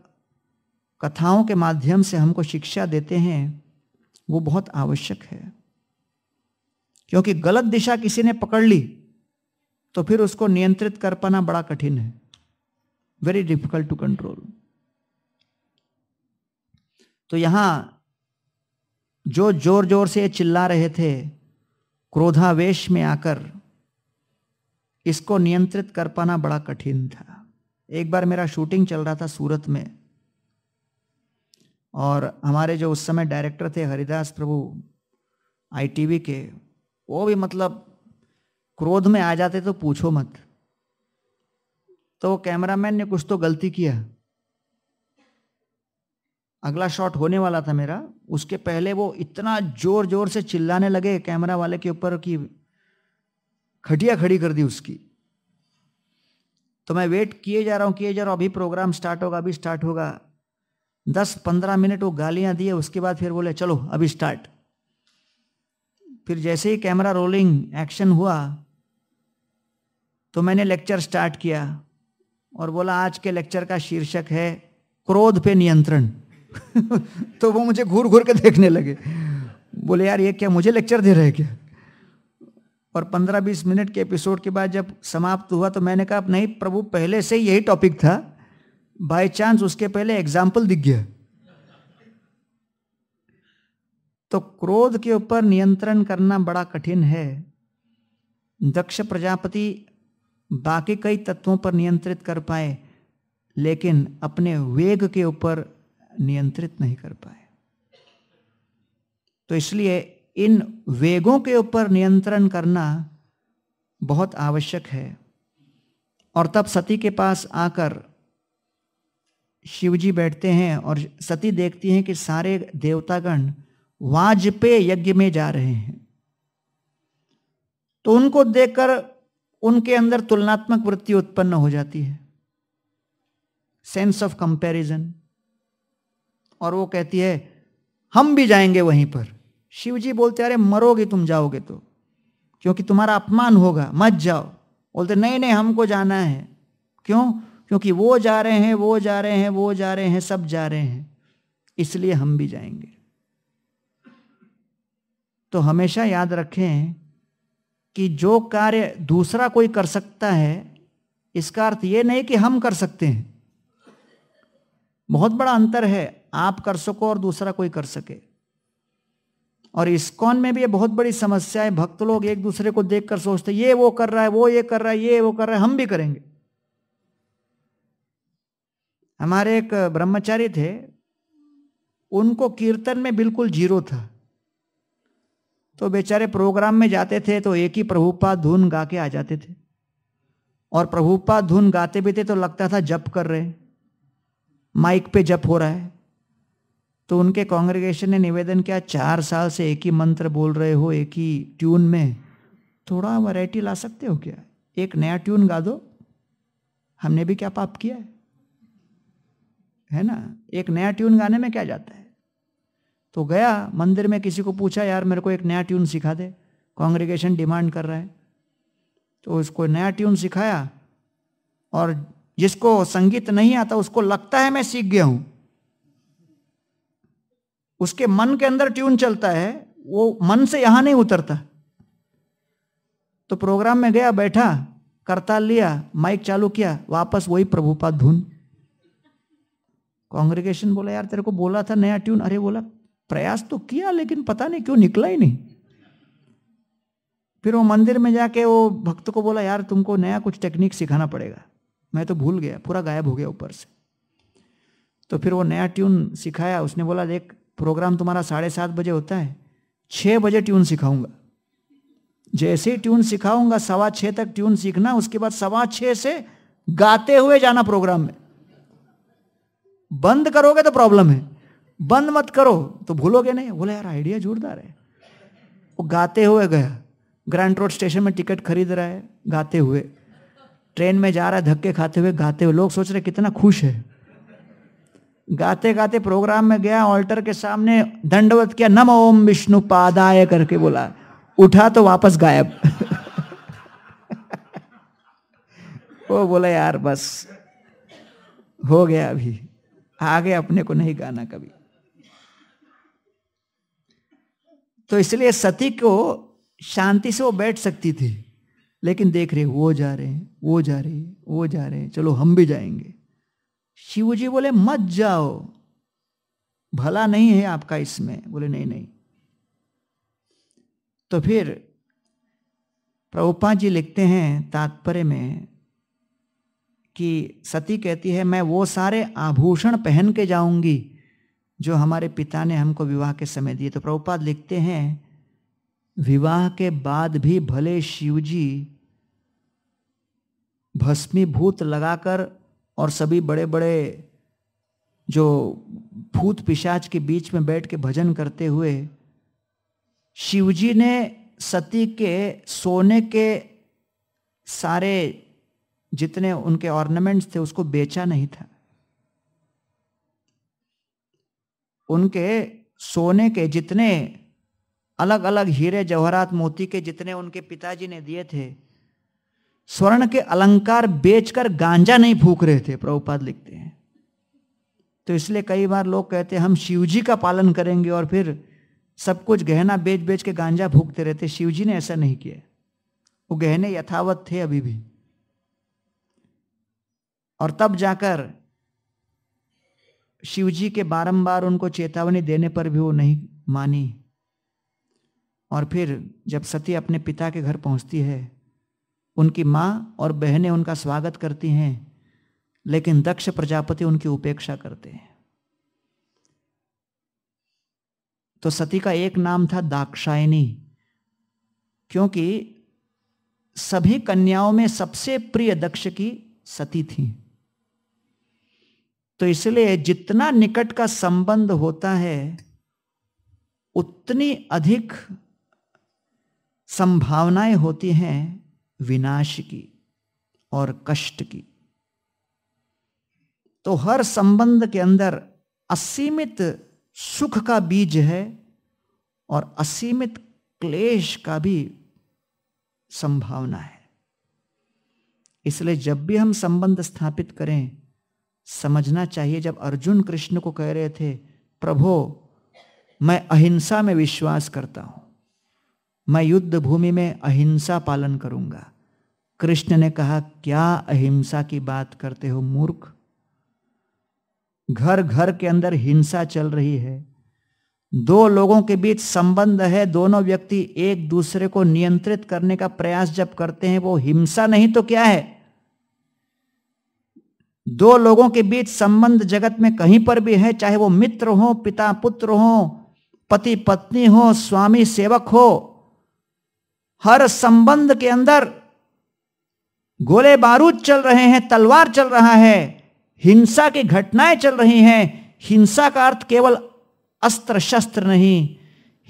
कथाओं के माध्यम से हमको शिक्षा देते हैं, वो बहुत आवश्यक है। क्योंकि गलत दिशा किसी ने पकड़ ली तो फिर उसको नियंत्रित कर पाना बड़ा कठिन है। वेरी डिफ़िकल्ट टू कंट्रोल तो यहाँ जो ज़ोर ज़ोर से चिल्ला रहे थे, क्रोधावेश में आकर, इसको नियंत्रित कर पाना बड़ा कठिन था। एक बार मेरा शूटिंग चल रहा था सूरत में और हमारे जो उस समय डायरेक्टर थे हरिदास प्रभु आईटीवी के, वो भी मतलब क्रोध में आ जाते तो पूछो मत। तो कैमरामैन ने कुछ तो गलती किया। अगला शॉट होने वाला था मेरा। उसके पहले वो इतना ज़ोर ज़ोर से चिल्लाने लगे कैमरा वाले के ऊपर कि खटिया खड़ी कर दी उसकी। तो मैं वेट किए जा रहा हूँ, किए जा रहा हूँ, अभी प्रोग्राम स्टार्ट होगा, अभी स्टार्ट होगा। दस पंद्रह मिनट वो गालियाँ दिए, उसके बाद फिर बोले, चलो, अभी स्टार्ट फिर जैसे ही कैमरा रोलिंग एक्शन हुआ तो मैंने लेक्चर स्टार्ट किया और बोला, आज के लेक्चर का शीर्षक है क्रोध पे नियंत्रण. तो वो मुझे घूर घूर के देखने लगे। बोले, यार, ये क्या, मुझे लेक्चर दे रहे क्या? और पंद्रह बीस मिनट के एपिसोड के बाद जब समाप्त हुआ तो मैंने कहा नहीं, प्रभु, पहले से यही टॉपिक था। बाय चांस उसके पहले एग्ज़ाम्पल दिख गया। तो क्रोध के ऊपर नियंत्रण करना बड़ा कठिन है। दक्ष प्रजापति बाकी कई तत्वों पर नियंत्रित कर पाए, लेकिन अपने वेग के ऊपर नियंत्रित नहीं कर पाए। तो इसलिए इन वेगों के ऊपर नियंत्रण करना बहुत आवश्यक है। और तब सती के पास आकर शिवजी बैठते हैं और सती देखती हैं कि सारे देवतागण वाजपेय यज्ञ में जा रहे हैं। तो उनको देखकर उनके अंदर तुलनात्मक वृत्ति उत्पन्न हो जाती है। सेंस ऑफ़ कंपैरिजन और वो कहती है, हम भी जाएँगे वहीं पर। शिव जी बोलते, अरे, मरोगे तुम, जाओगे तो। क्योंकि तुम्हारा अपमान होगा, मत जाओ। बोलते, नहीं नहीं, हमको जाना है। क्यों? क्योंकि वो जा रहे हैं, वो जा रहे हैं, वो जा रहे हैं, सब जा रहे हैं। इसलिए हम भी जाएँगे। तो हमेशा याद रखें कि जो कार्य दूसरा कोई कर सकता है, इसका अर्थ ये नहीं कि हम कर सकते हैं। बहुत बड़ा अंतर है, आप कर सको और दूसरा कोई कर सके। और इस्कॉन में भी ये बहुत बड़ी समस्या है, भक्त लोग एक दूसरे को देखकर सोचते ये वो कर रहा है, वो ये कर रहा है, ये वो कर रहा है, हम भी करेंगे। हमारे एक ब्रह्मचारी थे, उनको कीर्तन में बिल्कुल ज़ीरो था। तो बेचारे प्रोग्राम में जाते थे तो एक ही प्रभुपाद धुन गा के आ जाते थे। और प्रभुपाद धुन गाते भी थे तो लगता था जप कर रहे माइक पे जप हो रहा है। तो उनके कांग्रेगेशन ने निवेदन किया, चार साल से एक ही मंत्र बोल रहे हो, एक ही ट्यून में। थोड़ा वैरायटी ला सकते हो क्या? एक नया ट्यून गा दो। हमने भी क्या पाप किया है? है ना? एक नया ट्यून गाने में क्या जाता है? तो गया, मंदिर में किसी को पूछा, यार, मेरे को एक नया ट्यून सिखा दे। कांग्रेगेशन डिमांड कर रहा है। तो उसको नया ट्यून सिखाया और जिसको संगीत नहीं आता, उसको लगता है मैं सीख गया हूँ। उसके मन के अंदर ट्यून चलता है, वो मन से यहाँ नहीं उतरता। तो प्रोग्राम में गया, बैठा करताल लिया माइक चालू किया, वापस वही प्रभुपाद धुन। कांग्रेगेशन बोला, यार, तेरे को बोला था नया ट्यून अरे बोला, प्रयास तो किया, लेकिन पता नहीं क्यों निकला ही नहीं. फिर वो मंदिर में जाके वो भक्त को बोला, यार, तुमको नया कुछ टेक्निक सिखाना पड़ेगा. मैं तो भूल गया, पूरा गायब हो गया ऊपर से। तो फिर वो नया ट्यून सिखाया, उसने बोला, देख प्रोग्राम तुम्हारा साढ़े सात बजे होता है छः बजे ट्यून सिखाऊँगा। जैसे ही ट्यून सिखाऊँगा, सवा छः तक ट्यून सीखना, उसके बाद सवा छः से गाते हुए जाना प्रोग्राम में। बंद करोगे तो प्रॉब्लम है। बंद मत करो तो भूलोगे नहीं। बोले, यार आइडिया जोरदार है। वो गाते हुए गया। ग्रैंड रोड स्टेशन में टिकट खरीद रहा है, गाते हुए। ट्रेन में जा रहा है, धक्के खाते हुए गाते हुए। लोग सोच रहे कितना खुश है। गाते गाते प्रोग्राम में गया ऑल्टर के सामने दंडवत किया, नम ओम विष्णु पादाय करके बोला। उठा तो वापस गायब। वो बोला, यार, बस हो गया अभी। आगे अपने को नहीं गाना कभी। तो इसलिए सती को शांति से वो बैठ सकती थी, लेकिन देख रहे, वो जा रहे हैं, वो जा रहे हैं, वो जा रहे हैं, चलो हम भी जाएँगे। शिव जी बोले, मत जाओ, भला नहीं है आपका इसमें। बोले, नहीं नहीं। तो फिर प्रभुपा जी लिखते हैं तात्पर्य में कि सती कहती है, मैं वो सारे आभूषण पहन के जाऊँगी जो हमारे पिता ने हमको विवाह के समय दिए। तो प्रभुपाद लिखते हैं, विवाह के बाद भी भले शिवजी भस्मीभूत लगाकर और सभी बड़े बड़े जो भूत पिशाच के बीच में बैठ के भजन करते हुए, शिवजी ने सती के सोने के सारे जितने उनके ऑर्नामेंट्स थे, उसको बेचा नहीं था। उनके सोने के जितने अलग अलग हीरे जवाहरात मोती के जितने उनके पिताजी ने दिए थे, स्वर्ण के अलंकार बेचकर गांजा नहीं फूक रहे थे, प्रभुपाद लिखते हैं। तो इसलिए कई बार लोग कहते हैं, हम शिवजी का पालन करेंगे और फिर सब कुछ गहना बेच बेच के गांजा फूकते रहते शिवजी ने ऐसा नहीं किया। वो गहने यथावत थे अभी भी। और तब जाकर शिवजी के बारंबार उनको चेतावनी देने पर भी वो नहीं मानी। और फिर जब सती अपने पिता के घर पहुँचती है, उनकी माँ और बहनें उनका स्वागत करती हैं, लेकिन दक्ष प्रजापति उनकी उपेक्षा करते हैं। तो सती का एक नाम था दाक्षायणी, क्योंकि सभी कन्याओं में सबसे प्रिय दक्ष की सती थी। तो इसलिए जितना निकट का संबंध होता है, उतनी अधिक संभावनाएँ होती हैं विनाश की और कष्ट की। तो हर संबंध के अंदर असीमित सुख का बीज है और असीमित क्लेश का भी संभावना है। इसलिए जब भी हम संबंध स्थापित करें समझना चाहिए। जब अर्जुन कृष्ण को कह रहे थे, प्रभो, मैं अहिंसा में विश्वास करता हूँ। मैं युद्ध भूमि में अहिंसा पालन करूँगा। कृष्ण ने कहा, क्या अहिंसा की बात करते हो, मूर्ख? घर घर के अंदर हिंसा चल रही है। दो लोगों के बीच संबंध है। दोनों व्यक्ति एक दूसरे को नियंत्रित करने का प्रयास जब करते हैं, वो हिंसा नहीं तो क्या है? दो लोगों के बीच संबंध जगत में कहीं पर भी है, चाहे वो मित्र हो, पिता, पुत्र हो, पति, पत्नी हो, स्वामी, सेवक हो, हर संबंध के अंदर गोले बारूद चल रहे हैं, तलवार चल रहा है, हिंसा की घटनाएँ चल रही हैं। हिंसा का अर्थ केवल अस्त्र शस्त्र नहीं,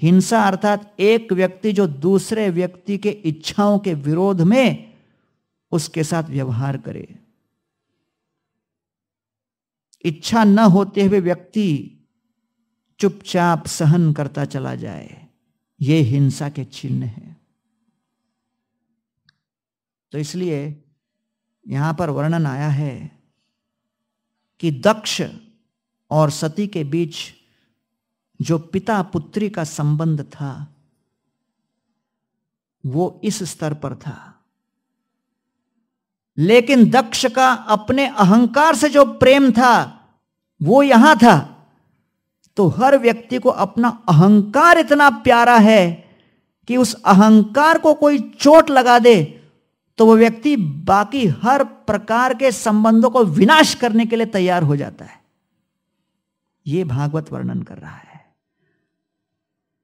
हिंसा अर्थात एक व्यक्ति जो दूसरे व्यक्ति के इच्छाओं के विरोध में उसके साथ व्यवहार करे। इच्छा न होते हुए व्यक्ति चुपचाप सहन करता चला जाए। ये हिंसा के चिन्ह है। तो इसलिए यहाँ पर वर्णन आया है कि दक्ष और सती के बीच जो पिता पुत्री का संबंध था, वो इस स्तर पर था। लेकिन दक्ष का अपने अहंकार से जो प्रेम था, वो यहाँ था। तो हर व्यक्ति को अपना अहंकार इतना प्यारा है कि उस अहंकार को कोई चोट लगा दे तो वो व्यक्ति बाकी हर प्रकार के संबंधों को विनाश करने के लिए तैयार हो जाता है। ये भागवत वर्णन कर रहा है।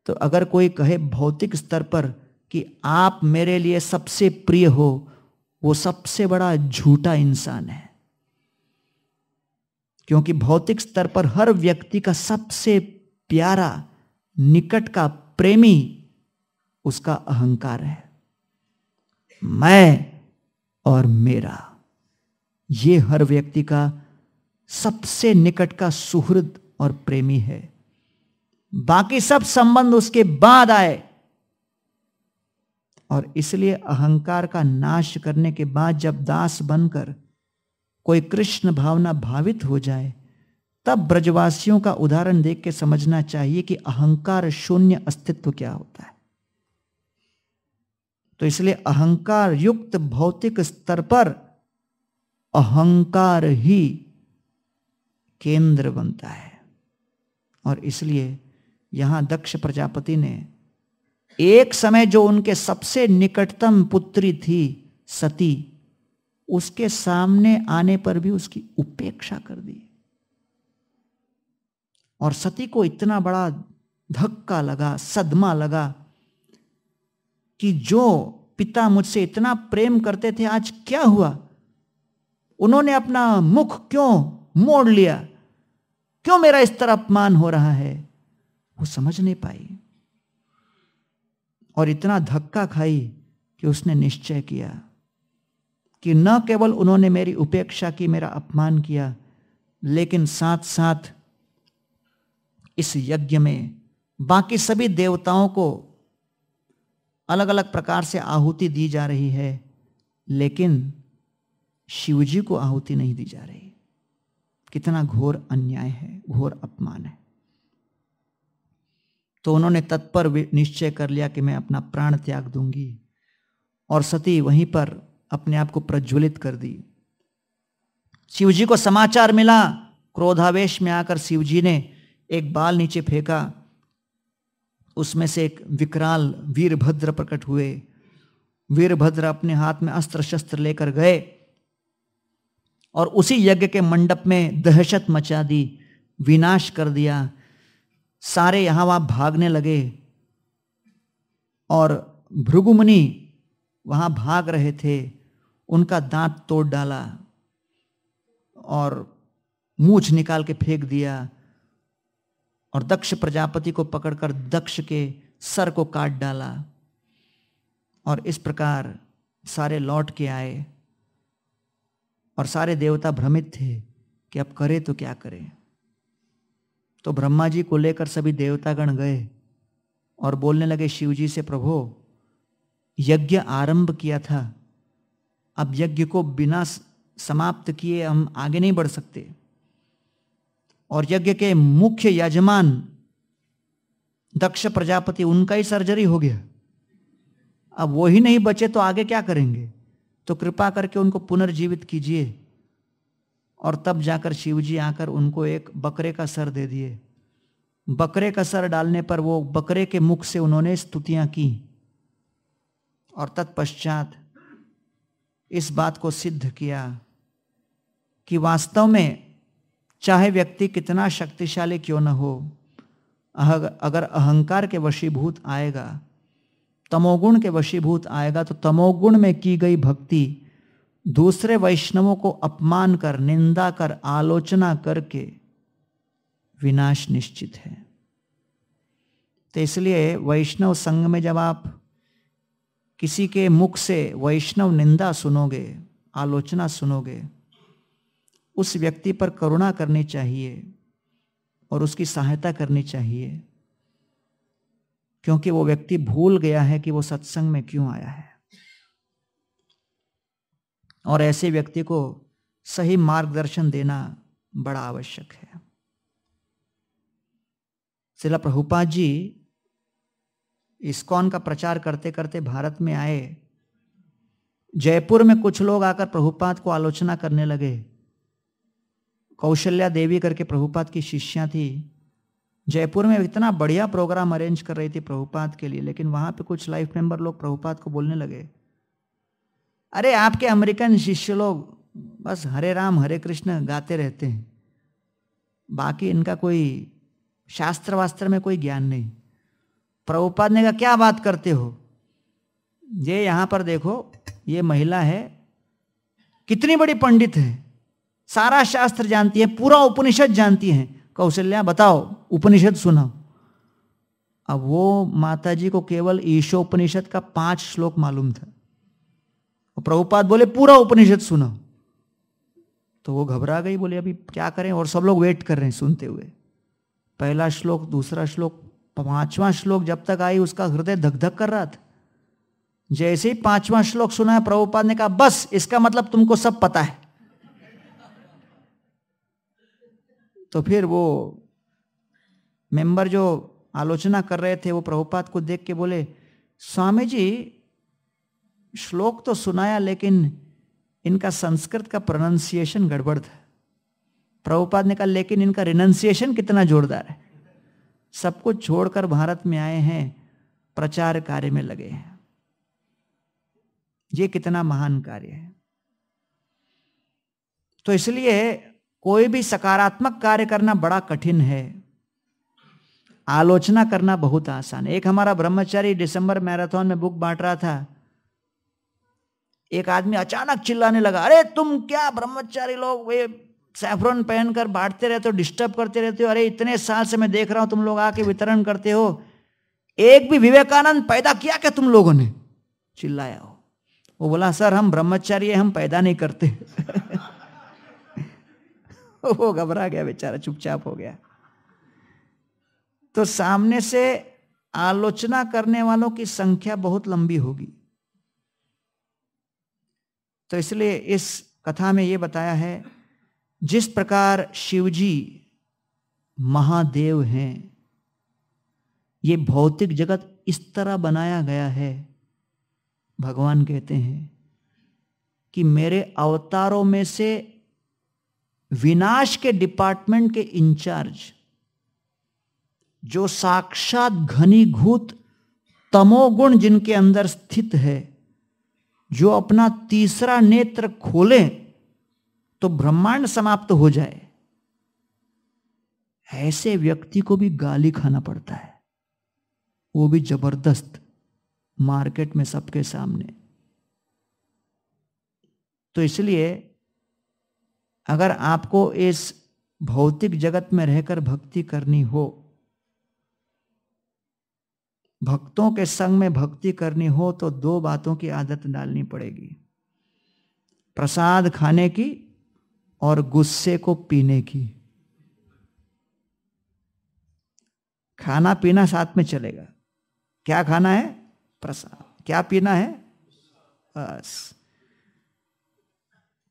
तो अगर कोई कहे भौतिक स्तर पर कि आप मेरे लिए सबसे प्रिय हो वो सबसे बड़ा झूठा इंसान है। क्योंकि भौतिक स्तर पर हर व्यक्ति का सबसे प्यारा, निकट का प्रेमी उसका अहंकार है। मैं और मेरा, ये हर व्यक्ति का सबसे निकट का सुहृद और प्रेमी है। बाकी सब संबंध उसके बाद आए। और इसलिए अहंकार का नाश करने के बाद जब दास बनकर कोई कृष्ण भावना भावित हो जाए, तब ब्रजवासियों का उदाहरण देख के समझना चाहिए कि अहंकार शून्य अस्तित्व क्या होता है। तो इसलिए अहंकार युक्त भौतिक स्तर पर अहंकार ही केंद्र बनता है। और इसलिए यहाँ दक्ष प्रजापति ने एक समय जो उनके सबसे निकटतम पुत्री थी, सती, उसके सामने आने पर भी उसकी उपेक्षा कर दी। और सती को इतना बड़ा धक्का लगा, सदमा लगा कि जो पिता मुझसे इतना प्रेम करते थे, आज क्या हुआ? उन्होंने अपना मुख क्यों मोड़ लिया? क्यों मेरा इस तरह अपमान हो रहा है? वो समझ नहीं पाई। और इतना धक्का खाई कि उसने निश्चय किया कि न केवल उन्होंने मेरी उपेक्षा की, मेरा अपमान किया, लेकिन साथ साथ इस यज्ञ में बाकी सभी देवताओं को अलग अलग प्रकार से आहुति दी जा रही है, लेकिन शिवजी को आहुति नहीं दी जा रही। कितना घोर अन्याय है, घोर अपमान है। तो उन्होंने तत्पर निश्चय कर लिया कि मैं अपना प्राण त्याग दूँगी और सती वहीं पर अपने आप को प्रज्वलित कर दी। शिवजी को समाचार मिला। क्रोधावेश में आकर शिवजी ने एक बाल नीचे फेंका। उसमें से एक विकराल वीरभद्र प्रकट हुए। वीरभद्र अपने हाथ में अस्त्र शस्त्र लेकर गए और उसी यज्ञ के मंडप में दहशत मचा दी, विनाश कर दिया। सारे यहाँ वहाँ भागने लगे और भृगुमुनि वहाँ भाग रहे थे, उनका दांत तोड़ डाला और मूछ निकाल के फेंक दिया और दक्ष प्रजापति को पकड़कर दक्ष के सर को काट डाला और इस प्रकार सारे लौट के आए और सारे देवता भ्रमित थे कि अब करे तो क्या करें। तो ब्रह्मा जी को लेकर सभी देवतागण गए और बोलने लगे शिव जी से प्रभो, यज्ञ आरंभ किया था। अब यज्ञ को बिना समाप्त किए हम आगे नहीं बढ़ सकते। और यज्ञ के मुख्य यजमान, दक्ष प्रजापति, उनका ही सर्जरी हो गया। अब वो ही नहीं बचे तो आगे क्या करेंगे? तो कृपा करके उनको पुनर्जीवित कीजिए। और तब जाकर शिवजी आकर उनको एक बकरे का सर दे दिए। बकरे का सर डालने पर वो बकरे के मुख से उन्होंने स्तुतियाँ की और तत्पश्चात इस बात को सिद्ध किया कि वास्तव में चाहे व्यक्ति कितना शक्तिशाली क्यों न हो अगर अहंकार के वशीभूत आएगा, तमोगुण के वशीभूत आएगा तो तमोगुण में की गई भक्ति दूसरे वैष्णवों को अपमान कर, निंदा कर, आलोचना करके विनाश निश्चित है। तो इसलिए वैष्णव संघ में जब आप किसी के मुख से वैष्णव निंदा सुनोगे, आलोचना सुनोगे, उस व्यक्ति पर करुणा करनी चाहिए और उसकी सहायता करनी चाहिए, क्योंकि वो व्यक्ति भूल गया है कि वो सत्संग में क्यों आया है। और ऐसे व्यक्ति को सही मार्गदर्शन देना बड़ा आवश्यक है। शिला प्रभुपाद जी इस्कॉन का प्रचार करते करते भारत में आए। जयपुर में कुछ लोग आकर प्रभुपाद को आलोचना करने लगे। कौशल्या देवी करके प्रभुपाद की शिष्या थी। जयपुर में इतना बढ़िया प्रोग्राम अरेंज कर रही थी प्रभुपाद के लिए, लेकिन वहाँ पे कुछ लाइफ मेंबर लोग प्रभुपाद को बोलने लगे। अरे आपके अमेरिकन शिष्य लोग बस हरे राम, हरे कृष्ण गाते रहते हैं। बाकी इनका कोई शास्त्र वास्त्र में कोई ज्ञान नहीं। प्रभुपाद ने कहा, क्या बात करते हो? ये यहाँ पर देखो, ये महिला है, कितनी बड़ी पंडित है। सारा शास्त्र जानती है, पूरा उपनिषद जानती है। कौशल्या, बताओ, उपनिषद सुनाओ। अब वो माता जी को केवल ईशोपनिषद का पाँच श्लोक मालूम था। और प्रभुपाद बोले, पूरा उपनिषद सुना। तो वो घबरा गई, बोले, अभी क्या करें? और सब लोग वेट कर रहे हैं सुनते हुए। पहला श्लोक, दूसरा श्लोक, पांचवा श्लोक जब तक आई, उसका हृदय धक धक कर रहा था। जैसे ही पांचवा श्लोक सुना है प्रभुपाद ने कहा, बस, इसका मतलब तुमको सब पता है। तो फिर वो मेंबर जो आलोचना कर रहे थे, वो प्रभुपाद को देख के बोले, स्वामी जी श्लोक तो सुनाया, लेकिन इनका संस्कृत का प्रोनाउंसिएशन गड़बड़ था। प्रभुपाद ने कहा, लेकिन इनका रिनंसिएशन कितना जोरदार है। सब कुछ छोड़कर भारत में आए हैं, प्रचार कार्य में लगे हैं। ये कितना महान कार्य है। तो इसलिए कोई भी सकारात्मक कार्य करना बड़ा कठिन है। आलोचना करना बहुत आसान है। एक हमारा ब्रह्मचारी दिसंबर मैराथन में बुक बांट रहा था। एक आदमी अचानक चिल्लाने लगा, अरे, तुम क्या ब्रह्मचारी लोग? वे सैफरन पहनकर बांटते रहते हो डिस्टर्ब करते रहते हो। अरे, इतने साल से मैं देख रहा हूँ तुम लोग आके वितरण करते हो। एक भी विवेकानंद पैदा किया क्या तुम लोगों ने? चिल्लाया हो वो बोला, सर, हम ब्रह्मचारी हम पैदा नहीं करते। वो घबरा गया बेचारा, चुपचाप हो गया। तो सामने से आलोचना करने वालों की संख्या बहुत लंबी होगी। तो इसलिए इस कथा में यह बताया है, जिस प्रकार शिवजी महादेव हैं, ये भौतिक जगत इस तरह बनाया गया है, भगवान कहते हैं, कि मेरे अवतारों में से विनाश के डिपार्टमेंट के इंचार्ज, जो साक्षात घनीभूत तमोगुण जिनके अंदर स्थित है जो अपना तीसरा नेत्र खोले तो ब्रह्मांड समाप्त हो जाए। ऐसे व्यक्ति को भी गाली खाना पड़ता है। वो भी ज़बरदस्त मार्केट में सबके सामने। तो इसलिए अगर आपको इस भौतिक जगत में रहकर भक्ति करनी हो भक्तों के संग में भक्ति करनी हो तो दो बातों की आदत डालनी पड़ेगी। प्रसाद खाने की और गुस्से को पीने की। खाना पीना साथ में चलेगा। क्या खाना है? प्रसाद। क्या पीना है? बस।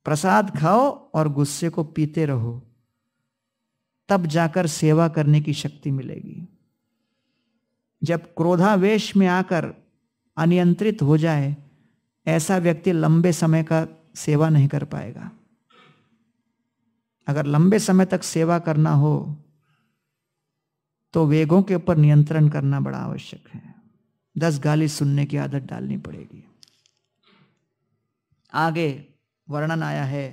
प्रसाद खाओ और गुस्से को पीते रहो। तब जाकर सेवा करने की शक्ति मिलेगी। जब क्रोधावेश में आकर अनियंत्रित हो जाए, ऐसा व्यक्ति लंबे समय का सेवा नहीं कर पाएगा। अगर लंबे समय तक सेवा करना हो तो वेगों के ऊपर नियंत्रण करना बड़ा आवश्यक है। दस गाली सुनने की आदत डालनी पड़ेगी। आगे वर्णन आया है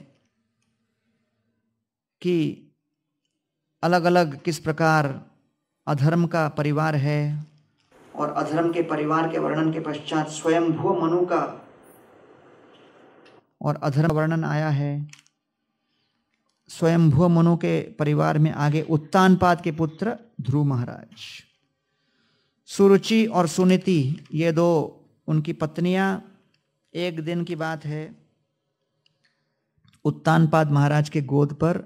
कि अलग अलग किस प्रकार अधर्म का परिवार है और अधर्म के परिवार के वर्णन के पश्चात स्वयं भू मनु का और अधर्म वर्णन आया है। स्वयं भू मनु के परिवार में आगे उत्तानपाद के पुत्र ध्रुव महाराज। सुरुचि और सुनीति, ये दो उनकी पत्नियाँ, एक दिन की बात है, उत्तानपाद महाराज के गोद पर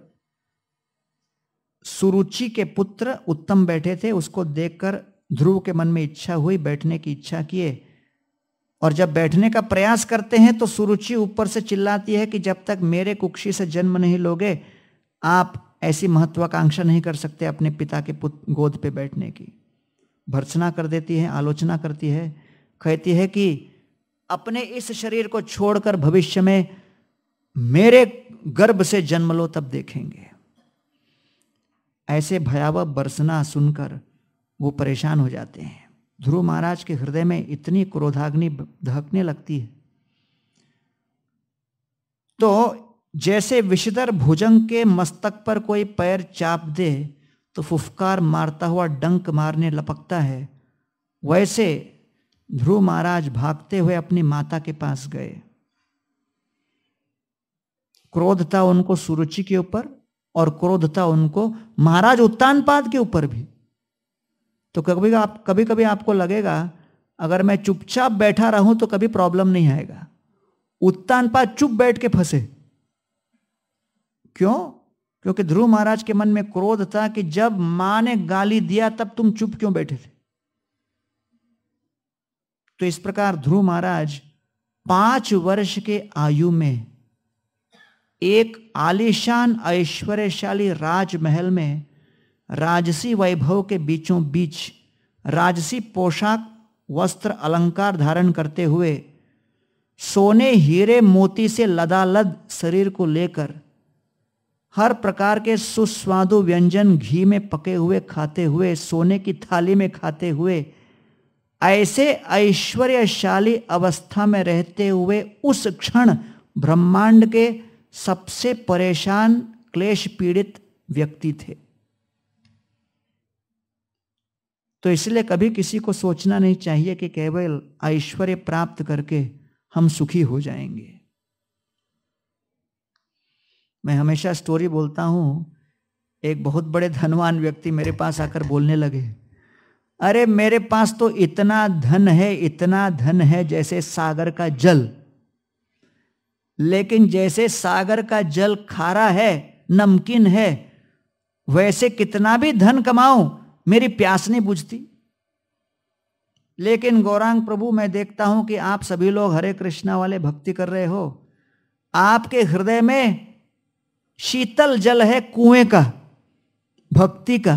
सुरुचि के पुत्र उत्तम बैठे थे, उसको देखकर ध्रुव के मन में इच्छा हुई, बैठने की इच्छा किए। और जब बैठने का प्रयास करते हैं तो सुरुचि ऊपर से चिल्लाती है कि जब तक मेरे कुक्षी से जन्म नहीं लोगे, आप ऐसी महत्वाकांक्षा नहीं कर सकते अपने पिता के गोद पे बैठने की। भर्सना कर देती है, आलोचना करती है, कहती है कि अपने इस शरीर को छोड़कर भविष्य में मेरे गर्भ से जन्म लो, तब देखेंगे। ऐसे भयावह बरसना सुनकर वो परेशान हो जाते हैं। ध्रुव महाराज के हृदय में इतनी क्रोधाग्नि धकने लगती है। तो जैसे विषधर भुजंग के मस्तक पर कोई पैर चाप दे तो फुफकार मारता हुआ डंक मारने लपकता है। वैसे ध्रुव महाराज भागते हुए अपनी माता के पास गए। क्रोध था उनको सुरुचि के ऊपर और क्रोध था उनको महाराज उत्तानपाद के ऊपर भी। तो कभी आप, कभी कभी आपको लगेगा, अगर मैं चुपचाप बैठा रहूँ तो कभी प्रॉब्लम नहीं आएगा। उत्तान पा चुप बैठ के फंसे। क्यों? क्योंकि ध्रुव महाराज के मन में क्रोध था कि जब माँ ने गाली दिया तब तुम चुप क्यों बैठे थे? तो इस प्रकार ध्रुव महाराज पाँच वर्ष के आयु में, एक आलिशान ऐश्वर्यशाली राजमहल में राजसी वैभव के बीचों बीच राजसी पोशाक, वस्त्र अलंकार धारण करते हुए सोने हीरे मोती से लदालद शरीर को लेकर हर प्रकार के सुस्वादु व्यंजन घी में पके हुए, खाते हुए, सोने की थाली में खाते हुए, ऐसे ऐश्वर्यशाली अवस्था में रहते हुए उस क्षण ब्रह्मांड के सबसे परेशान, क्लेश पीड़ित व्यक्ति थे। तो इसलिए कभी किसी को सोचना नहीं चाहिए कि केवल ऐश्वर्य प्राप्त करके हम सुखी हो जाएँगे। मैं हमेशा स्टोरी बोलता हूँ, एक बहुत बड़े धनवान व्यक्ति मेरे पास आकर बोलने लगे, अरे, मेरे पास तो इतना धन है, इतना धन है जैसे सागर का जल। लेकिन जैसे सागर का जल खारा है, नमकीन है, वैसे कितना भी धन कमाऊं मेरी प्यास नहीं बुझती। लेकिन गौरांग प्रभु, मैं देखता हूँ कि आप सभी लोग हरे कृष्णा वाले भक्ति कर रहे हो। आपके हृदय में शीतल जल है कुएँ का, भक्ति का।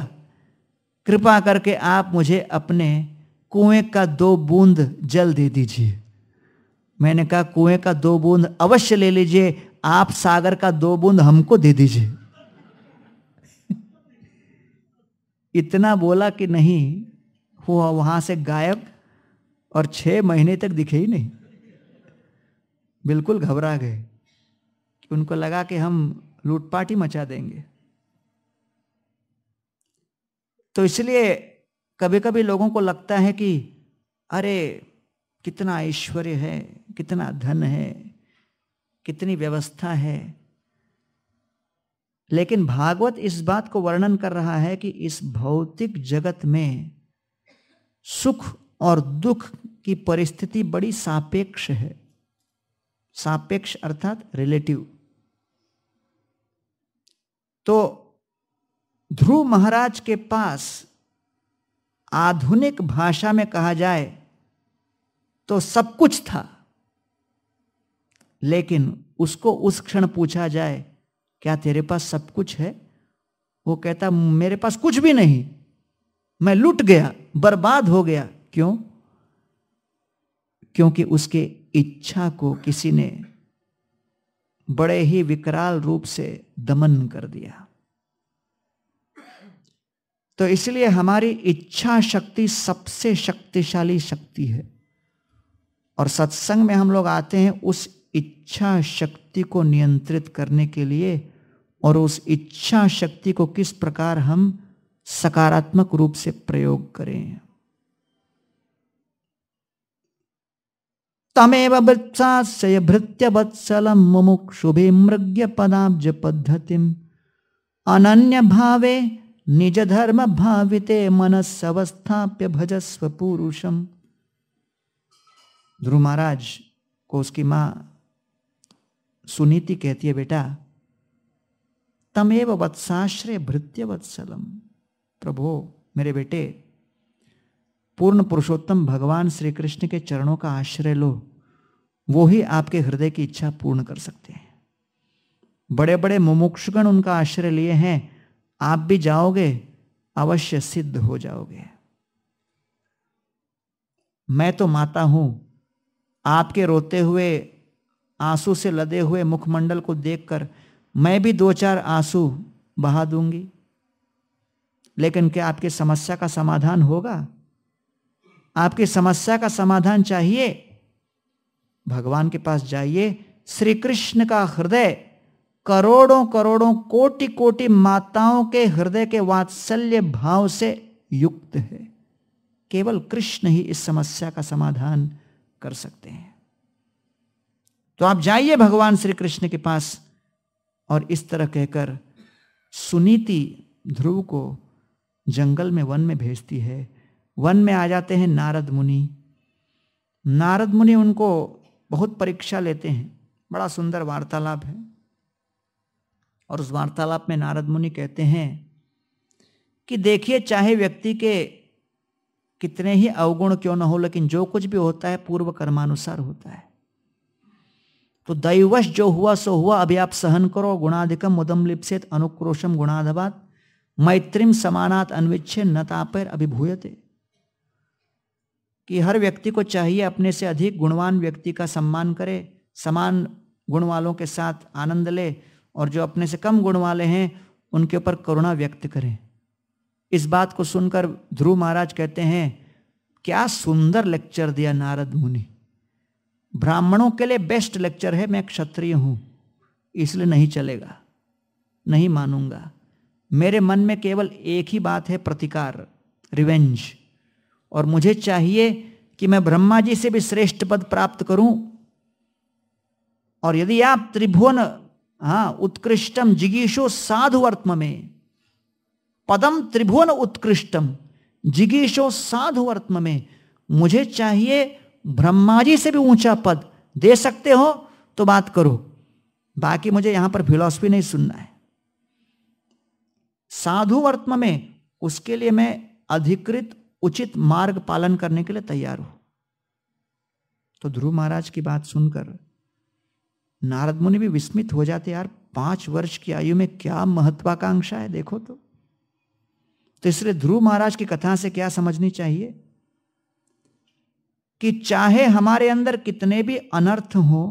कृपा करके आप मुझे अपने कुएँ का दो बूंद जल दे दीजिए। मैंने कहा, कुएँ का दो बूंद अवश्य ले लीजिए, आप सागर का दो बूंद हमको दे दीजिए। इतना बोला कि नहीं, हुआ वहाँ से गायब और छह महीने तक दिखे ही नहीं। बिल्कुल घबरा गए। उनको लगा कि हम लूटपाट ही मचा देंगे। तो इसलिए कभी कभी लोगों को लगता है कि, अरे, कितना ऐश्वर्य है, कितना धन है, कितनी व्यवस्था है। लेकिन भागवत इस बात को वर्णन कर रहा है कि इस भौतिक जगत में सुख और दुख की परिस्थिति बड़ी सापेक्ष है। सापेक्ष अर्थात रिलेटिव तो ध्रुव महाराज के पास आधुनिक भाषा में कहा जाए तो सब कुछ था, लेकिन उसको उस क्षण पूछा जाए क्या तेरे पास सब कुछ है? वो कहता, मेरे पास कुछ भी नहीं। मैं लुट गया, बर्बाद हो गया। क्यों? क्योंकि उसके इच्छा को किसी ने बड़े ही विकराल रूप से दमन कर दिया। तो इसलिए हमारी इच्छा शक्ति सबसे शक्तिशाली शक्ति है। और सत्संग में हम लोग आते हैं उस इच्छा शक्ति को नियंत्रित करने के लिए और उस इच्छा शक्ति को किस प्रकार हम सकारात्मक रूप से प्रयोग करें। तमेव वत्सास्य भृत्य वत्सलम मुमुक्षुभे मृग्य पदाब्ज पद्धति अनन्य भावे निज धर्म भाविते मनस्वस्थाप्य भजस्व पुरुषम। ध्रुव महाराज को उसकी माँ सुनीति कहती है, बेटा तमेव वत्साश्रय भृत्य वत्सलम प्रभो, मेरे बेटे, पूर्ण पुरुषोत्तम भगवान श्री कृष्ण के चरणों का आश्रय लो। वो ही आपके हृदय की इच्छा पूर्ण कर सकते हैं। बड़े बड़े मुमुक्षगण उनका आश्रय लिए हैं। आप भी जाओगे, अवश्य सिद्ध हो जाओगे। मैं तो माता हूँ। आपके रोते हुए, आँसू से लदे हुए मुखमंडल को देखकर मैं भी दो चार आँसू बहा दूँगी। लेकिन क्या आपकी समस्या का समाधान होगा? आपकी समस्या का समाधान चाहिए? भगवान के पास जाइए। श्री कृष्ण का हृदय करोड़ों करोड़ों कोटि कोटि माताओं के हृदय के वात्सल्य भाव से युक्त है। केवल कृष्ण ही इस समस्या का समाधान कर सकते हैं। तो आप जाइए भगवान श्री कृष्ण के पास। और इस तरह कहकर सुनीति ध्रुव को जंगल में वन में भेजती है। वन में आ जाते हैं नारद मुनि। नारद मुनि उनको बहुत परीक्षा लेते हैं। बड़ा सुंदर वार्तालाप है। और उस वार्तालाप में नारद मुनि कहते हैं कि देखिए, चाहे व्यक्ति के कितने ही अवगुण क्यों न हो, लेकिन जो कुछ भी होता है पूर्व कर्मानुसार होता है। तो दैवश जो हुआ, सो हुआ। अभी आप सहन करो गुणाधिकम मुदम लिप्सित अनुक्रोशम गुणाधवात मैत्रिम समानात अन्विच्छे, न तापर अभिभूयते। कि हर व्यक्ति को चाहिए अपने से अधिक गुणवान व्यक्ति का सम्मान करे, समान गुण वालों के साथ आनंद ले, और जो अपने से कम गुण वाले हैं, उनके ऊपर करुणा व्यक्त करें। इस बात को सुनकर ध्रुव महाराज कहते हैं, क्या सुंदर लेक्चर दिया नारद मुनि। ब्राह्मणों के लिए बेस्ट लेक्चर है, मैं क्षत्रिय हूँ, इसलिए नहीं चलेगा, नहीं मानूँगा। मेरे मन में केवल एक ही बात है, प्रतिकार रिवेंज और मुझे चाहिए कि मैं ब्रह्मा जी से भी श्रेष्ठ पद प्राप्त करूँ। और यदि आप त्रिभुवन हाँ उत्कृष्टम, जिगीशो, साधु वर्तम में, पदम त्रिभुवन उत्कृष्टम, जिगीशो, साधु वर्तम में, मुझे चाहिए ब्रह्मा जी से भी ऊँचा पद दे सकते हो तो बात करो। बाकी मुझे यहाँ पर फिलॉसफी नहीं सुनना है। साधु वर्तम में उसके लिए मैं अधिकृत उचित मार्ग पालन करने के लिए तैयार हूँ। तो ध्रुव महाराज की बात सुनकर नारद मुनि भी विस्मित हो जाते, यार, पाँच वर्ष की आयु में क्या महत्वाकांक्षा है, देखो तो। तो इसलिए ध्रुव महाराज की कथा से क्या समझनी चाहिए? कि चाहे हमारे अंदर कितने भी अनर्थ हो,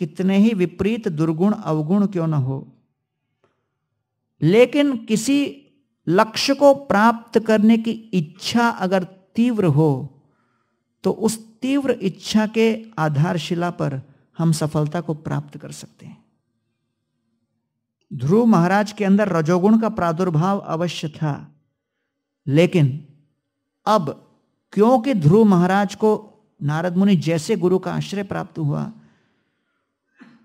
कितने ही विपरीत दुर्गुण, अवगुण क्यों न हो, लेकिन किसी लक्ष्य को प्राप्त करने की इच्छा अगर तीव्र हो तो उस तीव्र इच्छा के आधारशिला पर हम सफलता को प्राप्त कर सकते हैं। ध्रुव महाराज के अंदर रजोगुण का प्रादुर्भाव अवश्य था, लेकिन अब क्योंकि ध्रुव महाराज को नारद मुनि जैसे गुरु का आश्रय प्राप्त हुआ,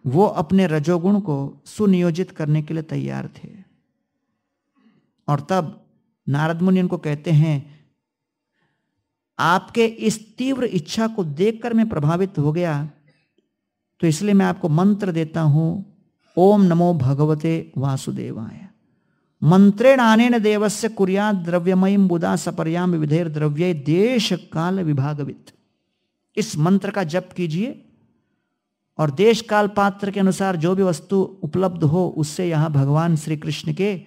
वो अपने रजोगुण को सुनियोजित करने के लिए तैयार थे। और तब नारद मुनि उनको कहते हैं, आपके इस तीव्र इच्छा को देखकर मैं प्रभावित हो गया तो इसलिए मैं आपको मंत्र देता हूँ, ओम नमो भगवते वासुदेवाय। मंत्रेण आनेन देवस्य कुरिया द्रव्यमयी बुदा सपर्याम विधेर द्रव्य देश काल विभागवित इस मंत्र का जप कीजिए और देश काल पात्र के अनुसार जो भी वस्तु उपलब्ध हो, उससे यहाँ भगवान श्री कृष्ण के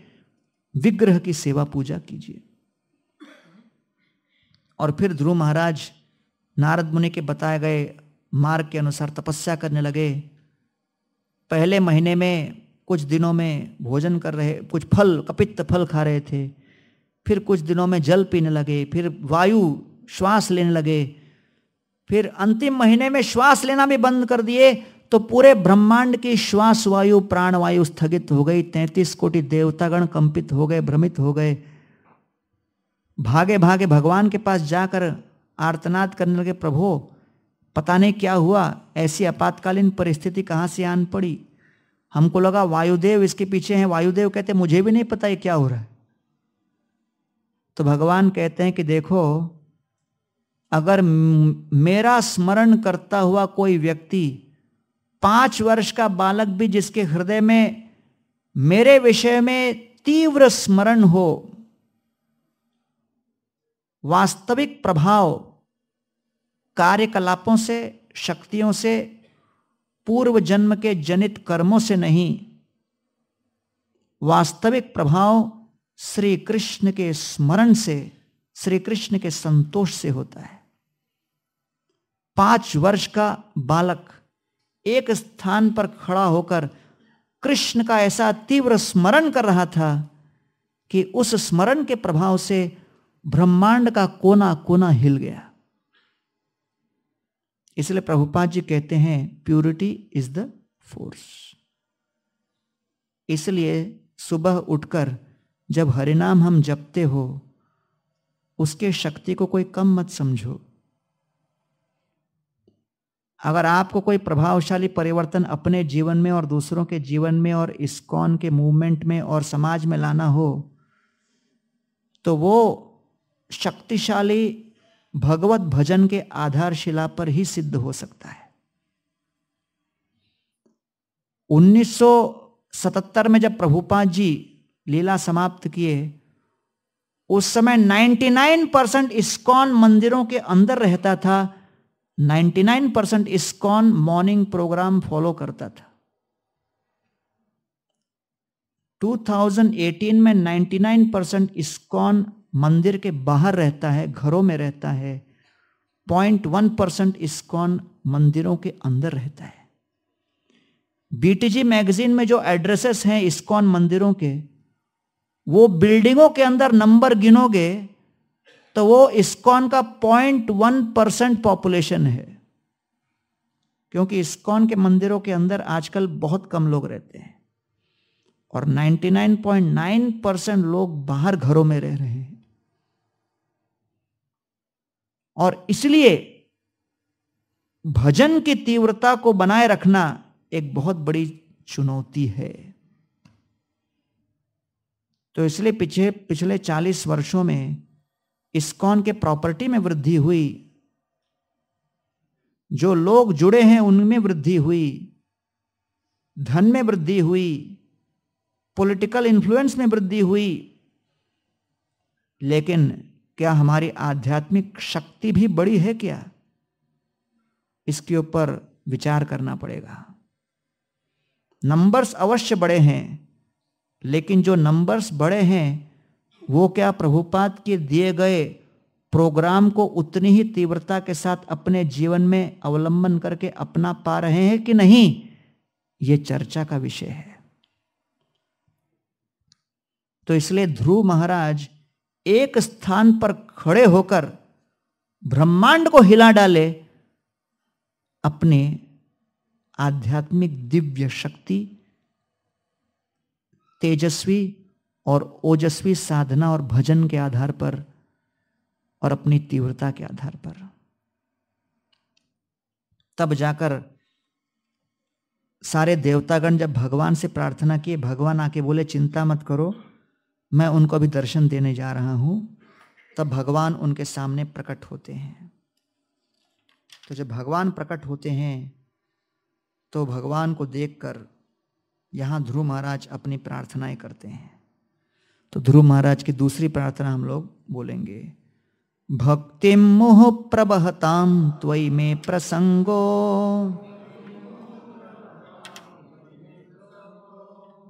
विग्रह की सेवा पूजा कीजिए। और फिर ध्रुव महाराज नारद मुनि के बताए गए मार्ग के अनुसार तपस्या करने लगे। पहले महीने में कुछ दिनों में भोजन कर रहे, कुछ फल कपित्त फल खा रहे थे। फिर कुछ दिनों में जल पीने लगे, फिर वायु श्वास लेने लगे। फिर अंतिम महीने में श्वास लेना भी बंद कर दिए तो पूरे ब्रह्मांड की श्वास वायु प्राण वायु स्थगित हो गई। तैतीस कोटि देवतागण कंपित हो गए, भ्रमित हो गए। भागे भागे भगवान के पास जाकर आर्तनाद करने लगे, प्रभो, पता नहीं क्या हुआ? ऐसी आपातकालीन परिस्थिति कहाँ से आन पड़ी? हमको लगा वायुदेव इसके पीछे हैं। वायुदेव कहते, मुझे भी नहीं पता ये क्या हो रहा है। तो भगवान कहते हैं कि देखो, अगर मेरा स्मरण करता हुआ कोई व्यक्ति पाँच वर्ष का बालक भी जिसके हृदय में, मेरे विषय में तीव्र स्मरण हो, वास्तविक प्रभाव, कार्यकलापों से, शक्तियों से पूर्व जन्म के जनित कर्मों से नहीं, वास्तविक प्रभाव श्री कृष्ण के स्मरण से श्री कृष्ण के संतोष से होता है। पाँच वर्ष का बालक एक स्थान पर खड़ा होकर कृष्ण का ऐसा तीव्र स्मरण कर रहा था कि उस स्मरण के प्रभाव से ब्रह्मांड का कोना कोना हिल गया। इसलिए प्रभुपाद जी कहते हैं प्यूरिटी इज़ द फोर्स इसलिए सुबह उठकर जब हरिनाम हम जपते हो, उसके शक्ति को कोई कम मत समझो। अगर आपको कोई प्रभावशाली परिवर्तन अपने जीवन में और दूसरों के जीवन में और इस्कॉन के मूवमेंट में और समाज में लाना हो तो वो शक्तिशाली भगवत भजन के आधारशिला पर ही सिद्ध हो सकता है। 1977 में जब प्रभुपाद जी लीला समाप्त किए, उस समय 99 परसेंट इस्कॉन मंदिरों के अंदर रहता था 99 percent ISKCON morning program follow करता था। 2018 में 99 परसेंट इस्कॉन मंदिर के बाहर रहता है, घरों में रहता है पॉइंट वन परसेंट इस्कॉन मंदिरों के अंदर रहता है। बीटीजी मैगजीन में जो एड्रेसेस हैं इस्कॉन मंदिरों के? वो बिल्डिंगों के अंदर नंबर गिनोगे तो वो इस्कॉन का पॉइंट वन परसेंट पॉपुलेशन है। क्योंकि इस्कॉन के मंदिरों के अंदर आजकल बहुत कम लोग रहते हैं। और 99.9 परसेंट लोग बाहर घरों में रह रहे हैं। और इसलिए भजन की तीव्रता को बनाए रखना एक बहुत बड़ी चुनौती है। तो इसलिए पिछले पिछले 40 वर्षों में इस्कॉन के प्रॉपर्टी में वृद्धि हुई, जो लोग जुड़े हैं उनमें वृद्धि हुई, धन में वृद्धि हुई पॉलिटिकल इन्फ्लुएंस में वृद्धि हुई, लेकिन क्या हमारी आध्यात्मिक शक्ति भी बड़ी है क्या? इसके ऊपर विचार करना पड़ेगा। नंबर्स अवश्य बड़े हैं, लेकिन जो नंबर्स बड़े हैं, वो क्या प्रभुपाद के दिए गए प्रोग्राम को उतनी ही तीव्रता के साथ अपने जीवन में अवलंबन करके अपना पा रहे हैं कि नहीं, ये चर्चा का विषय है। तो इसलिए ध्रुव महाराज एक स्थान पर खड़े होकर ब्रह्मांड को हिला डाले, अपने आध्यात्मिक दिव्य शक्ति, तेजस्वी और ओजस्वी साधना और भजन के आधार पर और अपनी तीव्रता के आधार पर। तब जाकर सारे देवतागण जब भगवान से प्रार्थना किए, भगवान आके बोले, चिंता मत करो मैं उनको अभी दर्शन देने जा रहा हूँ, तब भगवान उनके सामने प्रकट होते हैं। तो जब भगवान प्रकट होते हैं तो भगवान को देखकर यहाँ ध्रुव महाराज अपनी प्रार्थनाएँ करते हैं। तो ध्रुव महाराज की दूसरी प्रार्थना हम लोग बोलेंगे। भक्ति मोह प्रबहताम त्वयि में प्रसंगो।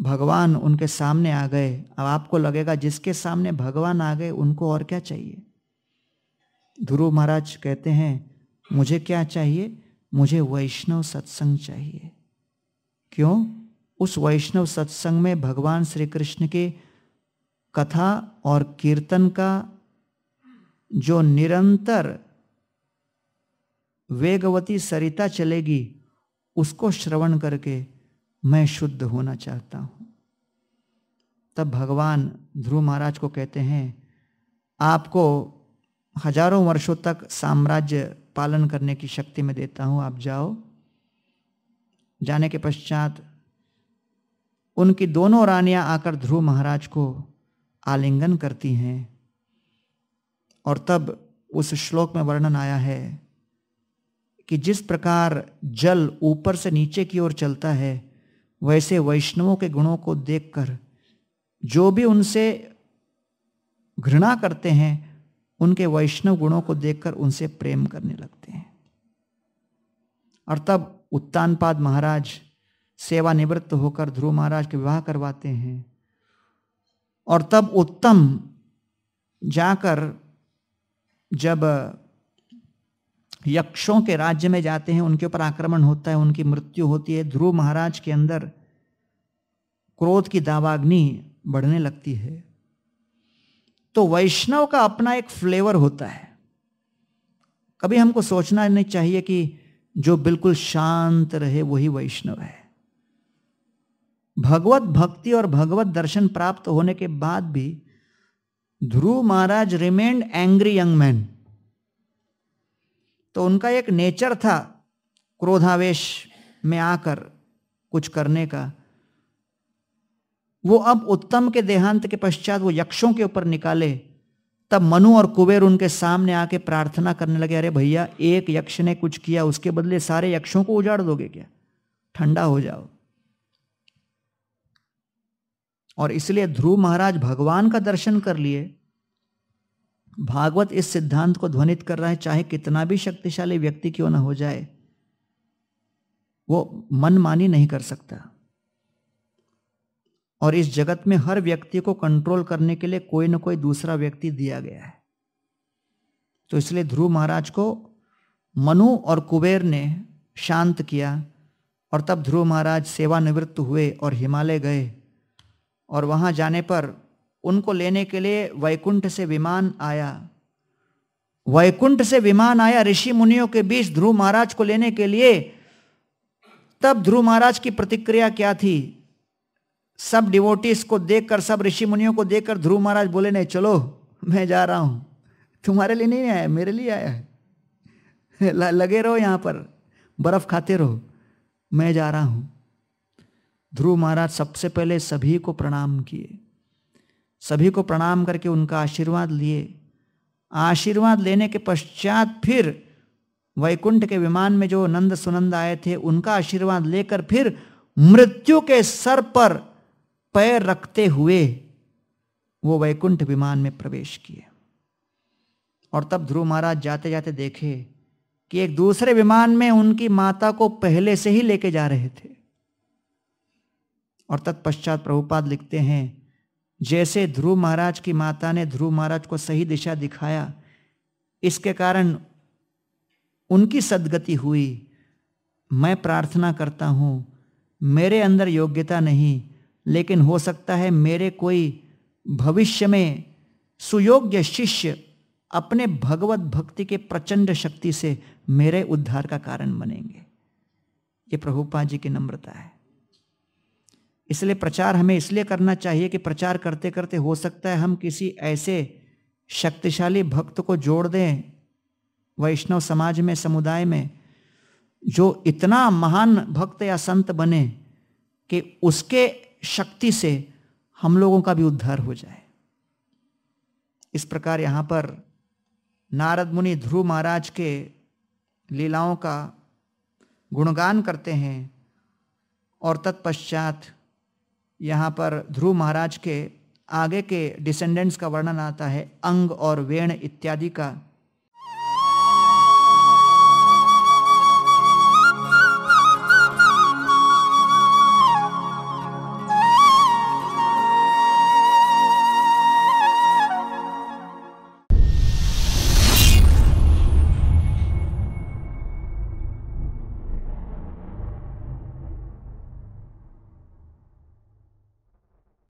भगवान उनके सामने आ गए। अब आपको लगेगा, जिसके सामने भगवान आ गए, उनको और क्या चाहिए? ध्रुव महाराज कहते हैं, मुझे क्या चाहिए? मुझे वैष्णव सत्संग चाहिए। क्यों? उस वैष्णव सत्संग में भगवान श्री कृष्ण के कथा और कीर्तन का जो निरंतर वेगवती सरिता चलेगी, उसको श्रवण करके मैं शुद्ध होना चाहता हूँ। तब भगवान ध्रुव महाराज को कहते हैं, आपको हज़ारों वर्षों तक साम्राज्य पालन करने की शक्ति में देता हूँ, आप जाओ। जाने के पश्चात उनकी दोनों रानियाँ आकर ध्रुव महाराज को आलिंगन करती हैं और तब उस श्लोक में वर्णन आया है कि जिस प्रकार जल ऊपर से नीचे की ओर चलता है वैसे वैष्णवों के गुणों को देखकर जो भी उनसे घृणा करते हैं, उनके वैष्णव गुणों को देखकर उनसे प्रेम करने लगते हैं। और तब उत्तानपाद महाराज सेवानिवृत्त होकर ध्रुव महाराज के विवाह करवाते हैं। और तब उत्तम जाकर जब यक्षों के राज्य में जाते हैं, उनके ऊपर आक्रमण होता है, उनकी मृत्यु होती है। ध्रुव महाराज के अंदर क्रोध की दावाग्नि बढ़ने लगती है। तो वैष्णव का अपना एक फ्लेवर होता है। कभी हमको सोचना नहीं चाहिए कि जो बिल्कुल शांत रहे, वही वैष्णव है। भगवत भक्ति और भगवत दर्शन प्राप्त होने के बाद भी Dhruv Maharaj remained angry young man तो उनका एक नेचर था क्रोधावेश में आकर कुछ करने का। वो अब उत्तम के देहांत के पश्चात वो यक्षों के ऊपर निकाले। तब मनु और कुबेर उनके सामने आके प्रार्थना करने लगे, अरे भैया, एक यक्ष ने कुछ किया, उसके बदले सारे यक्षों को उजाड़ दोगे क्या? ठंडा हो जाओ। और इसलिए ध्रुव महाराज भगवान का दर्शन कर लिए। भागवत इस सिद्धांत को ध्वनित कर रहा है, चाहे कितना भी शक्तिशाली व्यक्ति क्यों ना हो जाए, वो मनमानी नहीं कर सकता। और इस जगत में हर व्यक्ति को कंट्रोल करने के लिए कोई ना कोई दूसरा व्यक्ति दिया गया है। तो इसलिए ध्रुव महाराज को मनु और कुबेर ने शांत किया और तब ध्रुव महाराज सेवानिवृत्त हुए और हिमालय गए और वहाँ जाने पर उनको लेने के लिए वैकुंठ से विमान आया। वैकुंठ से विमान आया ऋषि मुनियों के बीच ध्रुव महाराज को लेने के लिए। तब ध्रुव महाराज की प्रतिक्रिया क्या थी? सब डिवोटिस को देखकर, सब ऋषि मुनियों को देखकर ध्रुव महाराज बोले, नहीं, चलो, मैं जा रहा हूँ। तुम्हारे लिए नहीं आया, मेरे लिए आया है। लगे रहो यहाँ पर, बर्फ़ खाते रहो, मैं जा रहा हूँ। ध्रुव महाराज सबसे पहले सभी को प्रणाम किए। सभी को प्रणाम करके उनका आशीर्वाद लिए। आशीर्वाद लेने के पश्चात फिर वैकुंठ के विमान में जो नंद सुनंद आए थे, उनका आशीर्वाद लेकर फिर मृत्यु के सर पर पैर रखते हुए वो वैकुंठ विमान में प्रवेश किए। और तब ध्रुव महाराज जाते जाते देखे कि एक दूसरे विमान में उनकी माता को पहले से ही लेके जा रहे थे। और तत्पश्चात प्रभुपाद लिखते हैं जैसे ध्रुव महाराज की माता ने ध्रुव महाराज को सही दिशा दिखाया, इसके कारण उनकी सदगति हुई। मैं प्रार्थना करता हूँ, मेरे अंदर योग्यता नहीं, लेकिन हो सकता है मेरे कोई भविष्य में सुयोग्य शिष्य अपने भगवत भक्ति के प्रचंड शक्ति से मेरे उद्धार का कारण बनेंगे। ये प्रभुपा जी की नम्रता है। इसलिए प्रचार हमें इसलिए करना चाहिए कि प्रचार करते करते हो सकता है हम किसी ऐसे शक्तिशाली भक्त को जोड़ दें वैष्णव समाज में, समुदाय में, जो इतना महान भक्त या संत बने कि उसके शक्ति से हम लोगों का भी उद्धार हो जाए। इस प्रकार यहाँ पर नारद मुनि ध्रुव महाराज के लीलाओं का गुणगान करते हैं और तत्पश्चात यहाँ पर ध्रुव महाराज के आगे के डिसेंडेंट्स का वर्णन आता है, अंग और वेण इत्यादि का।